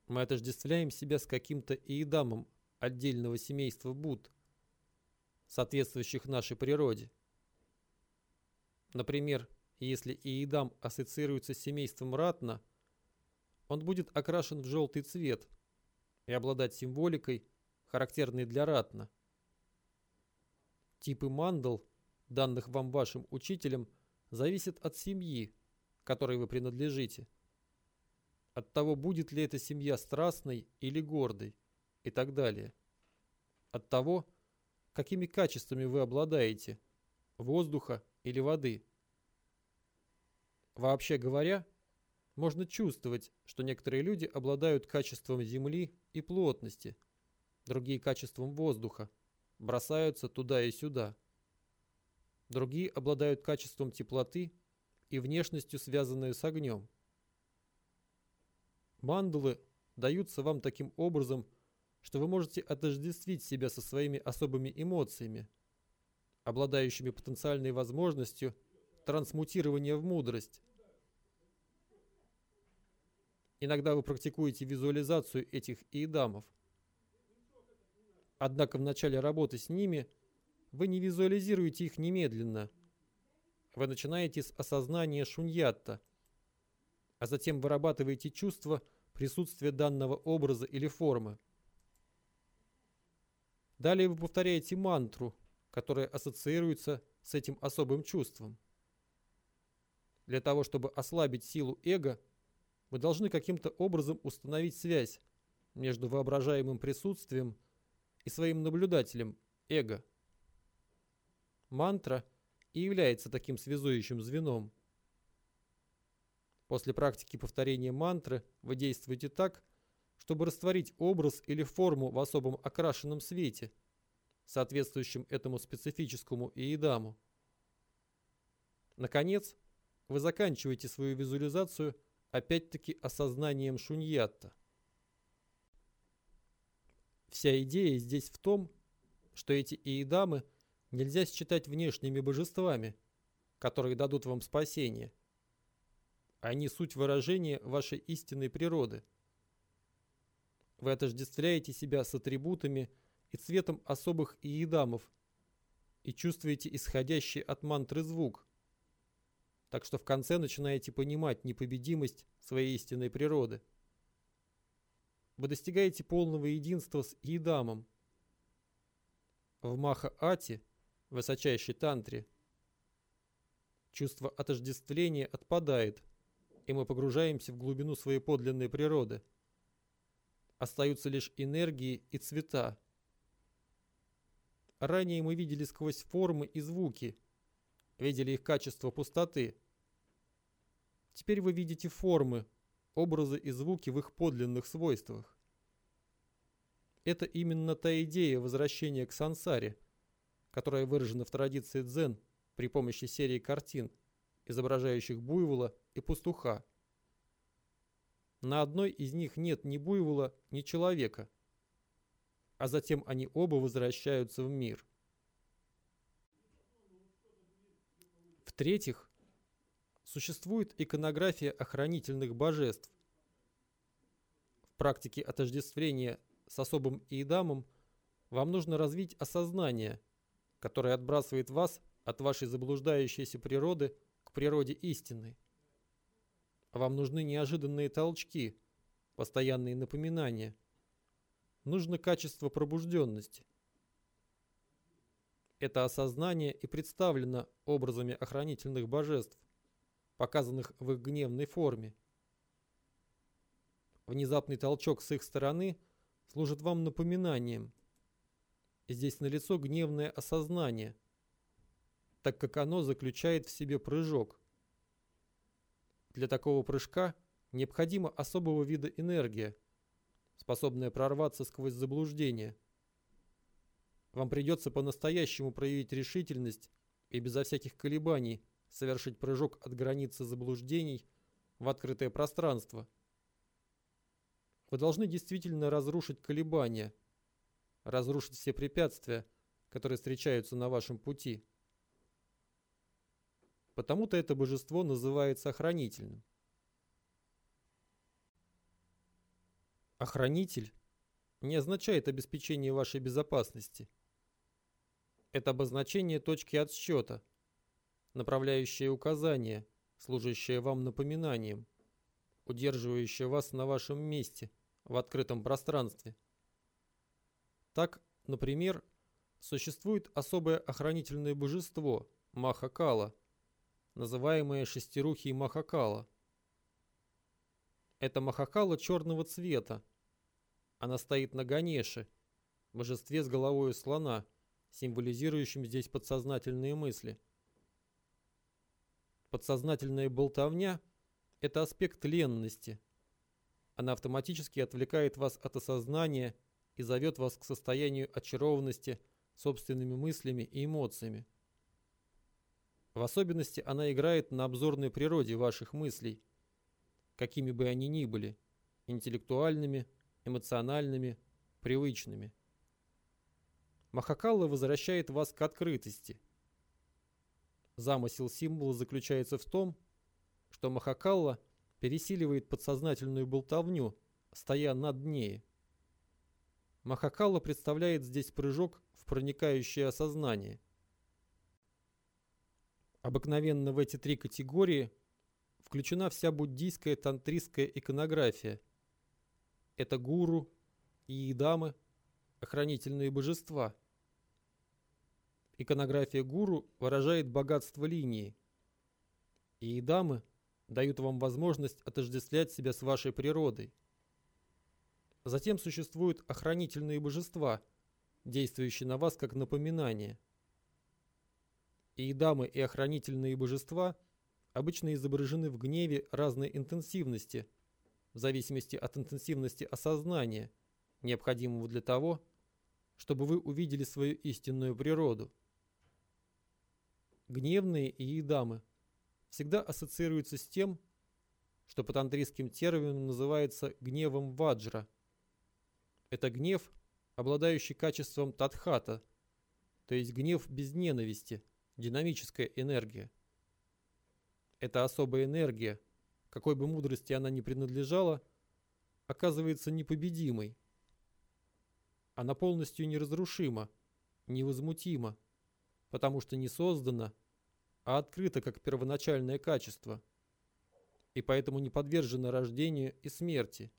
S1: мы отождествляем себя с каким-то иедамом отдельного семейства Будд, соответствующих нашей природе. Например, если иедам ассоциируется с семейством ратна, он будет окрашен в желтый цвет и обладать символикой, характерной для ратна. Типы мандал, данных вам вашим учителем, зависят от семьи, которой вы принадлежите. От того, будет ли эта семья страстной или гордой и так далее. От того, какими качествами вы обладаете – воздуха или воды. Вообще говоря, можно чувствовать, что некоторые люди обладают качеством земли и плотности, другие – качеством воздуха – бросаются туда и сюда. Другие обладают качеством теплоты и внешностью, связанной с огнем. Мандалы даются вам таким образом, что вы можете отождествить себя со своими особыми эмоциями, обладающими потенциальной возможностью трансмутирования в мудрость. Иногда вы практикуете визуализацию этих иедамов – Однако в начале работы с ними вы не визуализируете их немедленно. Вы начинаете с осознания шуньятта, а затем вырабатываете чувство присутствия данного образа или формы. Далее вы повторяете мантру, которая ассоциируется с этим особым чувством. Для того, чтобы ослабить силу эго, вы должны каким-то образом установить связь между воображаемым присутствием и своим наблюдателем, эго. Мантра и является таким связующим звеном. После практики повторения мантры вы действуете так, чтобы растворить образ или форму в особом окрашенном свете, соответствующем этому специфическому иедаму. Наконец, вы заканчиваете свою визуализацию опять-таки осознанием шуньятта – Вся идея здесь в том, что эти иедамы нельзя считать внешними божествами, которые дадут вам спасение. Они суть выражения вашей истинной природы. Вы отождествляете себя с атрибутами и цветом особых иедамов и чувствуете исходящий от мантры звук. Так что в конце начинаете понимать непобедимость своей истинной природы вы достигаете полного единства с Идамом. В Маха-Ати, высочайшей тантре, чувство отождествления отпадает, и мы погружаемся в глубину своей подлинной природы. Остаются лишь энергии и цвета. Ранее мы видели сквозь формы и звуки, видели их качество пустоты. Теперь вы видите формы, образы и звуки в их подлинных свойствах. Это именно та идея возвращения к сансаре, которая выражена в традиции дзен при помощи серии картин, изображающих буйвола и пастуха. На одной из них нет ни буйвола, ни человека, а затем они оба возвращаются в мир. В-третьих, Существует иконография охранительных божеств. В практике отождествления с особым иедамом вам нужно развить осознание, которое отбрасывает вас от вашей заблуждающейся природы природе истинной. Вам нужны неожиданные толчки, постоянные напоминания. Нужно качество пробужденности. Это осознание и представлено образами охранительных божеств показанных в их гневной форме. Внезапный толчок с их стороны служит вам напоминанием. Здесь налицо гневное осознание. Так как оно заключает в себе прыжок. Для такого прыжка необходима особого вида энергия, способная прорваться сквозь заблуждение. Вам придется по-настоящему проявить решительность и безо всяких колебаний совершить прыжок от границы заблуждений в открытое пространство. Вы должны действительно разрушить колебания, разрушить все препятствия, которые встречаются на вашем пути. Потому-то это божество называется охранительным. Охранитель не означает обеспечение вашей безопасности. Это обозначение точки отсчета, направляющее указание, служащее вам напоминанием, удерживающее вас на вашем месте в открытом пространстве. Так, например, существует особое охранительное божество Махакала – называемая шестирухий Махакала. Это Махакала черного цвета. Она стоит на Ганеше, божестве с головой слона, символизирующим здесь подсознательные мысли. Подсознательная болтовня – это аспект ленности. Она автоматически отвлекает вас от осознания и зовет вас к состоянию очарованности собственными мыслями и эмоциями. В особенности она играет на обзорной природе ваших мыслей, какими бы они ни были, интеллектуальными, эмоциональными, привычными. Махакалла возвращает вас к открытости. Замысел символа заключается в том, что Махакалла пересиливает подсознательную болтовню, стоя над ней. Махакалла представляет здесь прыжок в проникающее осознание. Обыкновенно в эти три категории включена вся буддийская тантристская иконография. Это гуру, иедамы, охранительные божества. Иконография гуру выражает богатство линии. Иедамы дают вам возможность отождествлять себя с вашей природой. Затем существуют охранительные божества, действующие на вас как напоминание – и дамы, и охранительные божества обычно изображены в гневе разной интенсивности, в зависимости от интенсивности осознания, необходимого для того, чтобы вы увидели свою истинную природу. Гневные и дамы всегда ассоциируются с тем, что по тантрийским терминам называется гневом ваджра. Это гнев, обладающий качеством татхата, то есть гнев без ненависти – динамическая энергия. Эта особая энергия, какой бы мудрости она ни принадлежала, оказывается непобедимой. Она полностью неразрушима, невозмутима, потому что не создана, а открыта как первоначальное качество, и поэтому не подвержена рождению и смерти.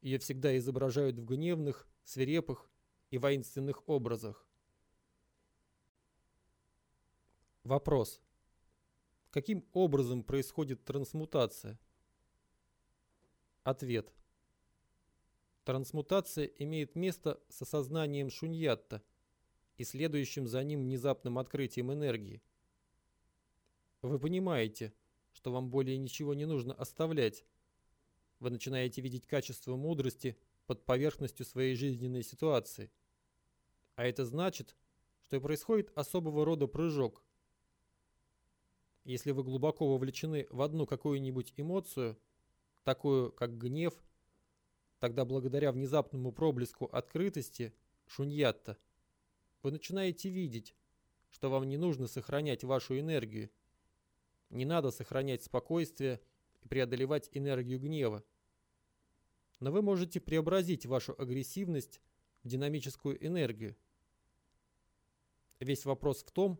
S1: Ее всегда изображают в гневных, свирепых и воинственных образах. Вопрос. Каким образом происходит трансмутация? Ответ. Трансмутация имеет место с осознанием шуньятта и следующим за ним внезапным открытием энергии. Вы понимаете, что вам более ничего не нужно оставлять. Вы начинаете видеть качество мудрости под поверхностью своей жизненной ситуации. А это значит, что происходит особого рода прыжок – если вы глубоко вовлечены в одну какую-нибудь эмоцию, такую как гнев, тогда благодаря внезапному проблеску открытости, шуньятта, вы начинаете видеть, что вам не нужно сохранять вашу энергию. Не надо сохранять спокойствие и преодолевать энергию гнева. Но вы можете преобразить вашу агрессивность в динамическую энергию. Весь вопрос в том,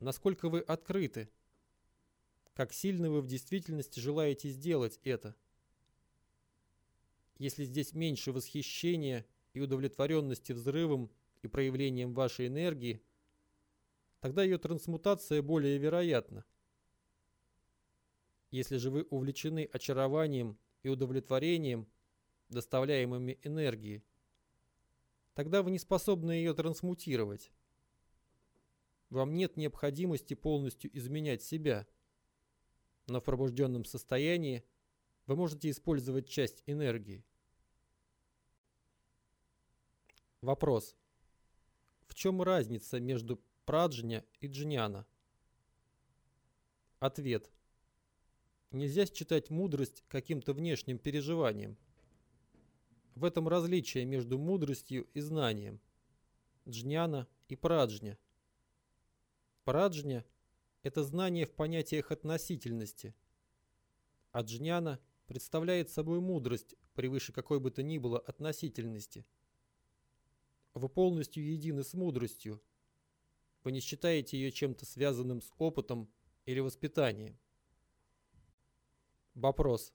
S1: насколько вы открыты как сильно вы в действительности желаете сделать это. Если здесь меньше восхищения и удовлетворенности взрывом и проявлением вашей энергии, тогда ее трансмутация более вероятна. Если же вы увлечены очарованием и удовлетворением, доставляемыми энергией, тогда вы не способны ее трансмутировать. вам нет необходимости полностью изменять себя. Но в пробужденном состоянии вы можете использовать часть энергии. Вопрос. В чем разница между праджня и джняна? Ответ. Нельзя считать мудрость каким-то внешним переживанием. В этом различие между мудростью и знанием. Джняна и праджня. Праджня – это знание в понятиях относительности, а джняна представляет собой мудрость превыше какой бы то ни было относительности. Вы полностью едины с мудростью. Вы не считаете ее чем-то связанным с опытом или воспитанием. Вопрос.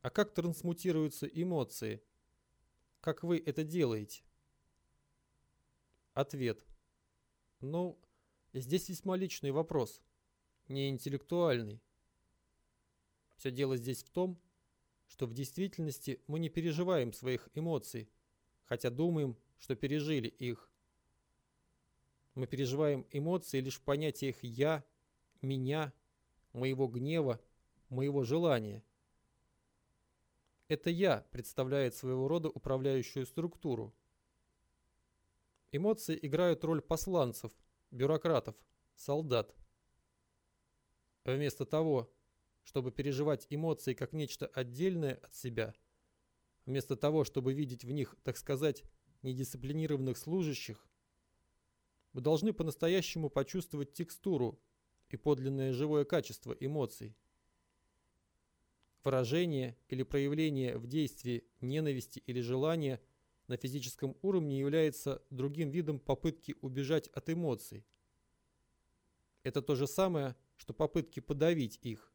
S1: А как трансмутируются эмоции? Как вы это делаете? Ответ. Ну, здесь весьма личный вопрос, не интеллектуальный. Все дело здесь в том, что в действительности мы не переживаем своих эмоций, хотя думаем, что пережили их. Мы переживаем эмоции лишь в понятиях «я», «меня», «моего гнева», «моего желания». Это «я» представляет своего рода управляющую структуру. Эмоции играют роль посланцев, бюрократов, солдат. Вместо того, чтобы переживать эмоции как нечто отдельное от себя, вместо того, чтобы видеть в них, так сказать, недисциплинированных служащих, вы должны по-настоящему почувствовать текстуру и подлинное живое качество эмоций. Выражение или проявление в действии ненависти или желания на физическом уровне является другим видом попытки убежать от эмоций. Это то же самое, что попытки подавить их.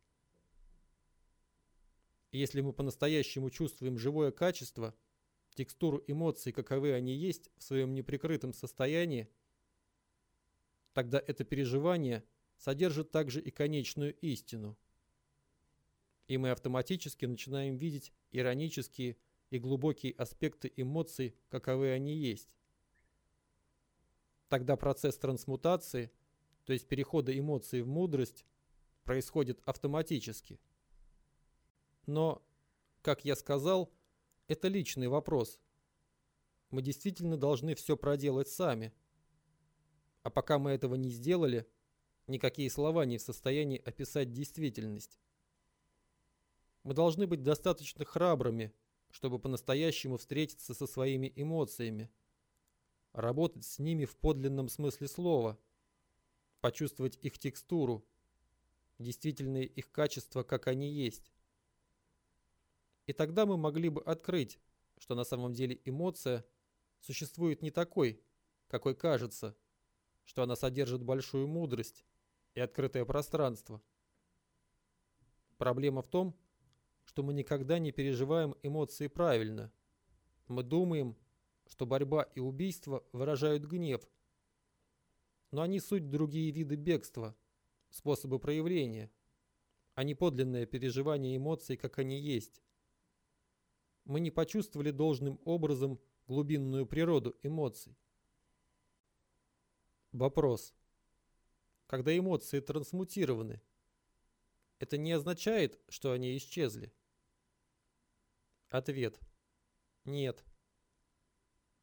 S1: Если мы по-настоящему чувствуем живое качество, текстуру эмоций, каковы они есть в своем неприкрытом состоянии, тогда это переживание содержит также и конечную истину – и мы автоматически начинаем видеть иронические и глубокие аспекты эмоций, каковы они есть. Тогда процесс трансмутации, то есть перехода эмоций в мудрость, происходит автоматически. Но, как я сказал, это личный вопрос. Мы действительно должны все проделать сами. А пока мы этого не сделали, никакие слова не в состоянии описать действительность. Мы должны быть достаточно храбрыми, чтобы по-настоящему встретиться со своими эмоциями, работать с ними в подлинном смысле слова, почувствовать их текстуру, действительные их качества, как они есть. И тогда мы могли бы открыть, что на самом деле эмоция существует не такой, какой кажется, что она содержит большую мудрость и открытое пространство. Проблема в том, что мы никогда не переживаем эмоции правильно. Мы думаем, что борьба и убийство выражают гнев. Но они суть другие виды бегства, способы проявления, а не подлинное переживание эмоций, как они есть. Мы не почувствовали должным образом глубинную природу эмоций. Вопрос. Когда эмоции трансмутированы, это не означает, что они исчезли? Ответ. Нет.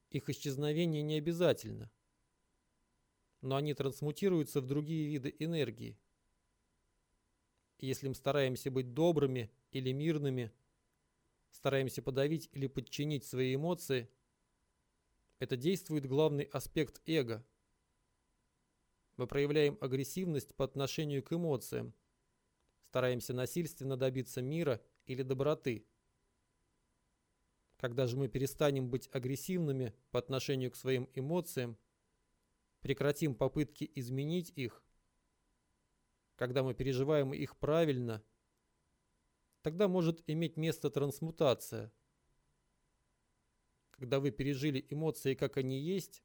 S1: Их исчезновение не обязательно. Но они трансмутируются в другие виды энергии. если мы стараемся быть добрыми или мирными, стараемся подавить или подчинить свои эмоции, это действует главный аспект эго. Мы проявляем агрессивность по отношению к эмоциям, стараемся насильственно добиться мира или доброты – когда же мы перестанем быть агрессивными по отношению к своим эмоциям, прекратим попытки изменить их, когда мы переживаем их правильно, тогда может иметь место трансмутация. Когда вы пережили эмоции, как они есть,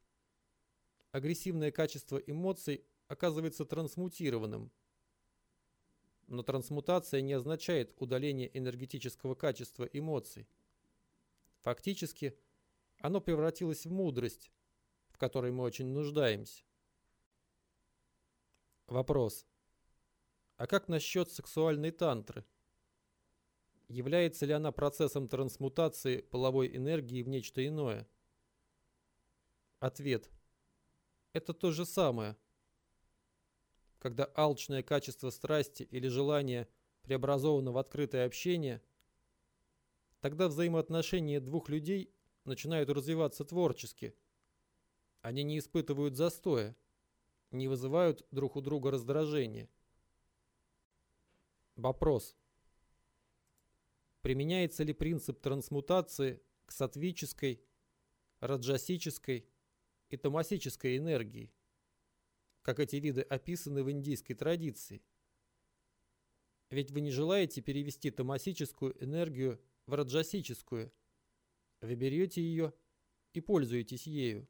S1: агрессивное качество эмоций оказывается трансмутированным. Но трансмутация не означает удаление энергетического качества эмоций. Фактически, оно превратилось в мудрость, в которой мы очень нуждаемся. Вопрос. А как насчет сексуальной тантры? Является ли она процессом трансмутации половой энергии в нечто иное? Ответ. Это то же самое. Когда алчное качество страсти или желания преобразовано в открытое общение, тогда взаимоотношения двух людей начинают развиваться творчески. Они не испытывают застоя, не вызывают друг у друга раздражения. Вопрос. Применяется ли принцип трансмутации к сатвической, раджасической и тамасической энергии, как эти виды описаны в индийской традиции? Ведь вы не желаете перевести тамасическую энергию в раджасическую. Вы берете ее и пользуетесь ею.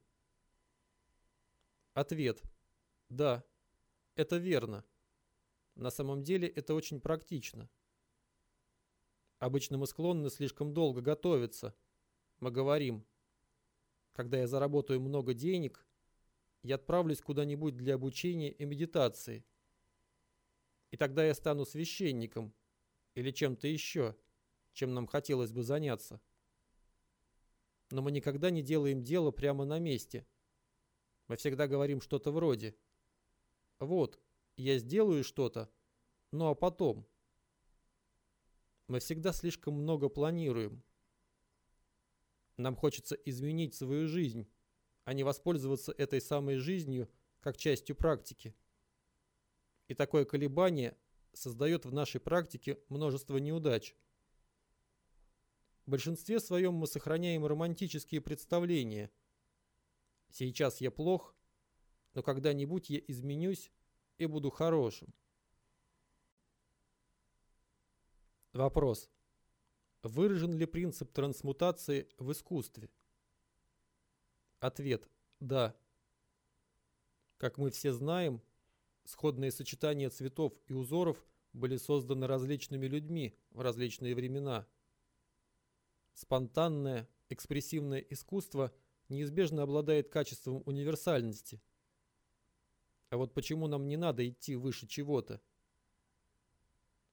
S1: Ответ. Да, это верно. На самом деле это очень практично. Обычно мы склонны слишком долго готовиться. Мы говорим, когда я заработаю много денег, я отправлюсь куда-нибудь для обучения и медитации. И тогда я стану священником или чем-то еще, чем нам хотелось бы заняться. Но мы никогда не делаем дело прямо на месте. Мы всегда говорим что-то вроде – вот, я сделаю что-то, ну а потом. Мы всегда слишком много планируем. Нам хочется изменить свою жизнь, а не воспользоваться этой самой жизнью как частью практики. И такое колебание создает в нашей практике множество неудач. В большинстве своем мы сохраняем романтические представления. Сейчас я плох, но когда-нибудь я изменюсь и буду хорошим. Вопрос. Выражен ли принцип трансмутации в искусстве? Ответ. Да. Как мы все знаем, сходные сочетания цветов и узоров были созданы различными людьми в различные времена. Спонтанное, экспрессивное искусство неизбежно обладает качеством универсальности – а вот почему нам не надо идти выше чего-то?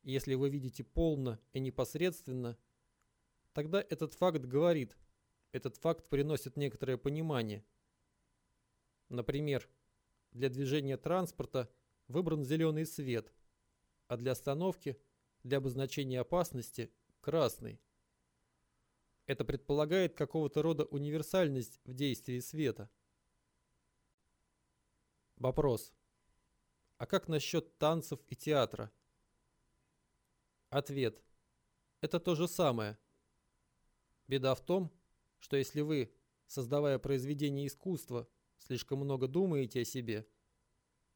S1: Если вы видите полно и непосредственно, тогда этот факт говорит, этот факт приносит некоторое понимание. Например, для движения транспорта выбран зеленый свет, а для остановки, для обозначения опасности – красный. Это предполагает какого-то рода универсальность в действии света – Вопрос. А как насчет танцев и театра? Ответ. Это то же самое. Беда в том, что если вы, создавая произведение искусства, слишком много думаете о себе,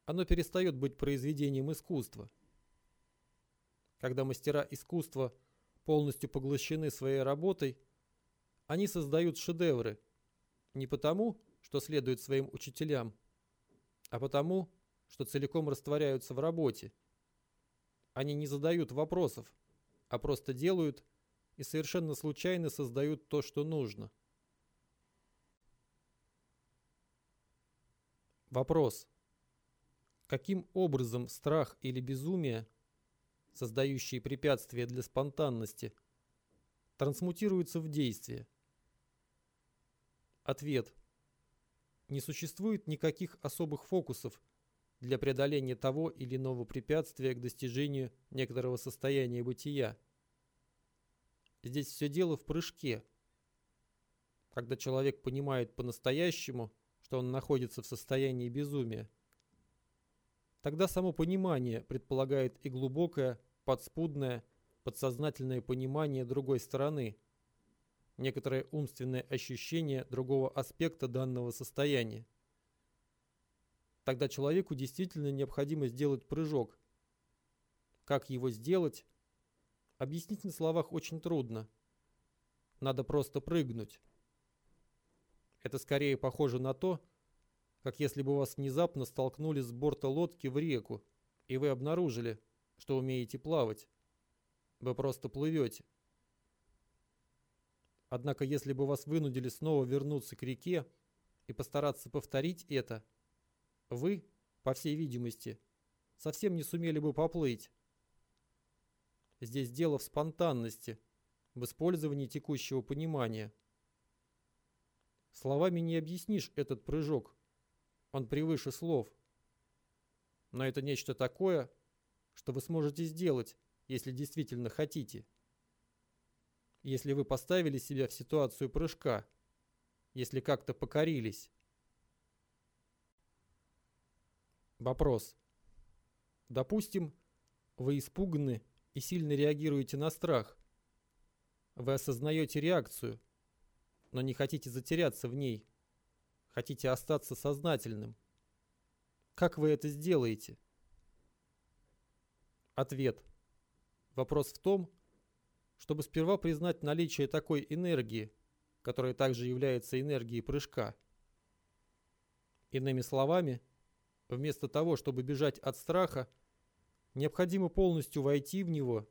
S1: оно перестает быть произведением искусства. Когда мастера искусства полностью поглощены своей работой, они создают шедевры не потому, что следуют своим учителям, а потому, что целиком растворяются в работе. Они не задают вопросов, а просто делают и совершенно случайно создают то, что нужно. Вопрос. Каким образом страх или безумие, создающие препятствия для спонтанности, трансмутируются в действие? Ответ – не существует никаких особых фокусов для преодоления того или иного препятствия к достижению некоторого состояния бытия. Здесь все дело в прыжке. Когда человек понимает по-настоящему, что он находится в состоянии безумия, тогда само понимание предполагает и глубокое, подспудное, подсознательное понимание другой стороны – некоторое умственное ощущение другого аспекта данного состояния. Тогда человеку действительно необходимо сделать прыжок. Как его сделать? Объяснить на словах очень трудно. Надо просто прыгнуть. Это скорее похоже на то, как если бы вас внезапно столкнули с борта лодки в реку, и вы обнаружили, что умеете плавать. Вы просто плывете. Однако если бы вас вынудили снова вернуться к реке и постараться повторить это, вы, по всей видимости, совсем не сумели бы поплыть. Здесь дело в спонтанности, в использовании текущего понимания. Словами не объяснишь этот прыжок. Он превыше слов. Но это нечто такое, что вы сможете сделать, если действительно хотите. Если вы поставили себя в ситуацию прыжка, если как-то покорились. Вопрос. Допустим, вы испуганы и сильно реагируете на страх. Вы осознаете реакцию, но не хотите затеряться в ней. Хотите остаться сознательным. Как вы это сделаете? Ответ. Вопрос в том, чтобы сперва признать наличие такой энергии, которая также является энергией прыжка. Иными словами, вместо того, чтобы бежать от страха, необходимо полностью войти в него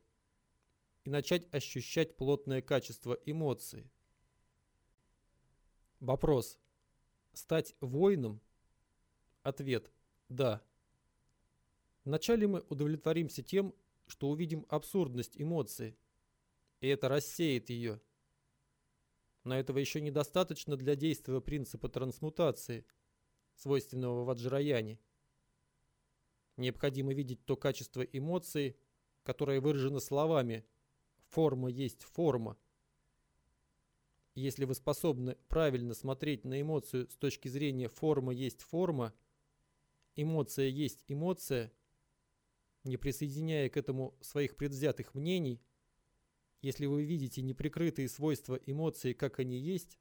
S1: и начать ощущать плотное качество эмоций. Вопрос. Стать воином? Ответ. Да. Вначале мы удовлетворимся тем, что увидим абсурдность эмоции, и это рассеет ее. Но этого еще недостаточно для действия принципа трансмутации, свойственного ваджраяне. Необходимо видеть то качество эмоции, которое выражено словами «форма есть форма». Если вы способны правильно смотреть на эмоцию с точки зрения «форма есть форма», «эмоция есть эмоция», не присоединяя к этому своих предвзятых мнений, если вы видите неприкрытые свойства эмоций, как они есть,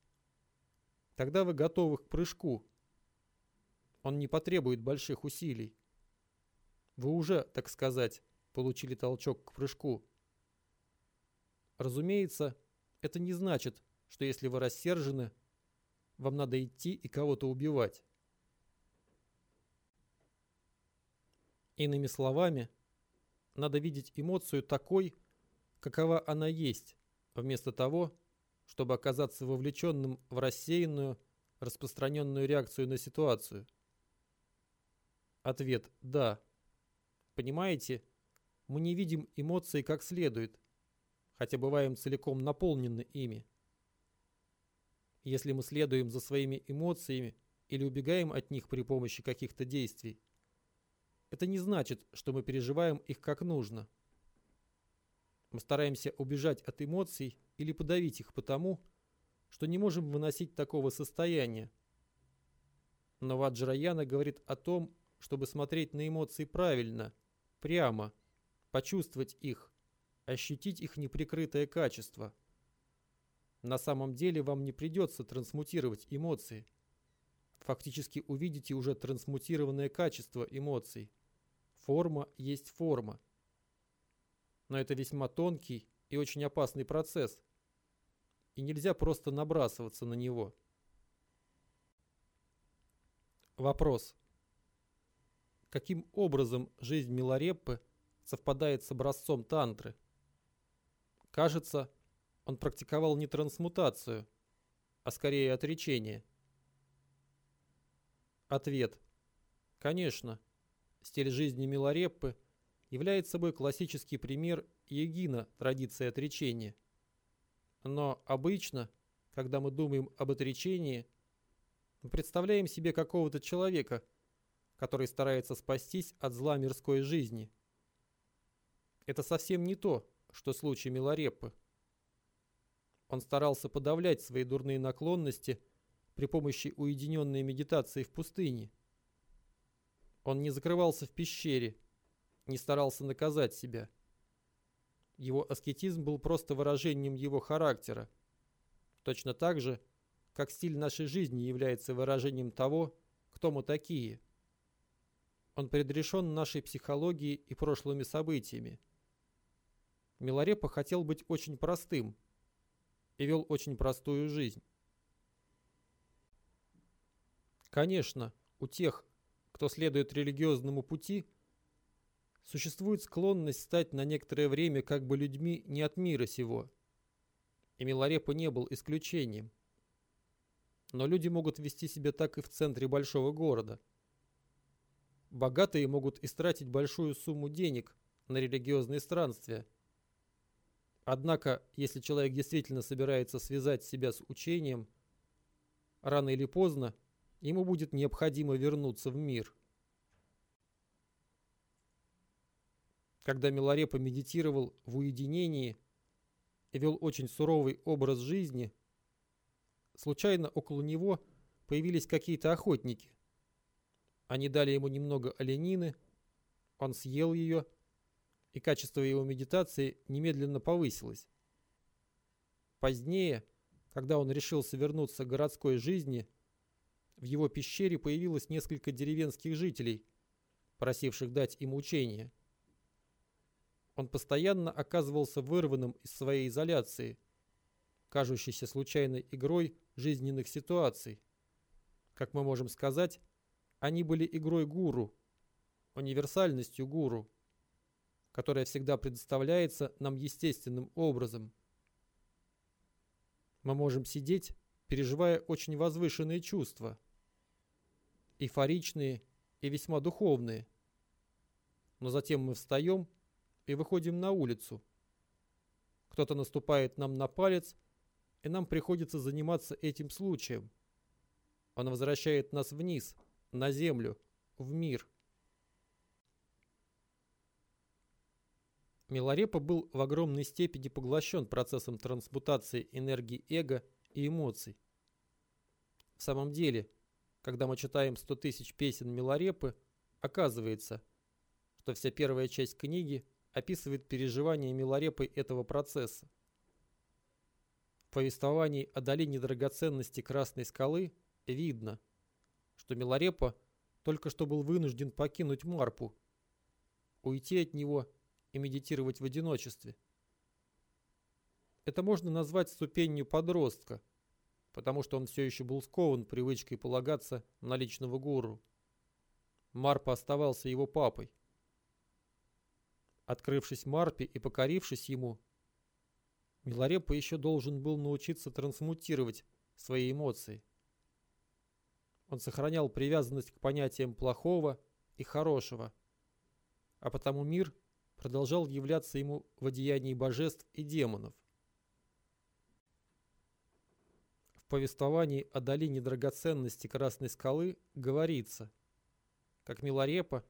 S1: тогда вы готовы к прыжку. Он не потребует больших усилий. Вы уже, так сказать, получили толчок к прыжку. Разумеется, это не значит, что если вы рассержены, вам надо идти и кого-то убивать. Иными словами, надо видеть эмоцию такой, какова она есть, вместо того, чтобы оказаться вовлеченным в рассеянную, распространенную реакцию на ситуацию. Ответ «да». Понимаете, мы не видим эмоции как следует, хотя бываем целиком наполнены ими. Если мы следуем за своими эмоциями или убегаем от них при помощи каких-то действий, это не значит, что мы переживаем их как нужно. Мы стараемся убежать от эмоций или подавить их потому, что не можем выносить такого состояния. Но Ваджраяна говорит о том, чтобы смотреть на эмоции правильно – Прямо. Почувствовать их. Ощутить их неприкрытое качество. На самом деле вам не придется трансмутировать эмоции. Фактически увидите уже трансмутированное качество эмоций. Форма есть форма. Но это весьма тонкий и очень опасный процесс. И нельзя просто набрасываться на него. Вопрос каким образом жизнь Милареппы совпадает с образцом тантры. Кажется, он практиковал не трансмутацию, а скорее отречение. Ответ. Конечно, стиль жизни Милареппы является собой классический пример егина традиции отречения. Но обычно, когда мы думаем об отречении, мы представляем себе какого-то человека, который старается спастись от зла мирской жизни. Это совсем не то, что случай Милареппы. Он старался подавлять свои дурные наклонности при помощи уединенной медитации в пустыне. Он не закрывался в пещере, не старался наказать себя. Его аскетизм был просто выражением его характера, точно так же, как стиль нашей жизни является выражением того, кто мы такие – он предрешен нашей психологией и прошлыми событиями. Миларепа хотел быть очень простым и вел очень простую жизнь. Конечно, у тех, кто следует религиозному пути, существует склонность стать на некоторое время как бы людьми не от мира сего. И Миларепа не был исключением. Но люди могут вести себя так и в центре большого города – Богатые могут истратить большую сумму денег на религиозные странствия. Однако, если человек действительно собирается связать себя с учением, рано или поздно ему будет необходимо вернуться в мир. Когда Миларепа медитировал в уединении и вел очень суровый образ жизни, случайно около него появились какие-то охотники. Они дали ему немного оленины, он съел ее, и качество его медитации немедленно повысилось. Позднее, когда он решился вернуться к городской жизни, в его пещере появилось несколько деревенских жителей, просивших дать им учение. Он постоянно оказывался вырванным из своей изоляции, кажущейся случайной игрой жизненных ситуаций. Как мы можем сказать, они были игрой гуру, универсальностью гуру, которая всегда предоставляется нам естественным образом. Мы можем сидеть, переживая очень возвышенные чувства, эйфоричные и весьма духовные. Но затем мы встаем и выходим на улицу. Кто-то наступает нам на палец, и нам приходится заниматься этим случаем. Он возвращает нас вниз – на Землю, в мир. Миларепа был в огромной степени поглощен процессом трансмутации энергии эго и эмоций. В самом деле, когда мы читаем 100 тысяч песен Миларепы, оказывается, что вся первая часть книги описывает переживания Миларепы этого процесса. В повествовании о долине драгоценности Красной скалы видно – что Миларепа только что был вынужден покинуть Марпу, уйти от него и медитировать в одиночестве. Это можно назвать ступенью подростка, потому что он все еще был скован привычкой полагаться на личного гуру. Марпа оставался его папой. Открывшись Марпе и покорившись ему, Миларепа еще должен был научиться трансмутировать свои эмоции – он сохранял привязанность к понятиям плохого и хорошего, а потому мир продолжал являться ему в одеянии божеств и демонов. В повествовании о долине драгоценности Красной скалы говорится, как Миларепа,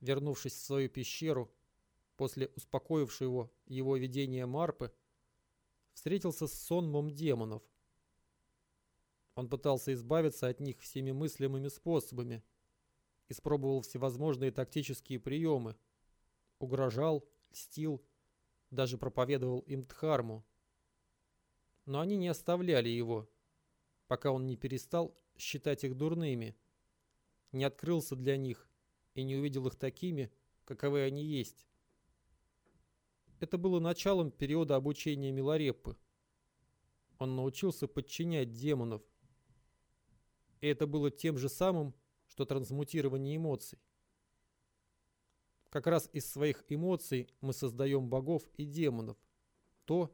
S1: вернувшись в свою пещеру после успокоившего его видения Марпы, встретился с сонмом демонов – он пытался избавиться от них всеми мыслимыми способами. Испробовал всевозможные тактические приемы. Угрожал, льстил, даже проповедовал им Дхарму. Но они не оставляли его, пока он не перестал считать их дурными, не открылся для них и не увидел их такими, каковы они есть. Это было началом периода обучения Милареппы. Он научился подчинять демонов – и это было тем же самым, что трансмутирование эмоций. Как раз из своих эмоций мы создаем богов и демонов. То,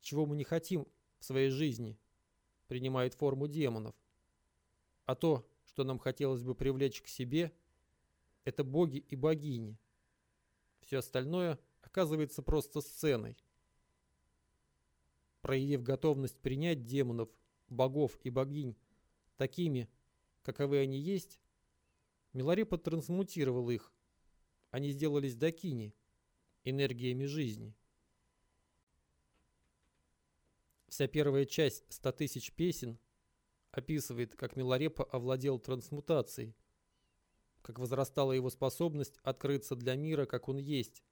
S1: чего мы не хотим в своей жизни, принимает форму демонов. А то, что нам хотелось бы привлечь к себе, это боги и богини. Все остальное оказывается просто сценой. Проявив готовность принять демонов, богов и богинь такими, каковы они есть, Миларепа трансмутировал их. Они сделались дакини, энергиями жизни. Вся первая часть ста тысяч песен описывает, как Миларепа овладел трансмутацией, как возрастала его способность открыться для мира, как он есть,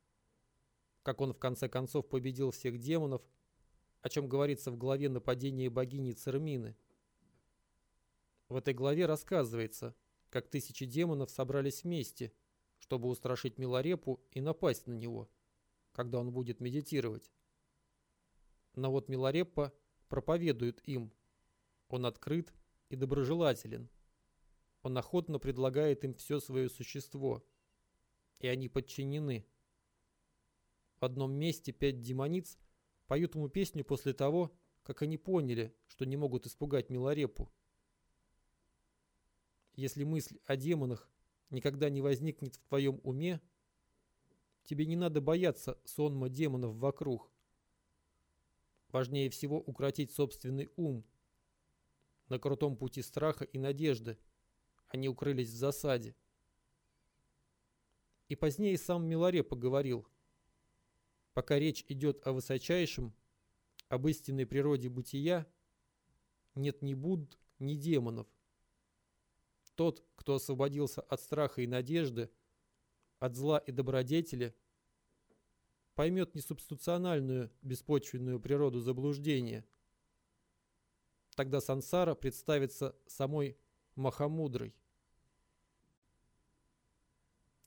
S1: как он в конце концов победил всех демонов, о чем говорится в главе нападения богини Цермины – в этой главе рассказывается, как тысячи демонов собрались вместе, чтобы устрашить Миларепу и напасть на него, когда он будет медитировать. Но вот Миларепа проповедует им. Он открыт и доброжелателен. Он охотно предлагает им все свое существо. И они подчинены. В одном месте пять демониц поют ему песню после того, как они поняли, что не могут испугать Миларепу. Если мысль о демонах никогда не возникнет в твоем уме, тебе не надо бояться сонма демонов вокруг. Важнее всего укротить собственный ум. На крутом пути страха и надежды они укрылись в засаде. И позднее сам Миларе поговорил. Пока речь идет о высочайшем, об истинной природе бытия, нет ни Будд, ни демонов. Тот, кто освободился от страха и надежды, от зла и добродетели, поймет несубституциональную, беспочвенную природу заблуждения. Тогда сансара представится самой Махамудрой.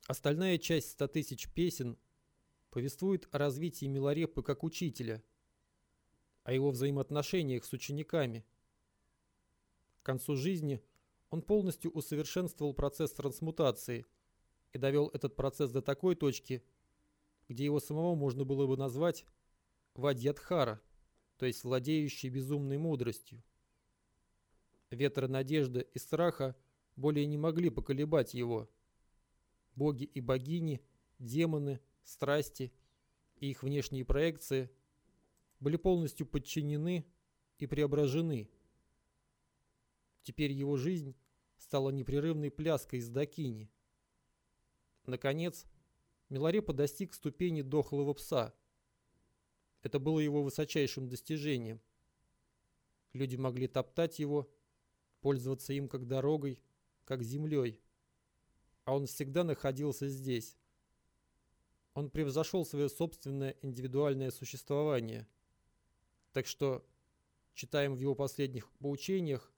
S1: Остальная часть ста тысяч песен повествует о развитии Миларепы как учителя, о его взаимоотношениях с учениками. К концу жизни он полностью усовершенствовал процесс трансмутации и довел этот процесс до такой точки, где его самого можно было бы назвать Вадьядхара, то есть владеющий безумной мудростью. Ветры надежды и страха более не могли поколебать его. Боги и богини, демоны, страсти и их внешние проекции были полностью подчинены и преображены. Теперь его жизнь стала непрерывной пляской из дакини. Наконец, Миларепа достиг ступени дохлого пса. Это было его высочайшим достижением. Люди могли топтать его, пользоваться им как дорогой, как землей. А он всегда находился здесь. Он превзошел свое собственное индивидуальное существование. Так что, читаем в его последних поучениях,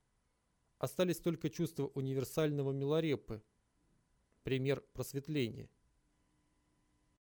S1: остались только чувства универсального Миларепы, пример просветления –